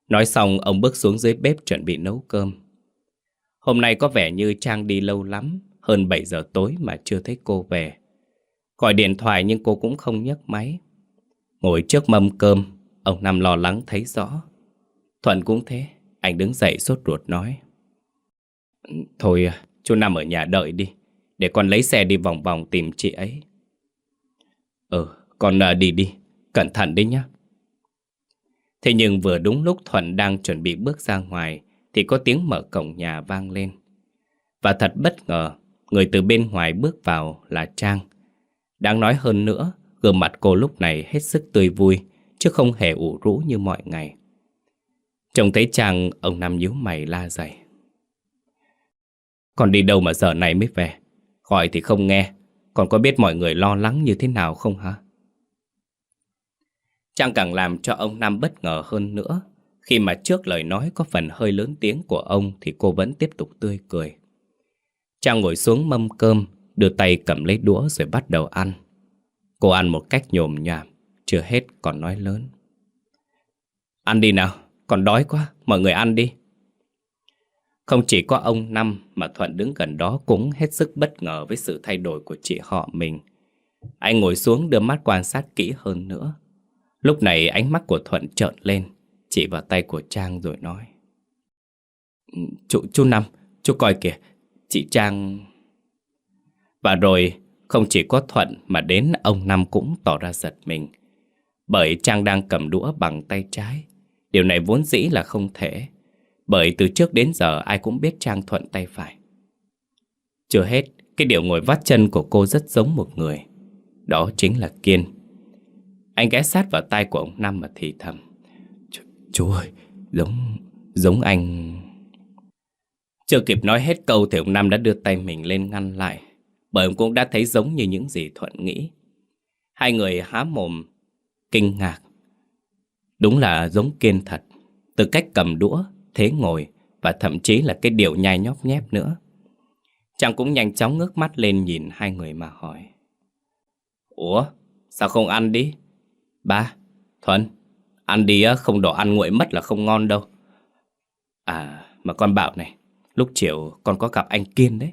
Speaker 1: Nói xong, ông bước xuống dưới bếp chuẩn bị nấu cơm. Hôm nay có vẻ như Trang đi lâu lắm, hơn 7 giờ tối mà chưa thấy cô về. Gọi điện thoại nhưng cô cũng không nhấc máy. Ngồi trước mâm cơm, ông Năm lo lắng thấy rõ. Thuận cũng thế, anh đứng dậy sốt ruột nói. Thôi, chú Năm ở nhà đợi đi, để con lấy xe đi vòng vòng tìm chị ấy. Ừ, con à, đi đi, cẩn thận đi nhá. Thế nhưng vừa đúng lúc Thuận đang chuẩn bị bước ra ngoài thì có tiếng mở cổng nhà vang lên. Và thật bất ngờ, người từ bên ngoài bước vào là Trang. Đáng nói hơn nữa, gương mặt cô lúc này hết sức tươi vui, chứ không hề ủ rũ như mọi ngày. Trông thấy Trang, ông Năm nhíu mày la dày. Còn đi đâu mà giờ này mới về? Gọi thì không nghe, còn có biết mọi người lo lắng như thế nào không hả? Trang càng làm cho ông Năm bất ngờ hơn nữa. Khi mà trước lời nói có phần hơi lớn tiếng của ông thì cô vẫn tiếp tục tươi cười. Trang ngồi xuống mâm cơm, đưa tay cầm lấy đũa rồi bắt đầu ăn. Cô ăn một cách nhồm nhòm, chưa hết còn nói lớn. Ăn đi nào, còn đói quá, mọi người ăn đi. Không chỉ có ông Năm mà Thuận đứng gần đó cũng hết sức bất ngờ với sự thay đổi của chị họ mình. Anh ngồi xuống đưa mắt quan sát kỹ hơn nữa. Lúc này ánh mắt của Thuận trợn lên, chỉ vào tay của Trang rồi nói. Ừ, chú, chú Năm, chú coi kìa, chị Trang... Và rồi, không chỉ có Thuận mà đến ông Năm cũng tỏ ra giật mình. Bởi Trang đang cầm đũa bằng tay trái. Điều này vốn dĩ là không thể. Bởi từ trước đến giờ ai cũng biết Trang Thuận tay phải. Chưa hết, cái điều ngồi vắt chân của cô rất giống một người. Đó chính là Kiên. Anh ghé sát vào tay của ông Năm mà thì thầm. Chú ơi, giống, giống anh... Chưa kịp nói hết câu thì ông Năm đã đưa tay mình lên ngăn lại. Bởi ông cũng đã thấy giống như những gì Thuận nghĩ. Hai người há mồm, kinh ngạc. Đúng là giống kiên thật. Từ cách cầm đũa, thế ngồi và thậm chí là cái điệu nhai nhóp nhép nữa. Chàng cũng nhanh chóng ngước mắt lên nhìn hai người mà hỏi. Ủa, sao không ăn đi? Ba, Thuận, ăn đi không đỏ ăn nguội mất là không ngon đâu. À, mà con bảo này, lúc chiều con có gặp anh Kiên đấy.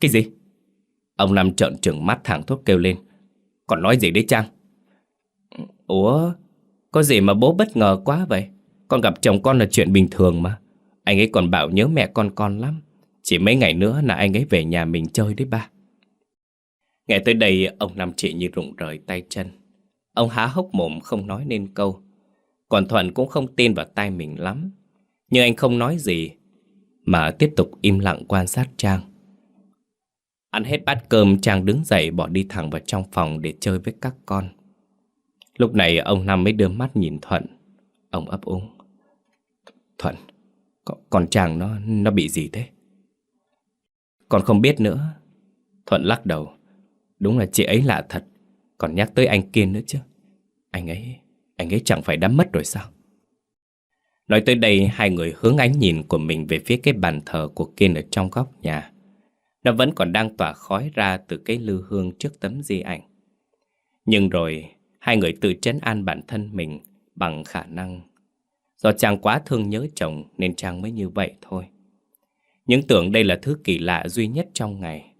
Speaker 1: Cái gì? Ông Năm trợn trừng mắt thẳng thuốc kêu lên. Còn nói gì đấy Trang? Ủa, có gì mà bố bất ngờ quá vậy? Con gặp chồng con là chuyện bình thường mà. Anh ấy còn bảo nhớ mẹ con con lắm. Chỉ mấy ngày nữa là anh ấy về nhà mình chơi đấy ba. Nghe tới đây, ông Năm chị như rụng rời tay chân. Ông há hốc mồm không nói nên câu. Còn Thuận cũng không tin vào tay mình lắm. Nhưng anh không nói gì, mà tiếp tục im lặng quan sát Trang. Ăn hết bát cơm, Trang đứng dậy bỏ đi thẳng vào trong phòng để chơi với các con. Lúc này ông Năm mới đưa mắt nhìn Thuận. Ông ấp úng. Thuận, con Trang nó nó bị gì thế? Con không biết nữa. Thuận lắc đầu. Đúng là chị ấy lạ thật. Còn nhắc tới anh kia nữa chứ. Anh ấy, anh ấy chẳng phải đã mất rồi sao? Nói tới đây, hai người hướng ánh nhìn của mình về phía cái bàn thờ của Kiên ở trong góc nhà. Nó vẫn còn đang tỏa khói ra từ cái lư hương trước tấm di ảnh. Nhưng rồi, hai người tự trấn an bản thân mình bằng khả năng. Do Trang quá thương nhớ chồng nên Trang mới như vậy thôi. Những tưởng đây là thứ kỳ lạ duy nhất trong ngày.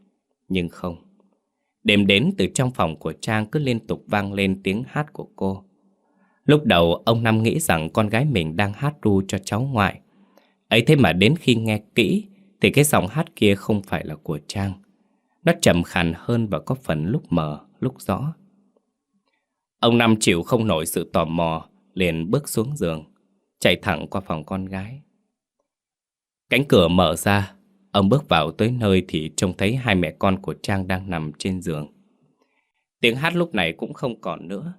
Speaker 1: Nhưng không. Đêm đến từ trong phòng của Trang cứ liên tục vang lên tiếng hát của cô. Lúc đầu ông Năm nghĩ rằng con gái mình đang hát ru cho cháu ngoại. Ấy thế mà đến khi nghe kỹ thì cái giọng hát kia không phải là của Trang. Nó trầm khàn hơn và có phần lúc mờ, lúc rõ. Ông Năm chịu không nổi sự tò mò, liền bước xuống giường, chạy thẳng qua phòng con gái. Cánh cửa mở ra, ông bước vào tới nơi thì trông thấy hai mẹ con của Trang đang nằm trên giường. Tiếng hát lúc này cũng không còn nữa.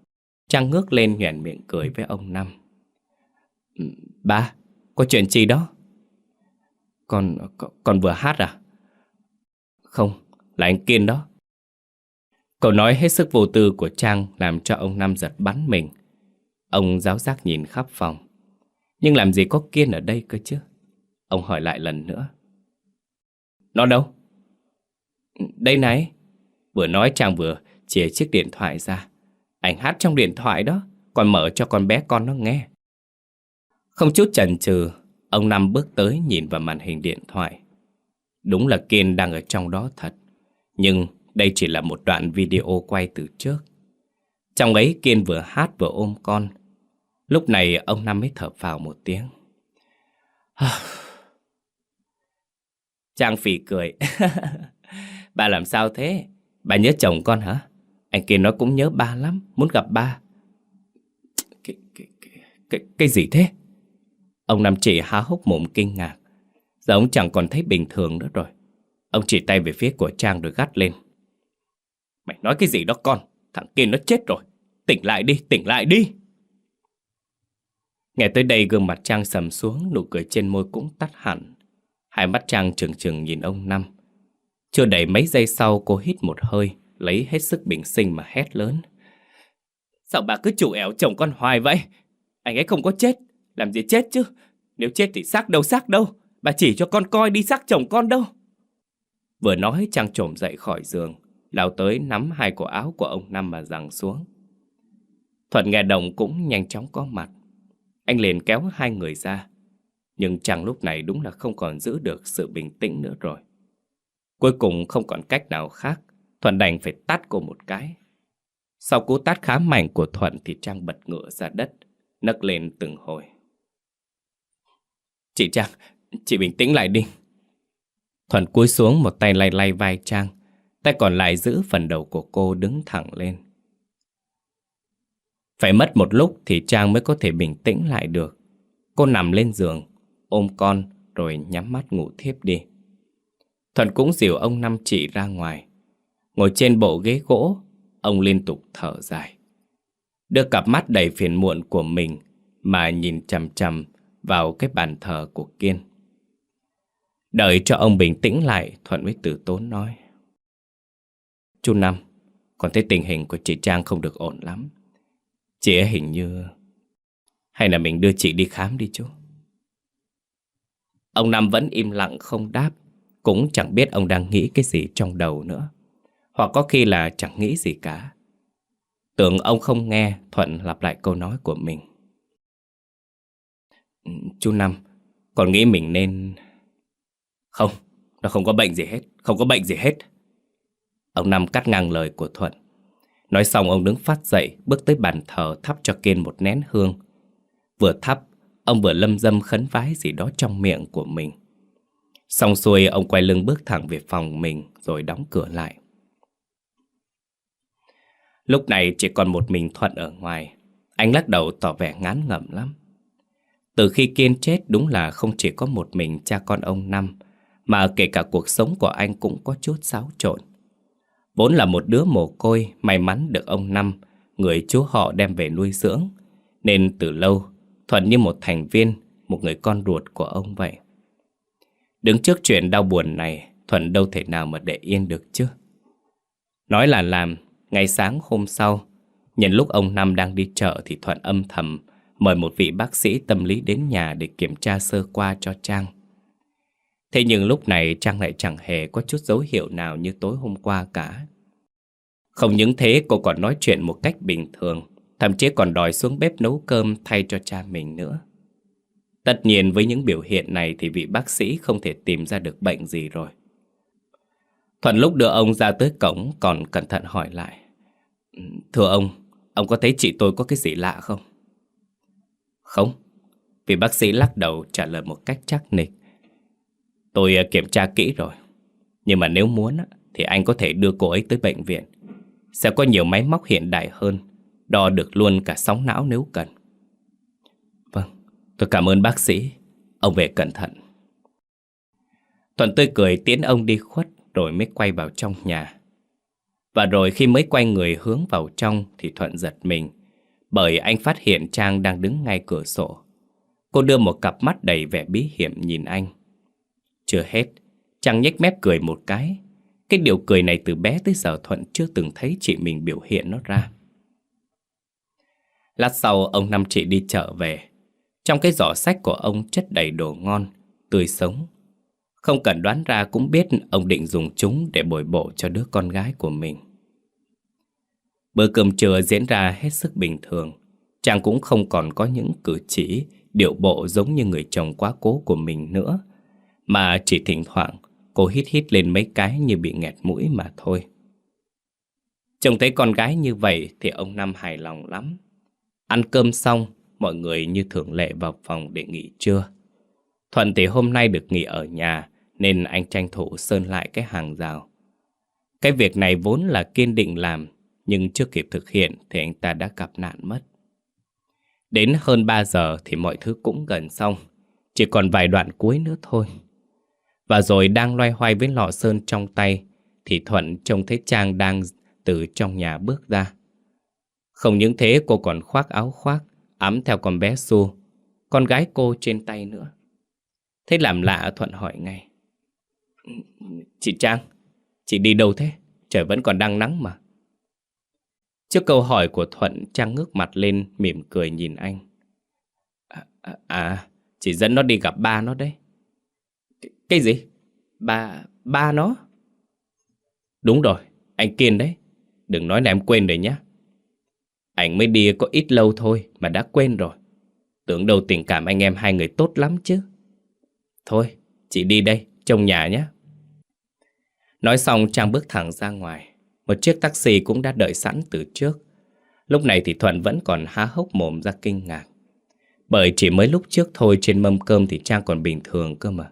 Speaker 1: Trang ngước lên nhoẻn miệng cười với ông Năm. Ừ, ba, có chuyện gì đó? Con, con vừa hát à? Không, là anh Kiên đó. Cậu nói hết sức vô tư của Trang làm cho ông nam giật bắn mình. Ông giáo giác nhìn khắp phòng. Nhưng làm gì có Kiên ở đây cơ chứ? Ông hỏi lại lần nữa. Nó đâu? Đây này. Vừa nói Trang vừa chìa chiếc điện thoại ra. Anh hát trong điện thoại đó, còn mở cho con bé con nó nghe. Không chút chần chừ, ông Năm bước tới nhìn vào màn hình điện thoại. Đúng là Kiên đang ở trong đó thật. Nhưng đây chỉ là một đoạn video quay từ trước. Trong ấy Kiên vừa hát vừa ôm con. Lúc này ông Năm mới thở phào một tiếng. Trang phỉ cười. bà làm sao thế? Bà nhớ chồng con hả? Anh kiên nó cũng nhớ ba lắm, muốn gặp ba. Cái, cái, cái, cái, cái gì thế? Ông Năm Trị há hốc mồm kinh ngạc. Giờ ông chẳng còn thấy bình thường nữa rồi. Ông chỉ tay về phía của Trang rồi gắt lên. Mày nói cái gì đó con? Thằng kia nó chết rồi. Tỉnh lại đi, tỉnh lại đi. Nghe tới đây gương mặt Trang sầm xuống, nụ cười trên môi cũng tắt hẳn. Hai mắt Trang trừng trừng nhìn ông Năm. Chưa đầy mấy giây sau cô hít một hơi, lấy hết sức bình sinh mà hét lớn. Sao bà cứ chủ ẻo chồng con hoài vậy? Anh ấy không có chết, làm gì chết chứ? Nếu chết thì xác đâu xác đâu, bà chỉ cho con coi đi xác chồng con đâu. Vừa nói Trang trồm dậy khỏi giường, lao tới nắm hai cổ áo của ông Năm mà giằng xuống. Thuận nghe đồng cũng nhanh chóng có mặt. Anh liền kéo hai người ra. Nhưng chàng lúc này đúng là không còn giữ được sự bình tĩnh nữa rồi. Cuối cùng không còn cách nào khác, Thuận đành phải tát cô một cái. Sau cú tát khá mạnh của Thuận thì Trang bật ngựa ra đất, nấc lên từng hồi. Chị Trang, chị bình tĩnh lại đi. Thuần cúi xuống một tay lay lay vai Trang, tay còn lại giữ phần đầu của cô đứng thẳng lên. Phải mất một lúc thì Trang mới có thể bình tĩnh lại được. Cô nằm lên giường, ôm con rồi nhắm mắt ngủ thiếp đi. Thuần cũng dìu ông Năm chị ra ngoài. Ngồi trên bộ ghế gỗ, ông liên tục thở dài. Đưa cặp mắt đầy phiền muộn của mình mà nhìn chằm chằm vào cái bàn thờ của Kiên. Đợi cho ông bình tĩnh lại, Thuận mới từ tốn nói. Chú Năm, còn thấy tình hình của chị Trang không được ổn lắm. Chị ấy hình như... Hay là mình đưa chị đi khám đi chú? Ông Năm vẫn im lặng không đáp, cũng chẳng biết ông đang nghĩ cái gì trong đầu nữa. Hoặc có khi là chẳng nghĩ gì cả. Tưởng ông không nghe, Thuận lặp lại câu nói của mình. Chú Năm, còn nghĩ mình nên... Không, nó không có bệnh gì hết, không có bệnh gì hết. Ông Năm cắt ngang lời của Thuận. Nói xong ông đứng phát dậy, bước tới bàn thờ thắp cho Kiên một nén hương. Vừa thắp, ông vừa lâm dâm khấn vái gì đó trong miệng của mình. Xong xuôi ông quay lưng bước thẳng về phòng mình rồi đóng cửa lại. Lúc này chỉ còn một mình Thuận ở ngoài. Anh lắc đầu tỏ vẻ ngán ngẩm lắm. Từ khi Kiên chết đúng là không chỉ có một mình cha con ông Năm, mà kể cả cuộc sống của anh cũng có chút xáo trộn. Vốn là một đứa mồ côi, may mắn được ông Năm, người chú họ đem về nuôi dưỡng. Nên từ lâu, Thuận như một thành viên, một người con ruột của ông vậy. Đứng trước chuyện đau buồn này, Thuận đâu thể nào mà để yên được chứ. Nói là làm, ngày sáng hôm sau, nhân lúc ông Năm đang đi chợ thì Thuận âm thầm mời một vị bác sĩ tâm lý đến nhà để kiểm tra sơ qua cho Trang. Thế nhưng lúc này Trang lại chẳng hề có chút dấu hiệu nào như tối hôm qua cả. Không những thế cô còn nói chuyện một cách bình thường, thậm chí còn đòi xuống bếp nấu cơm thay cho cha mình nữa. Tất nhiên với những biểu hiện này thì vị bác sĩ không thể tìm ra được bệnh gì rồi. Thuận lúc đưa ông ra tới cổng còn cẩn thận hỏi lại. Thưa ông, ông có thấy chị tôi có cái gì lạ không? Không. vì bác sĩ lắc đầu trả lời một cách chắc nịch. Tôi ờ, kiểm tra kỹ rồi. Nhưng mà nếu muốn thì anh có thể đưa cô ấy tới bệnh viện. Sẽ có nhiều máy móc hiện đại hơn, đo được luôn cả sóng não nếu cần. Vâng, tôi cảm ơn bác sĩ. Ông về cẩn thận. Thuận tươi cười tiến ông đi khuất rồi mới quay vào trong nhà. Và rồi khi mới quay người hướng vào trong thì Thuận giật mình bởi anh phát hiện Trang đang đứng ngay cửa sổ. Cô đưa một cặp mắt đầy vẻ bí hiểm nhìn anh. Chưa hết, Trang nhếch mép cười một cái. Cái điều cười này từ bé tới giờ Thuận chưa từng thấy chị mình biểu hiện nó ra. Lát sau ông năm chị đi chợ về. Trong cái giỏ sách của ông chất đầy đồ ngon, tươi sống. Không cần đoán ra cũng biết ông định dùng chúng để bồi bổ cho đứa con gái của mình. Bữa cơm trưa diễn ra hết sức bình thường. Chàng cũng không còn có những cử chỉ, điệu bộ giống như người chồng quá cố của mình nữa. Mà chỉ thỉnh thoảng cô hít hít lên mấy cái như bị nghẹt mũi mà thôi. Chồng thấy con gái như vậy thì ông Năm hài lòng lắm. Ăn cơm xong, mọi người như thường lệ vào phòng để nghỉ trưa. Thuận thì hôm nay được nghỉ ở nhà nên anh tranh thủ sơn lại cái hàng rào. Cái việc này vốn là kiên định làm nhưng chưa kịp thực hiện thì anh ta đã gặp nạn mất. Đến hơn 3 giờ thì mọi thứ cũng gần xong, chỉ còn vài đoạn cuối nữa thôi. Và rồi đang loay hoay với lọ sơn trong tay thì Thuận trông thấy Trang đang từ trong nhà bước ra. Không những thế cô còn khoác áo khoác, ấm theo con bé Su, con gái cô trên tay nữa. Thế làm lạ Thuận hỏi ngay. Chị Trang, chị đi đâu thế? Trời vẫn còn đang nắng mà. Trước câu hỏi của Thuận, Trang ngước mặt lên mỉm cười nhìn anh. À, à, à chị dẫn nó đi gặp ba nó đấy. Cái, cái gì? Ba, ba nó? Đúng rồi, anh Kiên đấy. Đừng nói là em quên rồi nhé. Anh mới đi có ít lâu thôi mà đã quên rồi. Tưởng đâu tình cảm anh em hai người tốt lắm chứ. Thôi, chị đi đây, trong nhà nhé. Nói xong Trang bước thẳng ra ngoài. Một chiếc taxi cũng đã đợi sẵn từ trước. Lúc này thì Thuận vẫn còn há hốc mồm ra kinh ngạc. Bởi chỉ mới lúc trước thôi trên mâm cơm thì Trang còn bình thường cơ mà.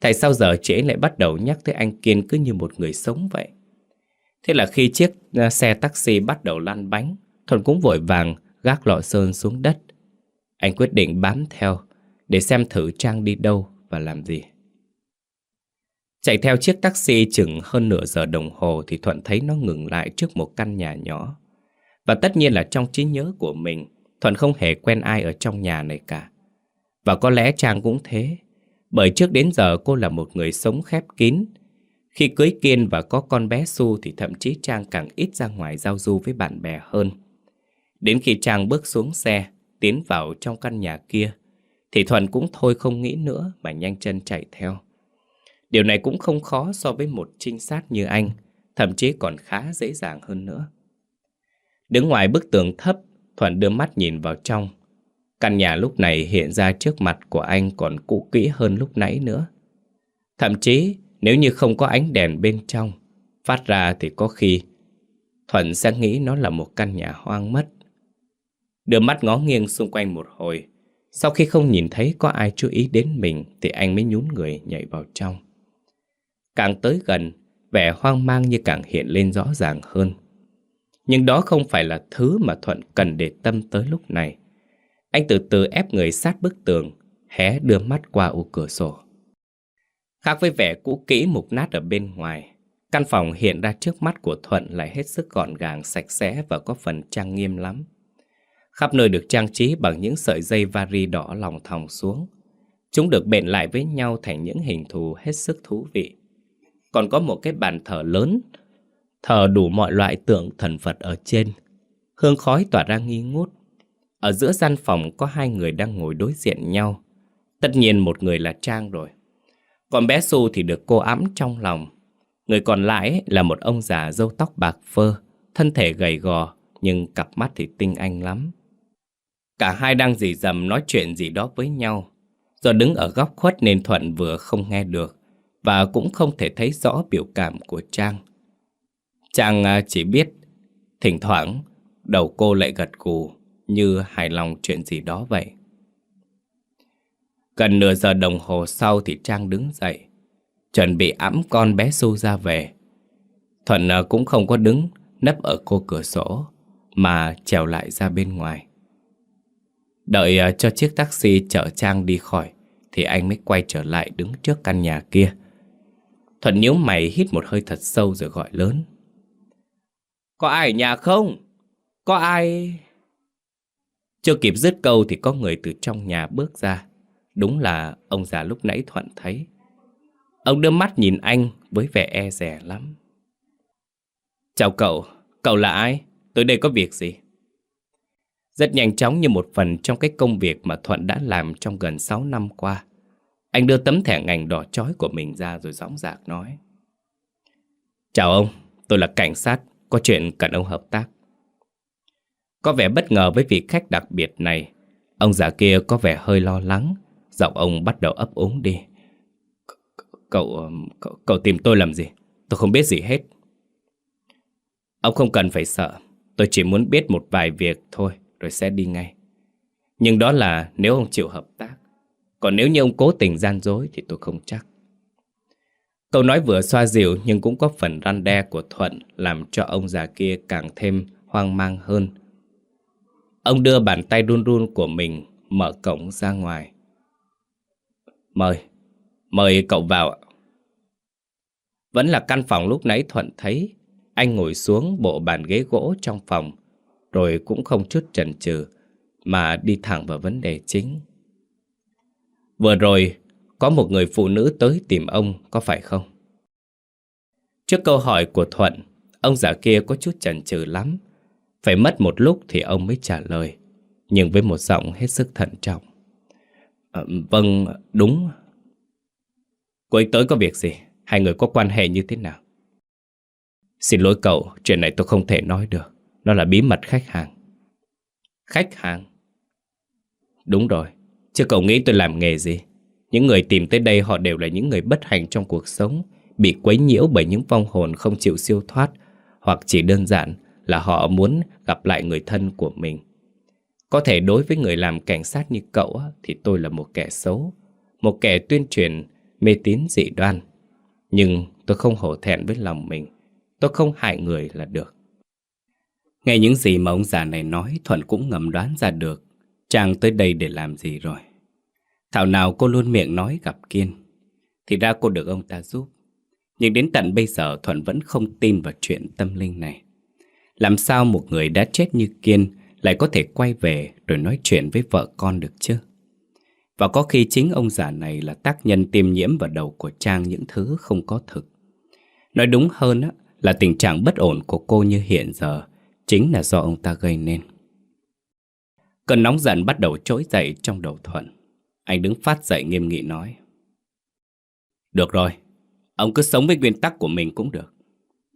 Speaker 1: Tại sao giờ trễ lại bắt đầu nhắc tới anh Kiên cứ như một người sống vậy? Thế là khi chiếc à, xe taxi bắt đầu lăn bánh, Thuận cũng vội vàng gác lọ sơn xuống đất. Anh quyết định bám theo để xem thử Trang đi đâu và làm gì. Chạy theo chiếc taxi chừng hơn nửa giờ đồng hồ thì Thuận thấy nó ngừng lại trước một căn nhà nhỏ. Và tất nhiên là trong trí nhớ của mình, Thuận không hề quen ai ở trong nhà này cả. Và có lẽ Trang cũng thế, bởi trước đến giờ cô là một người sống khép kín. Khi cưới Kiên và có con bé Su thì thậm chí Trang càng ít ra ngoài giao du với bạn bè hơn. Đến khi Trang bước xuống xe, tiến vào trong căn nhà kia, thì Thuận cũng thôi không nghĩ nữa mà nhanh chân chạy theo. Điều này cũng không khó so với một trinh sát như anh, thậm chí còn khá dễ dàng hơn nữa. Đứng ngoài bức tường thấp, Thuận đưa mắt nhìn vào trong. Căn nhà lúc này hiện ra trước mặt của anh còn cũ kỹ hơn lúc nãy nữa. Thậm chí nếu như không có ánh đèn bên trong, phát ra thì có khi Thuận sẽ nghĩ nó là một căn nhà hoang mất. Đưa mắt ngó nghiêng xung quanh một hồi, sau khi không nhìn thấy có ai chú ý đến mình thì anh mới nhún người nhảy vào trong. Càng tới gần, vẻ hoang mang như càng hiện lên rõ ràng hơn. Nhưng đó không phải là thứ mà Thuận cần để tâm tới lúc này. Anh từ từ ép người sát bức tường, hé đưa mắt qua ô cửa sổ. Khác với vẻ cũ kỹ mục nát ở bên ngoài, căn phòng hiện ra trước mắt của Thuận lại hết sức gọn gàng, sạch sẽ và có phần trang nghiêm lắm. Khắp nơi được trang trí bằng những sợi dây vari đỏ lòng thòng xuống. Chúng được bện lại với nhau thành những hình thù hết sức thú vị còn có một cái bàn thờ lớn, thờ đủ mọi loại tượng thần Phật ở trên. Hương khói tỏa ra nghi ngút. Ở giữa gian phòng có hai người đang ngồi đối diện nhau. Tất nhiên một người là Trang rồi. Còn bé xu thì được cô ấm trong lòng. Người còn lại là một ông già râu tóc bạc phơ, thân thể gầy gò, nhưng cặp mắt thì tinh anh lắm. Cả hai đang dì dầm nói chuyện gì đó với nhau, Do đứng ở góc khuất nên Thuận vừa không nghe được và cũng không thể thấy rõ biểu cảm của Trang. Trang à, chỉ biết thỉnh thoảng đầu cô lại gật gù như hài lòng chuyện gì đó vậy. Gần nửa giờ đồng hồ sau thì Trang đứng dậy, chuẩn bị ẵm con bé Su ra về. Thuận à, cũng không có đứng nấp ở cô cửa sổ mà trèo lại ra bên ngoài. Đợi à, cho chiếc taxi chở Trang đi khỏi thì anh mới quay trở lại đứng trước căn nhà kia. Thuận nhíu mày hít một hơi thật sâu rồi gọi lớn. Có ai ở nhà không? Có ai... Chưa kịp dứt câu thì có người từ trong nhà bước ra. Đúng là ông già lúc nãy Thuận thấy. Ông đưa mắt nhìn anh với vẻ e rẻ lắm. Chào cậu, cậu là ai? Tới đây có việc gì? Rất nhanh chóng như một phần trong cái công việc mà Thuận đã làm trong gần 6 năm qua. Anh đưa tấm thẻ ngành đỏ chói của mình ra rồi gióng dạc nói. Chào ông, tôi là cảnh sát, có chuyện cần ông hợp tác. Có vẻ bất ngờ với vị khách đặc biệt này. Ông già kia có vẻ hơi lo lắng, giọng ông bắt đầu ấp úng đi. Cậu, um, cậu, cậu tìm tôi làm gì? Tôi không biết gì hết. Ông không cần phải sợ, tôi chỉ muốn biết một vài việc thôi rồi sẽ đi ngay. Nhưng đó là nếu ông chịu hợp tác. Còn nếu như ông cố tình gian dối thì tôi không chắc. Câu nói vừa xoa dịu nhưng cũng có phần răn đe của Thuận làm cho ông già kia càng thêm hoang mang hơn. Ông đưa bàn tay run run của mình mở cổng ra ngoài. Mời, mời cậu vào ạ. Vẫn là căn phòng lúc nãy Thuận thấy. Anh ngồi xuống bộ bàn ghế gỗ trong phòng, rồi cũng không chút chần chừ mà đi thẳng vào vấn đề chính. Vừa rồi, có một người phụ nữ tới tìm ông, có phải không? Trước câu hỏi của Thuận, ông già kia có chút chần chừ lắm. Phải mất một lúc thì ông mới trả lời, nhưng với một giọng hết sức thận trọng. À, vâng, đúng. Cô ấy tới có việc gì? Hai người có quan hệ như thế nào? Xin lỗi cậu, chuyện này tôi không thể nói được. Nó là bí mật khách hàng. Khách hàng? Đúng rồi, chứ cậu nghĩ tôi làm nghề gì? Những người tìm tới đây họ đều là những người bất hạnh trong cuộc sống, bị quấy nhiễu bởi những vong hồn không chịu siêu thoát, hoặc chỉ đơn giản là họ muốn gặp lại người thân của mình. Có thể đối với người làm cảnh sát như cậu thì tôi là một kẻ xấu, một kẻ tuyên truyền mê tín dị đoan. Nhưng tôi không hổ thẹn với lòng mình, tôi không hại người là được. Nghe những gì mà ông già này nói Thuận cũng ngầm đoán ra được Chàng tới đây để làm gì rồi? Thảo nào cô luôn miệng nói gặp Kiên Thì ra cô được ông ta giúp. Nhưng đến tận bây giờ Thuận vẫn không tin vào chuyện tâm linh này. Làm sao một người đã chết như Kiên Lại có thể quay về Rồi nói chuyện với vợ con được chứ? Và có khi chính ông già này Là tác nhân tiêm nhiễm vào đầu của Trang Những thứ không có thực. Nói đúng hơn á, là tình trạng bất ổn của cô như hiện giờ Chính là do ông ta gây nên. Cơn nóng giận bắt đầu trỗi dậy trong đầu Thuận. Anh đứng phát dậy nghiêm nghị nói. Được rồi, Ông cứ sống với nguyên tắc của mình cũng được.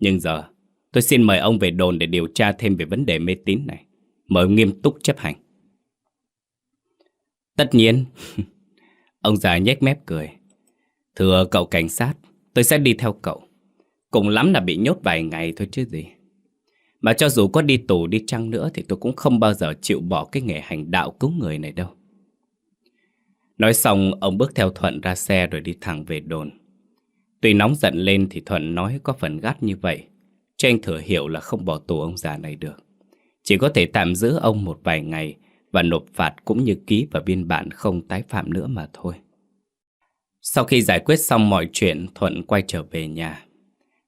Speaker 1: Nhưng giờ, Tôi xin mời ông về đồn để điều tra thêm về vấn đề mê tín này. Mời ông nghiêm túc chấp hành. Tất nhiên, Ông già nhếch mép cười. Thưa cậu cảnh sát, Tôi sẽ đi theo cậu. Cùng lắm là bị nhốt vài ngày thôi chứ gì mà cho dù có đi tù đi chăng nữa Thì tôi cũng không bao giờ chịu bỏ cái nghề hành đạo cứu người này đâu. Nói xong, ông bước theo Thuận ra xe rồi đi thẳng về đồn. Tuy nóng giận lên thì Thuận nói có phần gắt như vậy Cho anh thừa hiểu là không bỏ tù ông già này được. Chỉ có thể tạm giữ ông một vài ngày Và nộp phạt cũng như ký và biên bản không tái phạm nữa mà thôi. Sau khi giải quyết xong mọi chuyện, Thuận quay trở về nhà.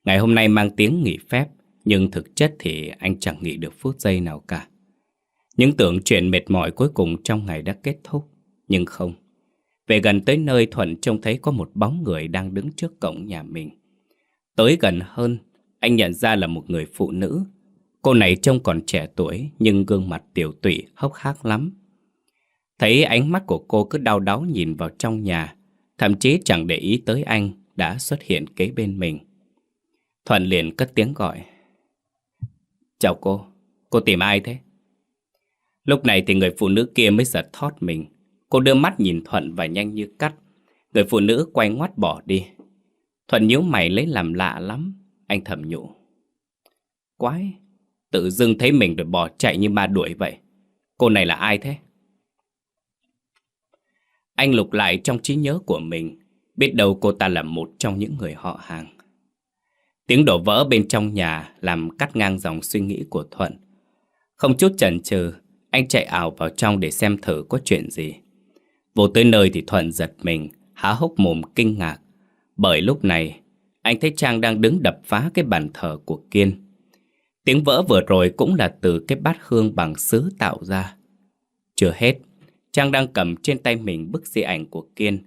Speaker 1: Ngày hôm nay mang tiếng nghỉ phép nhưng thực chất thì anh chẳng nghĩ được phút giây nào cả. Những tưởng chuyện mệt mỏi cuối cùng trong ngày đã kết thúc. Nhưng không, Về gần tới nơi Thuận trông thấy có một bóng người đang đứng trước cổng nhà mình. Tới gần hơn, Anh nhận ra là một người phụ nữ. Cô này trông còn trẻ tuổi, Nhưng gương mặt tiểu tụy, hốc hác lắm. Thấy ánh mắt của cô cứ đau đáu nhìn vào trong nhà, Thậm chí chẳng để ý tới anh Đã xuất hiện kế bên mình. Thuận liền cất tiếng gọi. Chào cô, cô tìm ai thế? Lúc này thì người phụ nữ kia mới giật thót mình Cô đưa mắt nhìn Thuận và nhanh như cắt. Người phụ nữ quay ngoắt bỏ đi. Thuận nhíu mày lấy làm lạ lắm. Anh thầm nhủ. Quái, tự dưng thấy mình rồi bỏ chạy như ma đuổi vậy. Cô này là ai thế? Anh lục lại trong trí nhớ của mình. Biết đâu cô ta là một trong những người họ hàng. Tiếng đổ vỡ bên trong nhà làm cắt ngang dòng suy nghĩ của Thuận. Không chút chần chừ, anh chạy ảo vào trong để xem thử có chuyện gì. Vô tới nơi thì Thuận giật mình, há hốc mồm kinh ngạc. Bởi lúc này, anh thấy Trang đang đứng đập phá cái bàn thờ của Kiên. Tiếng vỡ vừa rồi cũng là từ cái bát hương bằng sứ tạo ra. Chưa hết, Trang đang cầm trên tay mình bức di ảnh của Kiên.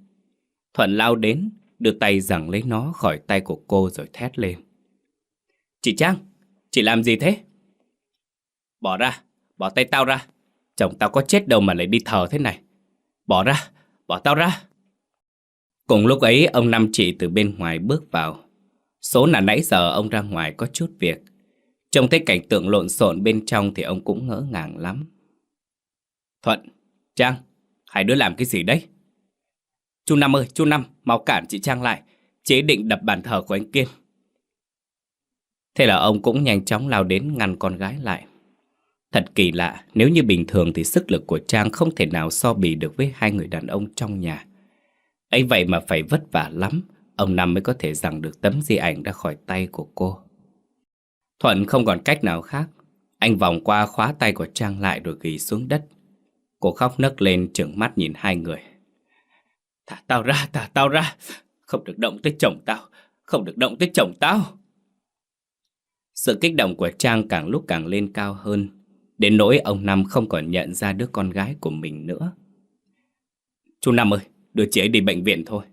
Speaker 1: Thuận lao đến, đưa tay giằng lấy nó khỏi tay của cô rồi thét lên. Chị Trang, chị làm gì thế? Bỏ ra, bỏ tay tao ra. Chồng tao có chết đâu mà lại đi thờ thế này. Bỏ ra, bỏ tao ra. Cùng lúc ấy ông Năm chị từ bên ngoài bước vào. Số là nãy giờ ông ra ngoài có chút việc. Trông thấy cảnh tượng lộn xộn bên trong thì ông cũng ngỡ ngàng lắm. Thuận, Trang, hai đứa làm cái gì đấy? Chú Năm ơi, chú Năm, mau cản chị Trang lại. Chế định đập bàn thờ của anh Kiên. Thế là ông cũng nhanh chóng lao đến ngăn con gái lại. Thật kỳ lạ, nếu như bình thường thì sức lực của Trang không thể nào so bì được với hai người đàn ông trong nhà. ấy vậy mà phải vất vả lắm, ông Năm mới có thể giằng được tấm di ảnh ra khỏi tay của cô. Thuận không còn cách nào khác, anh vòng qua khóa tay của Trang lại rồi ghi xuống đất. Cô khóc nấc lên trừng mắt nhìn hai người. Thả tao ra, thả tao ra, không được động tới chồng tao, không được động tới chồng tao. Sự kích động của Trang càng lúc càng lên cao hơn, đến nỗi ông Năm không còn nhận ra đứa con gái của mình nữa. Chú Năm ơi, đưa chị ấy đi bệnh viện thôi.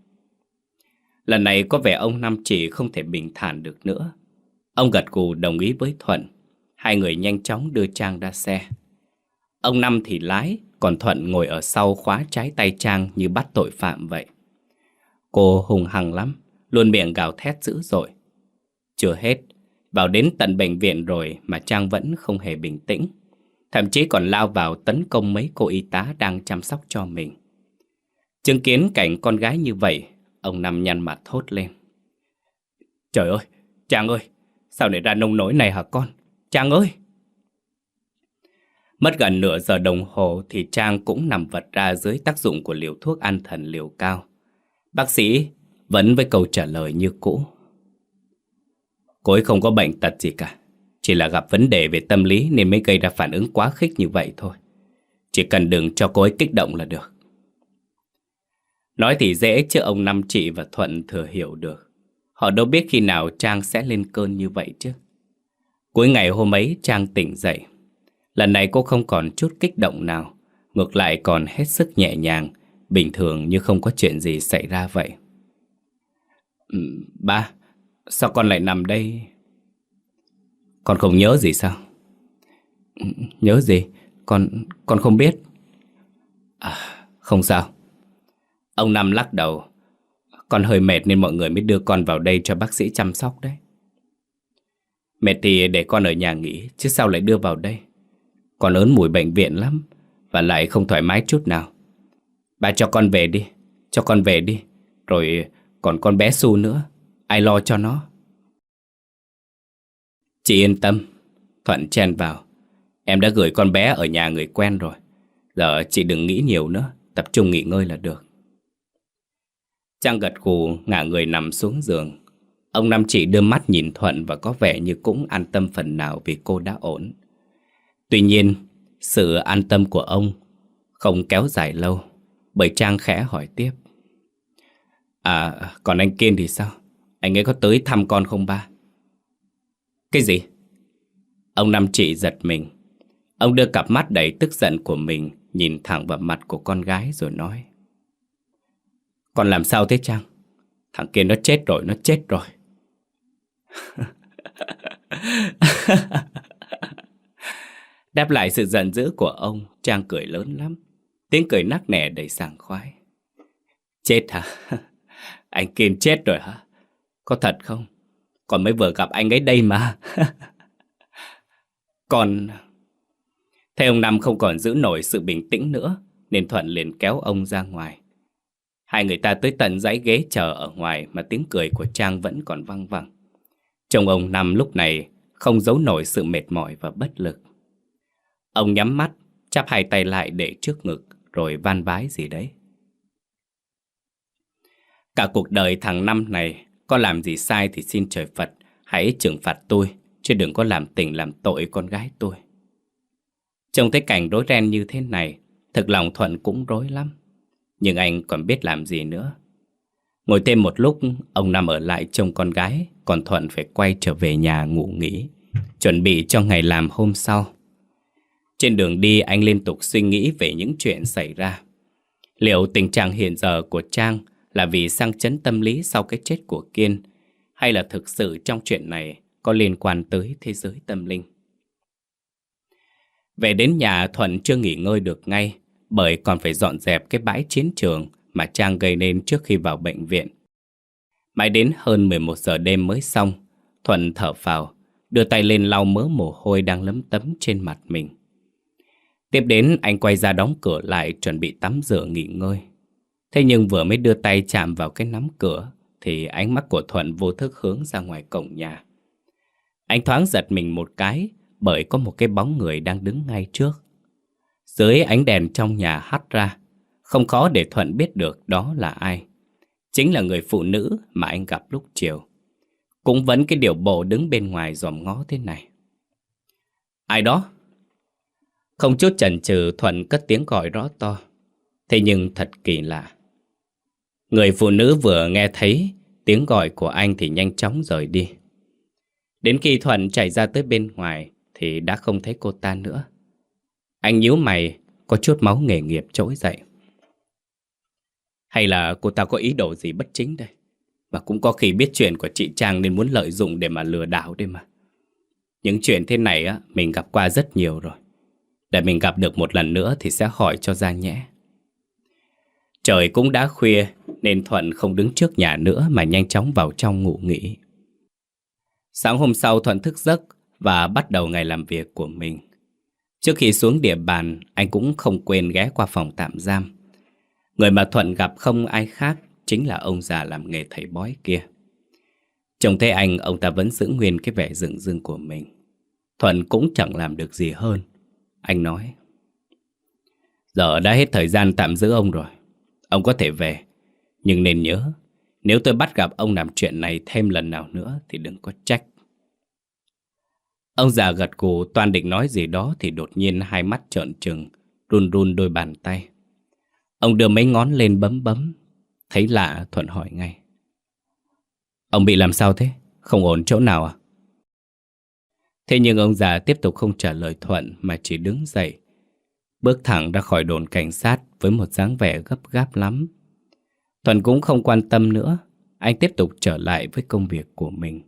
Speaker 1: Lần này có vẻ ông Năm chỉ không thể bình thản được nữa. Ông gật gù đồng ý với Thuận. Hai người nhanh chóng đưa Trang ra xe. Ông Năm thì lái, còn Thuận ngồi ở sau khóa trái tay Trang như bắt tội phạm vậy. Cô hùng hằng lắm, luôn miệng gào thét dữ dội. Chưa hết, vào đến tận bệnh viện rồi mà Trang vẫn không hề bình tĩnh. Thậm chí còn lao vào tấn công mấy cô y tá đang chăm sóc cho mình. Chứng kiến cảnh con gái như vậy, ông Năm nhăn mặt thốt lên. Trời ơi, Trang ơi, sao lại ra nông nỗi này hả con? Trang ơi! Mất gần nửa giờ đồng hồ thì Trang cũng nằm vật ra dưới tác dụng của liều thuốc an thần liều cao. Bác sĩ vẫn với câu trả lời như cũ. Cô ấy không có bệnh tật gì cả. Chỉ là gặp vấn đề về tâm lý nên mới gây ra phản ứng quá khích như vậy thôi. Chỉ cần đừng cho cô ấy kích động là được. Nói thì dễ chứ ông Năm chị và Thuận thừa hiểu được. Họ đâu biết khi nào Trang sẽ lên cơn như vậy chứ. Cuối ngày hôm ấy Trang tỉnh dậy. Lần này cô không còn chút kích động nào. Ngược lại còn hết sức nhẹ nhàng, bình thường như không có chuyện gì xảy ra vậy. Ừ, ba, sao con lại nằm đây? Con không nhớ gì sao? Nhớ gì? Con con không biết. À, không sao. Ông Năm lắc đầu. Con hơi mệt nên mọi người mới đưa con vào đây cho bác sĩ chăm sóc đấy. Mệt thì để con ở nhà nghỉ, chứ sao lại đưa vào đây? Con ớn mùi bệnh viện lắm, và lại không thoải mái chút nào. Bà cho con về đi, cho con về đi. Rồi còn con bé Su nữa, ai lo cho nó? Chị yên tâm, Thuận chen vào. Em đã gửi con bé ở nhà người quen rồi. Giờ chị đừng nghĩ nhiều nữa, tập trung nghỉ ngơi là được. Trang gật gù ngả người nằm xuống giường. Ông Năm chị đưa mắt nhìn Thuận và có vẻ như cũng an tâm phần nào vì cô đã ổn. Tuy nhiên, sự an tâm của ông không kéo dài lâu, bởi Trang khẽ hỏi tiếp. À, còn anh Kiên thì sao? Anh ấy có tới thăm con không ba? Cái gì? Ông Năm chị giật mình. Ông đưa cặp mắt đầy tức giận của mình nhìn thẳng vào mặt của con gái rồi nói. Con làm sao thế Trang? Thằng kia nó chết rồi, nó chết rồi. Đáp lại sự giận dữ của ông, Trang cười lớn lắm. Tiếng cười nắc nẻ đầy sảng khoái. Chết hả? Anh Kiên chết rồi hả? Có thật không? Còn mới vừa gặp anh ấy đây mà. Còn... Thế ông Năm không còn giữ nổi sự bình tĩnh nữa. nên Thuận liền kéo ông ra ngoài. Hai người ta tới tận dãy ghế chờ ở ngoài mà tiếng cười của Trang vẫn còn văng vẳng. Chồng ông năm lúc này không giấu nổi sự mệt mỏi và bất lực. Ông nhắm mắt, chắp hai tay lại để trước ngực, rồi van vái gì đấy. Cả cuộc đời thằng Năm này, có làm gì sai thì xin trời Phật, hãy trừng phạt tôi, chứ đừng có làm tình làm tội con gái tôi. Trông thấy cảnh rối ren như thế này, thực lòng Thuận cũng rối lắm. Nhưng anh còn biết làm gì nữa. Ngồi thêm một lúc, ông nằm ở lại trông con gái, còn Thuận phải quay trở về nhà ngủ nghỉ, chuẩn bị cho ngày làm hôm sau. Trên đường đi anh liên tục suy nghĩ về những chuyện xảy ra. Liệu tình trạng hiện giờ của Trang là vì sang chấn tâm lý sau cái chết của Kiên hay là thực sự trong chuyện này có liên quan tới thế giới tâm linh? Về đến nhà Thuận chưa nghỉ ngơi được ngay bởi còn phải dọn dẹp cái bãi chiến trường mà Trang gây nên trước khi vào bệnh viện. Mãi đến hơn 11 giờ đêm mới xong, Thuận thở phào, đưa tay lên lau mớ mồ hôi đang lấm tấm trên mặt mình. Tiếp đến anh quay ra đóng cửa lại chuẩn bị tắm rửa nghỉ ngơi. Thế nhưng vừa mới đưa tay chạm vào cái nắm cửa thì ánh mắt của Thuận vô thức hướng ra ngoài cổng nhà. Anh thoáng giật mình một cái bởi có một cái bóng người đang đứng ngay trước. Dưới ánh đèn trong nhà hắt ra, không khó để Thuận biết được đó là ai. Chính là người phụ nữ mà anh gặp lúc chiều. Cũng vẫn cái điều bộ đứng bên ngoài dòm ngó thế này. Ai đó? Không chút chần chừ Thuận cất tiếng gọi rõ to. Thế nhưng thật kỳ lạ. Người phụ nữ vừa nghe thấy tiếng gọi của anh thì nhanh chóng rời đi. Đến khi Thuận chạy ra tới bên ngoài thì đã không thấy cô ta nữa. Anh nhíu mày, có chút máu nghề nghiệp trỗi dậy. Hay là cô ta có ý đồ gì bất chính đây? Và cũng có khi biết chuyện của chị Trang nên muốn lợi dụng để mà lừa đảo đây mà. Những chuyện thế này á, mình gặp qua rất nhiều rồi. Để mình gặp được một lần nữa thì sẽ hỏi cho ra nhé. Trời cũng đã khuya nên Thuận không đứng trước nhà nữa mà nhanh chóng vào trong ngủ nghỉ. Sáng hôm sau Thuận thức giấc và bắt đầu ngày làm việc của mình. Trước khi xuống địa bàn, anh cũng không quên ghé qua phòng tạm giam. Người mà Thuận gặp không ai khác chính là ông già làm nghề thầy bói kia. Trông thấy anh, ông ta vẫn giữ nguyên cái vẻ rừng rưng của mình. Thuận cũng chẳng làm được gì hơn. Anh nói, Giờ đã hết thời gian tạm giữ ông rồi. Ông có thể về. Nhưng nên nhớ, nếu tôi bắt gặp ông làm chuyện này thêm lần nào nữa thì đừng có trách. Ông già gật gù toàn định nói gì đó thì đột nhiên hai mắt trợn trừng, run run đôi bàn tay. Ông đưa mấy ngón lên bấm bấm, thấy lạ Thuận hỏi ngay. Ông bị làm sao thế? Không ổn chỗ nào à? Thế nhưng ông già tiếp tục không trả lời Thuận mà chỉ đứng dậy, bước thẳng ra khỏi đồn cảnh sát với một dáng vẻ gấp gáp lắm. Thuận cũng không quan tâm nữa, anh tiếp tục trở lại với công việc của mình.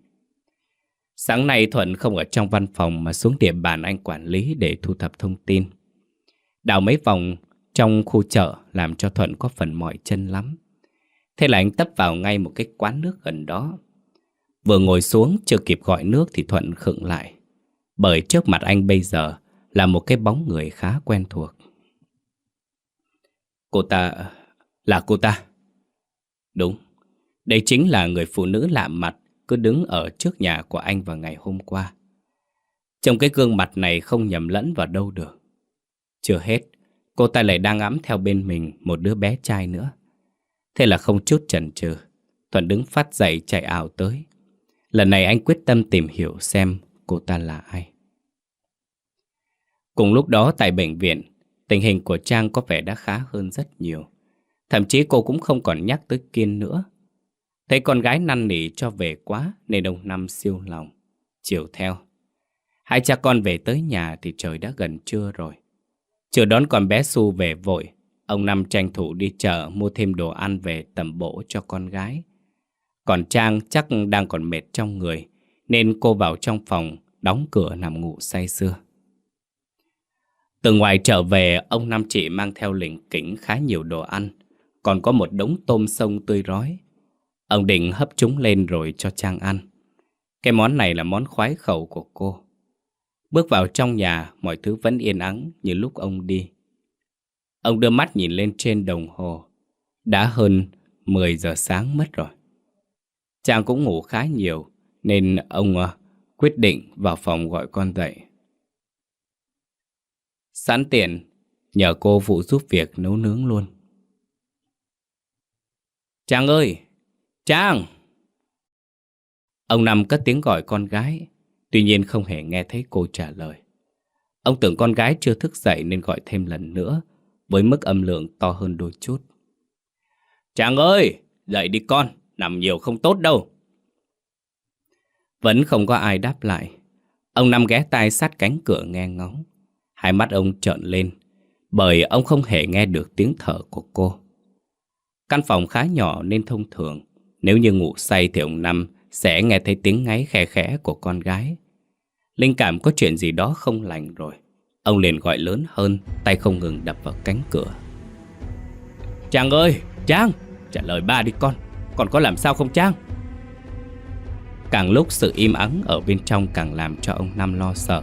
Speaker 1: Sáng nay Thuận không ở trong văn phòng mà xuống địa bàn anh quản lý để thu thập thông tin. Đào mấy vòng trong khu chợ làm cho Thuận có phần mỏi chân lắm. Thế là anh tấp vào ngay một cái quán nước gần đó. Vừa ngồi xuống chưa kịp gọi nước thì Thuận khựng lại. Bởi trước mặt anh bây giờ là một cái bóng người khá quen thuộc. Cô ta... là cô ta. Đúng, đây chính là người phụ nữ lạ mặt cứ đứng ở trước nhà của anh vào ngày hôm qua. Trong cái gương mặt này không nhầm lẫn vào đâu được. Chưa hết, cô ta lại đang ẵm theo bên mình một đứa bé trai nữa. Thế là không chút chần chừ, Thuận đứng phát dậy chạy ảo tới. Lần này anh quyết tâm tìm hiểu xem cô ta là ai. Cùng lúc đó tại bệnh viện, tình hình của Trang có vẻ đã khá hơn rất nhiều. Thậm chí cô cũng không còn nhắc tới Kiên nữa. Thấy con gái năn nỉ cho về quá nên ông Năm siêu lòng, chiều theo. Hai cha con về tới nhà thì trời đã gần trưa rồi. Chưa đón con bé Su về vội, ông Năm tranh thủ đi chợ mua thêm đồ ăn về tầm bổ cho con gái. Còn Trang chắc đang còn mệt trong người, nên cô vào trong phòng, đóng cửa nằm ngủ say sưa. Từ ngoài trở về, ông Năm chị mang theo lỉnh kỉnh khá nhiều đồ ăn, còn có một đống tôm sông tươi rói. Ông định hấp chúng lên rồi cho Trang ăn. Cái món này là món khoái khẩu của cô. Bước vào trong nhà, mọi thứ vẫn yên ắng như lúc ông đi. Ông đưa mắt nhìn lên trên đồng hồ. Đã hơn 10 giờ sáng mất rồi. trang cũng ngủ khá nhiều, nên ông ờ, quyết định vào phòng gọi con dậy. Sẵn tiện, nhờ cô phụ giúp việc nấu nướng luôn. Trang ơi! Trang, Ông Năm cất tiếng gọi con gái, tuy nhiên không hề nghe thấy cô trả lời. Ông tưởng con gái chưa thức dậy nên gọi thêm lần nữa, với mức âm lượng to hơn đôi chút. Trang ơi! Dậy đi con! Nằm nhiều không tốt đâu! Vẫn không có ai đáp lại. Ông Năm ghé tai sát cánh cửa nghe ngóng. Hai mắt ông trợn lên, bởi ông không hề nghe được tiếng thở của cô. Căn phòng khá nhỏ nên thông thường, nếu như ngủ say thì ông Năm sẽ nghe thấy tiếng ngáy khe khẽ của con gái. Linh cảm có chuyện gì đó không lành rồi. Ông liền gọi lớn hơn, tay không ngừng đập vào cánh cửa. Trang ơi, Trang, trả lời ba đi con, còn có làm sao không Trang? Càng lúc sự im ắng ở bên trong càng làm cho ông Năm lo sợ.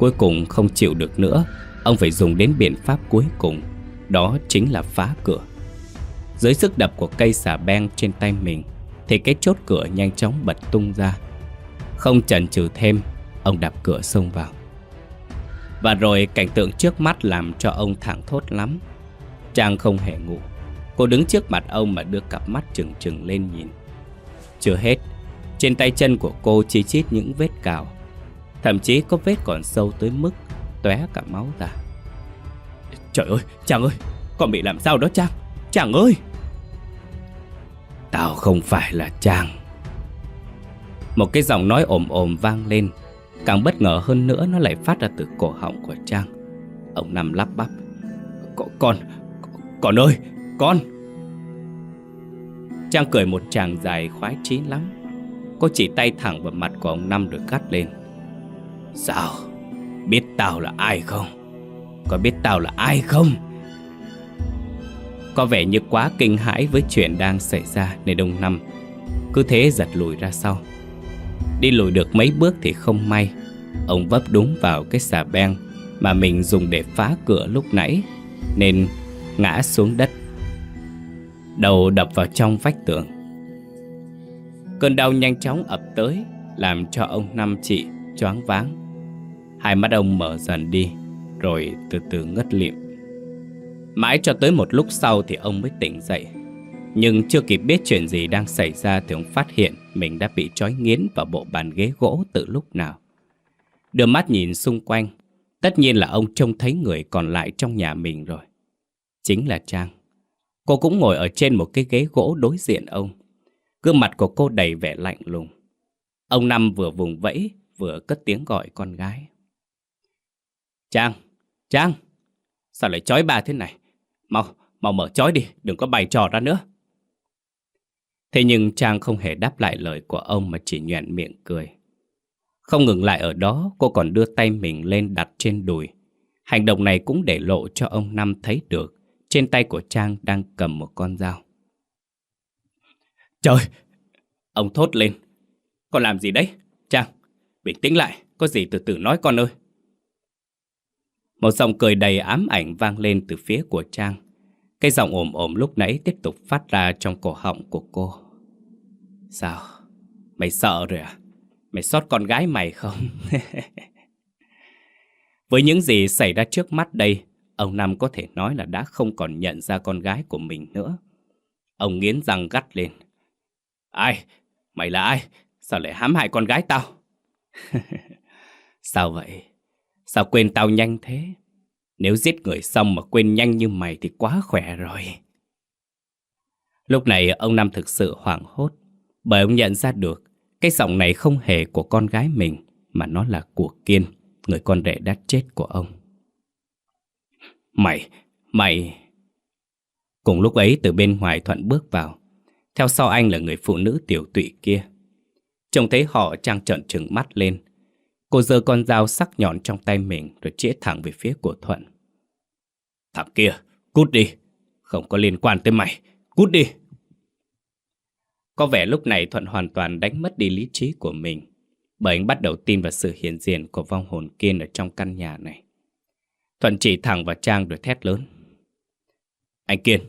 Speaker 1: Cuối cùng không chịu được nữa, ông phải dùng đến biện pháp cuối cùng, đó chính là phá cửa. Dưới sức đập của cây xà beng trên tay mình, thì cái chốt cửa nhanh chóng bật tung ra. Không chần chừ thêm, ông đạp cửa xông vào. Và rồi cảnh tượng trước mắt làm cho ông thẳng thốt lắm. Trang không hề ngủ. Cô đứng trước mặt ông mà đưa cặp mắt trừng trừng lên nhìn. Chưa hết, trên tay chân của cô chi chít những vết cào Thậm chí có vết còn sâu tới mức tóe cả máu ra. Trời ơi, chàng ơi Con bị làm sao đó Trang chàng ơi! Tao không phải là Trang Một cái giọng nói ồm ồm vang lên. Càng bất ngờ hơn nữa Nó lại phát ra từ cổ họng của Trang Ông nằm lắp bắp. Con, con ơi, con! Trang cười một chàng dài khoái chí lắm. Cô chỉ tay thẳng vào mặt của ông Năm rồi cắt lên. Sao? Biết tao là ai không? Có biết tao là ai không? Có vẻ như quá kinh hãi với chuyện đang xảy ra Nên ông Năm Cứ thế giật lùi ra sau. Đi lùi được mấy bước thì không may. Ông vấp đúng vào cái xà beng Mà mình dùng để phá cửa lúc nãy, Nên ngã xuống đất. Đầu đập vào trong vách tường. Cơn đau nhanh chóng ập tới, Làm cho ông Năm chị choáng váng. Hai mắt ông mở dần đi Rồi từ từ ngất lịm. Mãi cho tới một lúc sau thì ông mới tỉnh dậy. Nhưng chưa kịp biết chuyện gì đang xảy ra Thì ông phát hiện mình đã bị trói nghiến vào bộ bàn ghế gỗ từ lúc nào. Đưa mắt nhìn xung quanh Tất nhiên là ông trông thấy người còn lại trong nhà mình rồi. Chính là Trang. Cô cũng ngồi ở trên một cái ghế gỗ đối diện ông. Gương mặt của cô đầy vẻ lạnh lùng. Ông Năm vừa vùng vẫy, vừa cất tiếng gọi con gái. Trang, Trang, sao lại chói bà thế này? Mau, mau mở chói đi, đừng có bày trò ra nữa. Thế nhưng Trang không hề đáp lại lời của ông mà chỉ nhoẹn miệng cười. Không ngừng lại ở đó, cô còn đưa tay mình lên đặt trên đùi. Hành động này cũng để lộ cho ông Năm thấy được trên tay của Trang đang cầm một con dao. Trời! Ông thốt lên. Con làm gì đấy? Bình tĩnh lại, có gì từ từ nói con ơi. Một giọng cười đầy ám ảnh vang lên từ phía của Trang. Cái giọng ồm ồm lúc nãy tiếp tục phát ra trong cổ họng của cô. Sao? Mày sợ rồi à? Mày sót con gái mày không? Với những gì xảy ra trước mắt đây, ông Năm có thể nói là đã không còn nhận ra con gái của mình nữa. Ông nghiến răng gắt lên. Ai? Mày là ai? Sao lại hãm hại con gái tao? Sao vậy? Sao quên tao nhanh thế? Nếu giết người xong mà quên nhanh như mày thì quá khỏe rồi. Lúc này ông Năm thực sự hoảng hốt bởi ông nhận ra được cái giọng này không hề của con gái mình mà nó là của Kiên, người con rể đã chết của ông. Mày, mày... Cùng lúc ấy từ bên ngoài Thuận bước vào. Theo sau anh là người phụ nữ tiểu tụy kia Trông thấy họ trang trợn trừng mắt lên. Cô giơ con dao sắc nhọn trong tay mình Rồi chĩa thẳng về phía của Thuận. Thằng kia, cút đi. Không có liên quan tới mày. Cút đi. Có vẻ lúc này Thuận hoàn toàn đánh mất đi lý trí của mình Bởi anh bắt đầu tin vào sự hiện diện Của vong hồn kiên ở trong căn nhà này. Thuận chỉ thẳng vào Trang rồi thét lớn. Anh Kiên,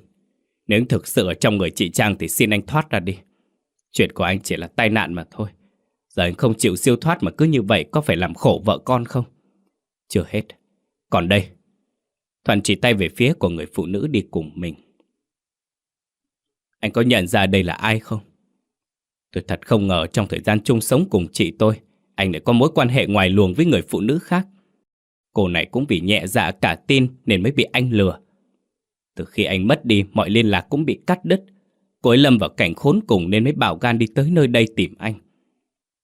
Speaker 1: nếu anh thực sự ở trong người chị Trang thì xin anh thoát ra đi. Chuyện của anh chỉ là tai nạn mà thôi. Giờ anh không chịu siêu thoát mà cứ như vậy có phải làm khổ vợ con không? Chưa hết. Còn đây. Thuận chỉ tay về phía của người phụ nữ đi cùng mình. Anh có nhận ra đây là ai không? Tôi thật không ngờ trong thời gian chung sống cùng chị tôi, anh lại có mối quan hệ ngoài luồng với người phụ nữ khác. Cô này cũng vì nhẹ dạ cả tin nên mới bị anh lừa. Từ khi anh mất đi, mọi liên lạc cũng bị cắt đứt. Cô ấy lâm vào cảnh khốn cùng nên mới bảo gan đi tới nơi đây tìm anh.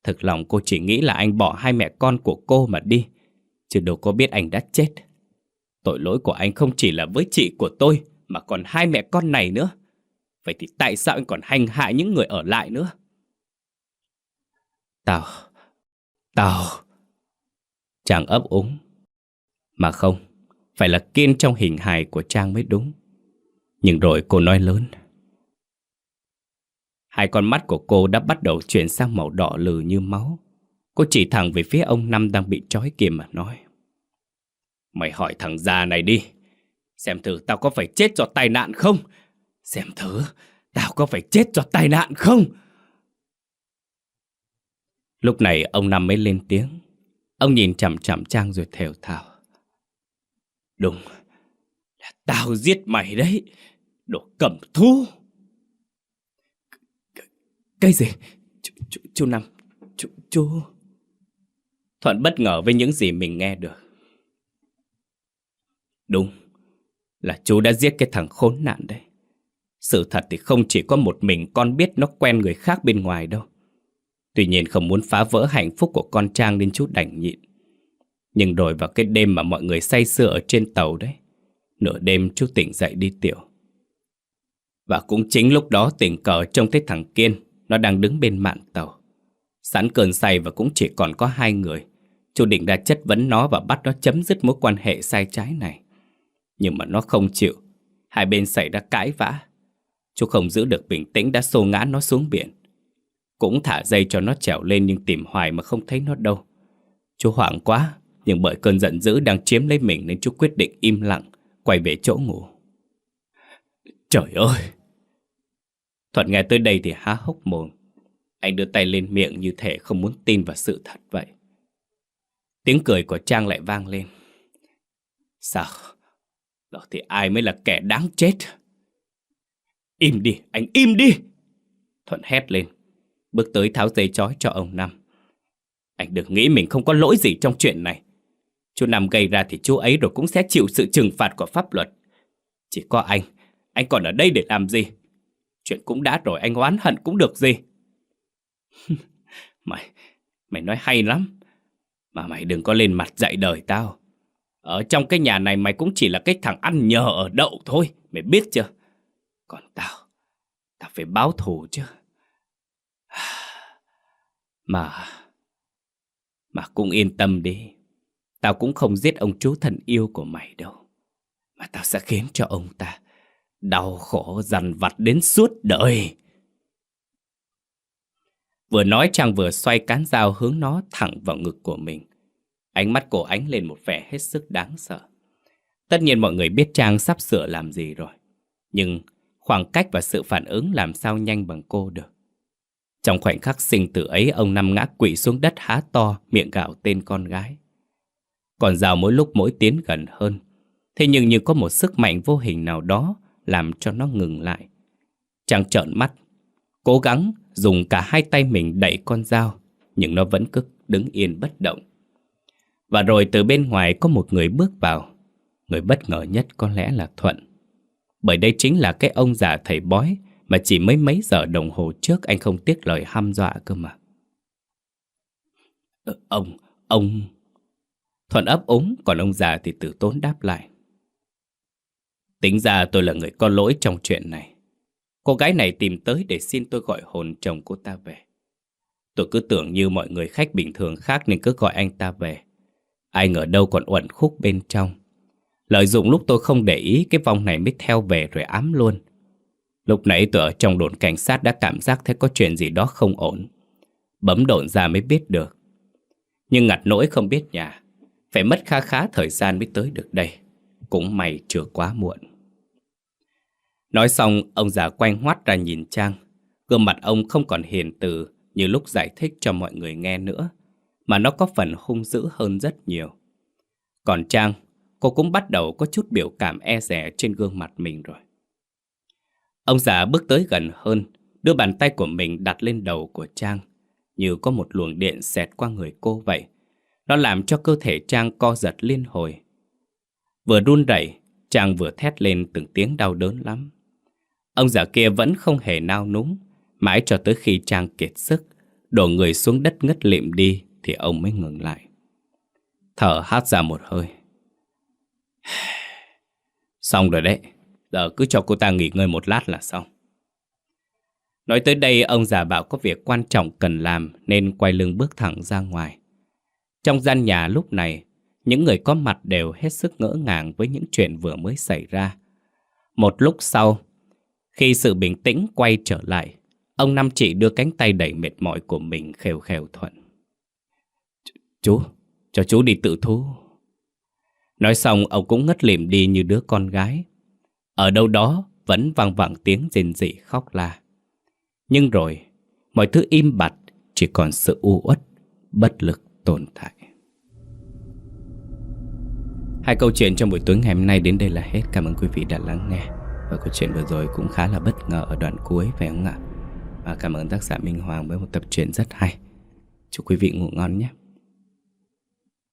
Speaker 1: Thực lòng cô chỉ nghĩ là anh bỏ hai mẹ con của cô mà đi, chứ đâu có biết anh đã chết. Tội lỗi của anh không chỉ là với chị của tôi, mà còn hai mẹ con này nữa. Vậy thì tại sao anh còn hành hạ những người ở lại nữa? Tao, tao... Chàng ấp úng. Mà không, phải là kiên trong hình hài của Trang mới đúng. Nhưng rồi cô nói lớn. Hai con mắt của cô đã bắt đầu chuyển sang màu đỏ lừ như máu. Cô chỉ thẳng về phía ông Năm đang bị trói kia mà nói. Mày hỏi thằng già này đi. Xem thử tao có phải chết do tai nạn không? Xem thử, tao có phải chết do tai nạn không? Lúc này ông Năm mới lên tiếng. Ông nhìn chằm chằm Trang rồi thều thào. Đúng, là tao giết mày đấy, đồ cẩm thu. Cái gì? Chú, chú, chú Năm, chú, chú... Thuận bất ngờ với những gì mình nghe được. Đúng, là chú đã giết cái thằng khốn nạn đấy. Sự thật thì không chỉ có một mình con biết nó quen người khác bên ngoài đâu. Tuy nhiên không muốn phá vỡ hạnh phúc của con Trang nên chú đành nhịn. Nhưng rồi vào cái đêm mà mọi người say sưa ở trên tàu đấy, nửa đêm chú tỉnh dậy đi tiểu. Và cũng chính lúc đó tình cờ trông thấy thằng Kiên, nó đang đứng bên mạn tàu. Sẵn cơn say và cũng chỉ còn có hai người. Chú định đã chất vấn nó và bắt nó chấm dứt mối quan hệ sai trái này. Nhưng mà nó không chịu. Hai bên xảy ra cãi vã. Chú không giữ được bình tĩnh đã xô ngã nó xuống biển. Cũng thả dây cho nó trèo lên nhưng tìm hoài mà không thấy nó đâu. Chú hoảng quá, nhưng bởi cơn giận dữ đang chiếm lấy mình nên chú quyết định im lặng, quay về chỗ ngủ. Trời ơi! Thuận nghe tới đây thì há hốc mồm. Anh đưa tay lên miệng như thể không muốn tin vào sự thật vậy. Tiếng cười của Trang lại vang lên. Sao? Đó thì ai mới là kẻ đáng chết? Im đi, anh im đi! Thuận hét lên, bước tới tháo dây chói cho ông Năm. Anh đừng nghĩ mình không có lỗi gì trong chuyện này. Chú Năm gây ra thì chú ấy rồi cũng sẽ chịu sự trừng phạt của pháp luật. Chỉ có anh, anh còn ở đây để làm gì? Chuyện cũng đã rồi anh oán hận cũng được gì. mày, mày nói hay lắm. Mà mày đừng có lên mặt dạy đời tao. Ở trong cái nhà này mày cũng chỉ là cái thằng ăn nhờ ở đậu thôi, mày biết chưa? Còn tao, tao phải báo thù chứ. Mà, mà cũng yên tâm đi. Tao cũng không giết ông chú thần yêu của mày đâu. Mà tao sẽ khiến cho ông ta đau khổ dằn vặt đến suốt đời. Vừa nói chàng vừa xoay cán dao hướng nó thẳng vào ngực của mình. Ánh mắt cổ ánh lên một vẻ hết sức đáng sợ. Tất nhiên mọi người biết Trang sắp sửa làm gì rồi. Nhưng khoảng cách và sự phản ứng làm sao nhanh bằng cô được. Trong khoảnh khắc sinh tử ấy, ông năm ngã quỵ xuống đất há to, miệng gạo tên con gái. Còn rào mỗi lúc mỗi tiến gần hơn. Thế nhưng như có một sức mạnh vô hình nào đó làm cho nó ngừng lại. Chàng trợn mắt, cố gắng dùng cả hai tay mình đẩy con dao, nhưng nó vẫn cứ đứng yên bất động. Và rồi từ bên ngoài có một người bước vào. Người bất ngờ nhất có lẽ là Thuận. Bởi đây chính là cái ông già thầy bói mà chỉ mấy mấy giờ đồng hồ trước anh không tiếc lời hăm dọa cơ mà. Ờ, ông, ông... Thuận ấp úng, còn ông già thì tử tốn đáp lại. Tính ra tôi là người có lỗi trong chuyện này. Cô gái này tìm tới để xin tôi gọi hồn chồng cô ta về. Tôi cứ tưởng như mọi người khách bình thường khác nên cứ gọi anh ta về. Ai ngờ đâu còn uẩn khúc bên trong. Lợi dụng lúc tôi không để ý, cái vong này mới theo về rồi ám luôn. Lúc nãy tôi ở trong đồn cảnh sát đã cảm giác thấy có chuyện gì đó không ổn. Bấm đồn ra mới biết được. Nhưng ngặt nỗi không biết nhà. Phải mất khá khá thời gian mới tới được đây. Cũng may chưa quá muộn. Nói xong, ông già quay ngoắt ra nhìn Trang. Gương mặt ông không còn hiền từ như lúc giải thích cho mọi người nghe nữa, mà nó có phần hung dữ hơn rất nhiều. Còn Trang, cô cũng bắt đầu có chút biểu cảm e rẻ trên gương mặt mình rồi. Ông già bước tới gần hơn, đưa bàn tay của mình đặt lên đầu của Trang, như có một luồng điện xẹt qua người cô vậy. Nó làm cho cơ thể Trang co giật liên hồi. Vừa run rẩy, Trang vừa thét lên từng tiếng đau đớn lắm. Ông già kia vẫn không hề nao núng, mãi cho tới khi Trang kiệt sức, đổ người xuống đất ngất lịm đi thì ông mới ngừng lại. Thở hát ra một hơi. Xong rồi đấy, giờ cứ cho cô ta nghỉ ngơi một lát là xong. Nói tới đây ông già bảo có việc quan trọng cần làm nên quay lưng bước thẳng ra ngoài. Trong gian nhà lúc này, những người có mặt đều hết sức ngỡ ngàng với những chuyện vừa mới xảy ra. Một lúc sau, khi sự bình tĩnh quay trở lại, ông Năm chỉ đưa cánh tay đầy mệt mỏi của mình khều khều thuận. Chú, cho chú đi tự thú. Nói xong ông cũng ngất lịm đi như đứa con gái. Ở đâu đó vẫn vang vẳng tiếng rên rỉ khóc la. Nhưng rồi, mọi thứ im bặt, chỉ còn sự u uất, bất lực tồn tại. Hai câu chuyện trong buổi tối ngày hôm nay đến đây là hết. Cảm ơn quý vị đã lắng nghe. Và câu chuyện vừa rồi cũng khá là bất ngờ ở đoạn cuối, phải không ạ? Và cảm ơn tác giả Minh Hoàng với một tập truyện rất hay. Chúc quý vị ngủ ngon nhé.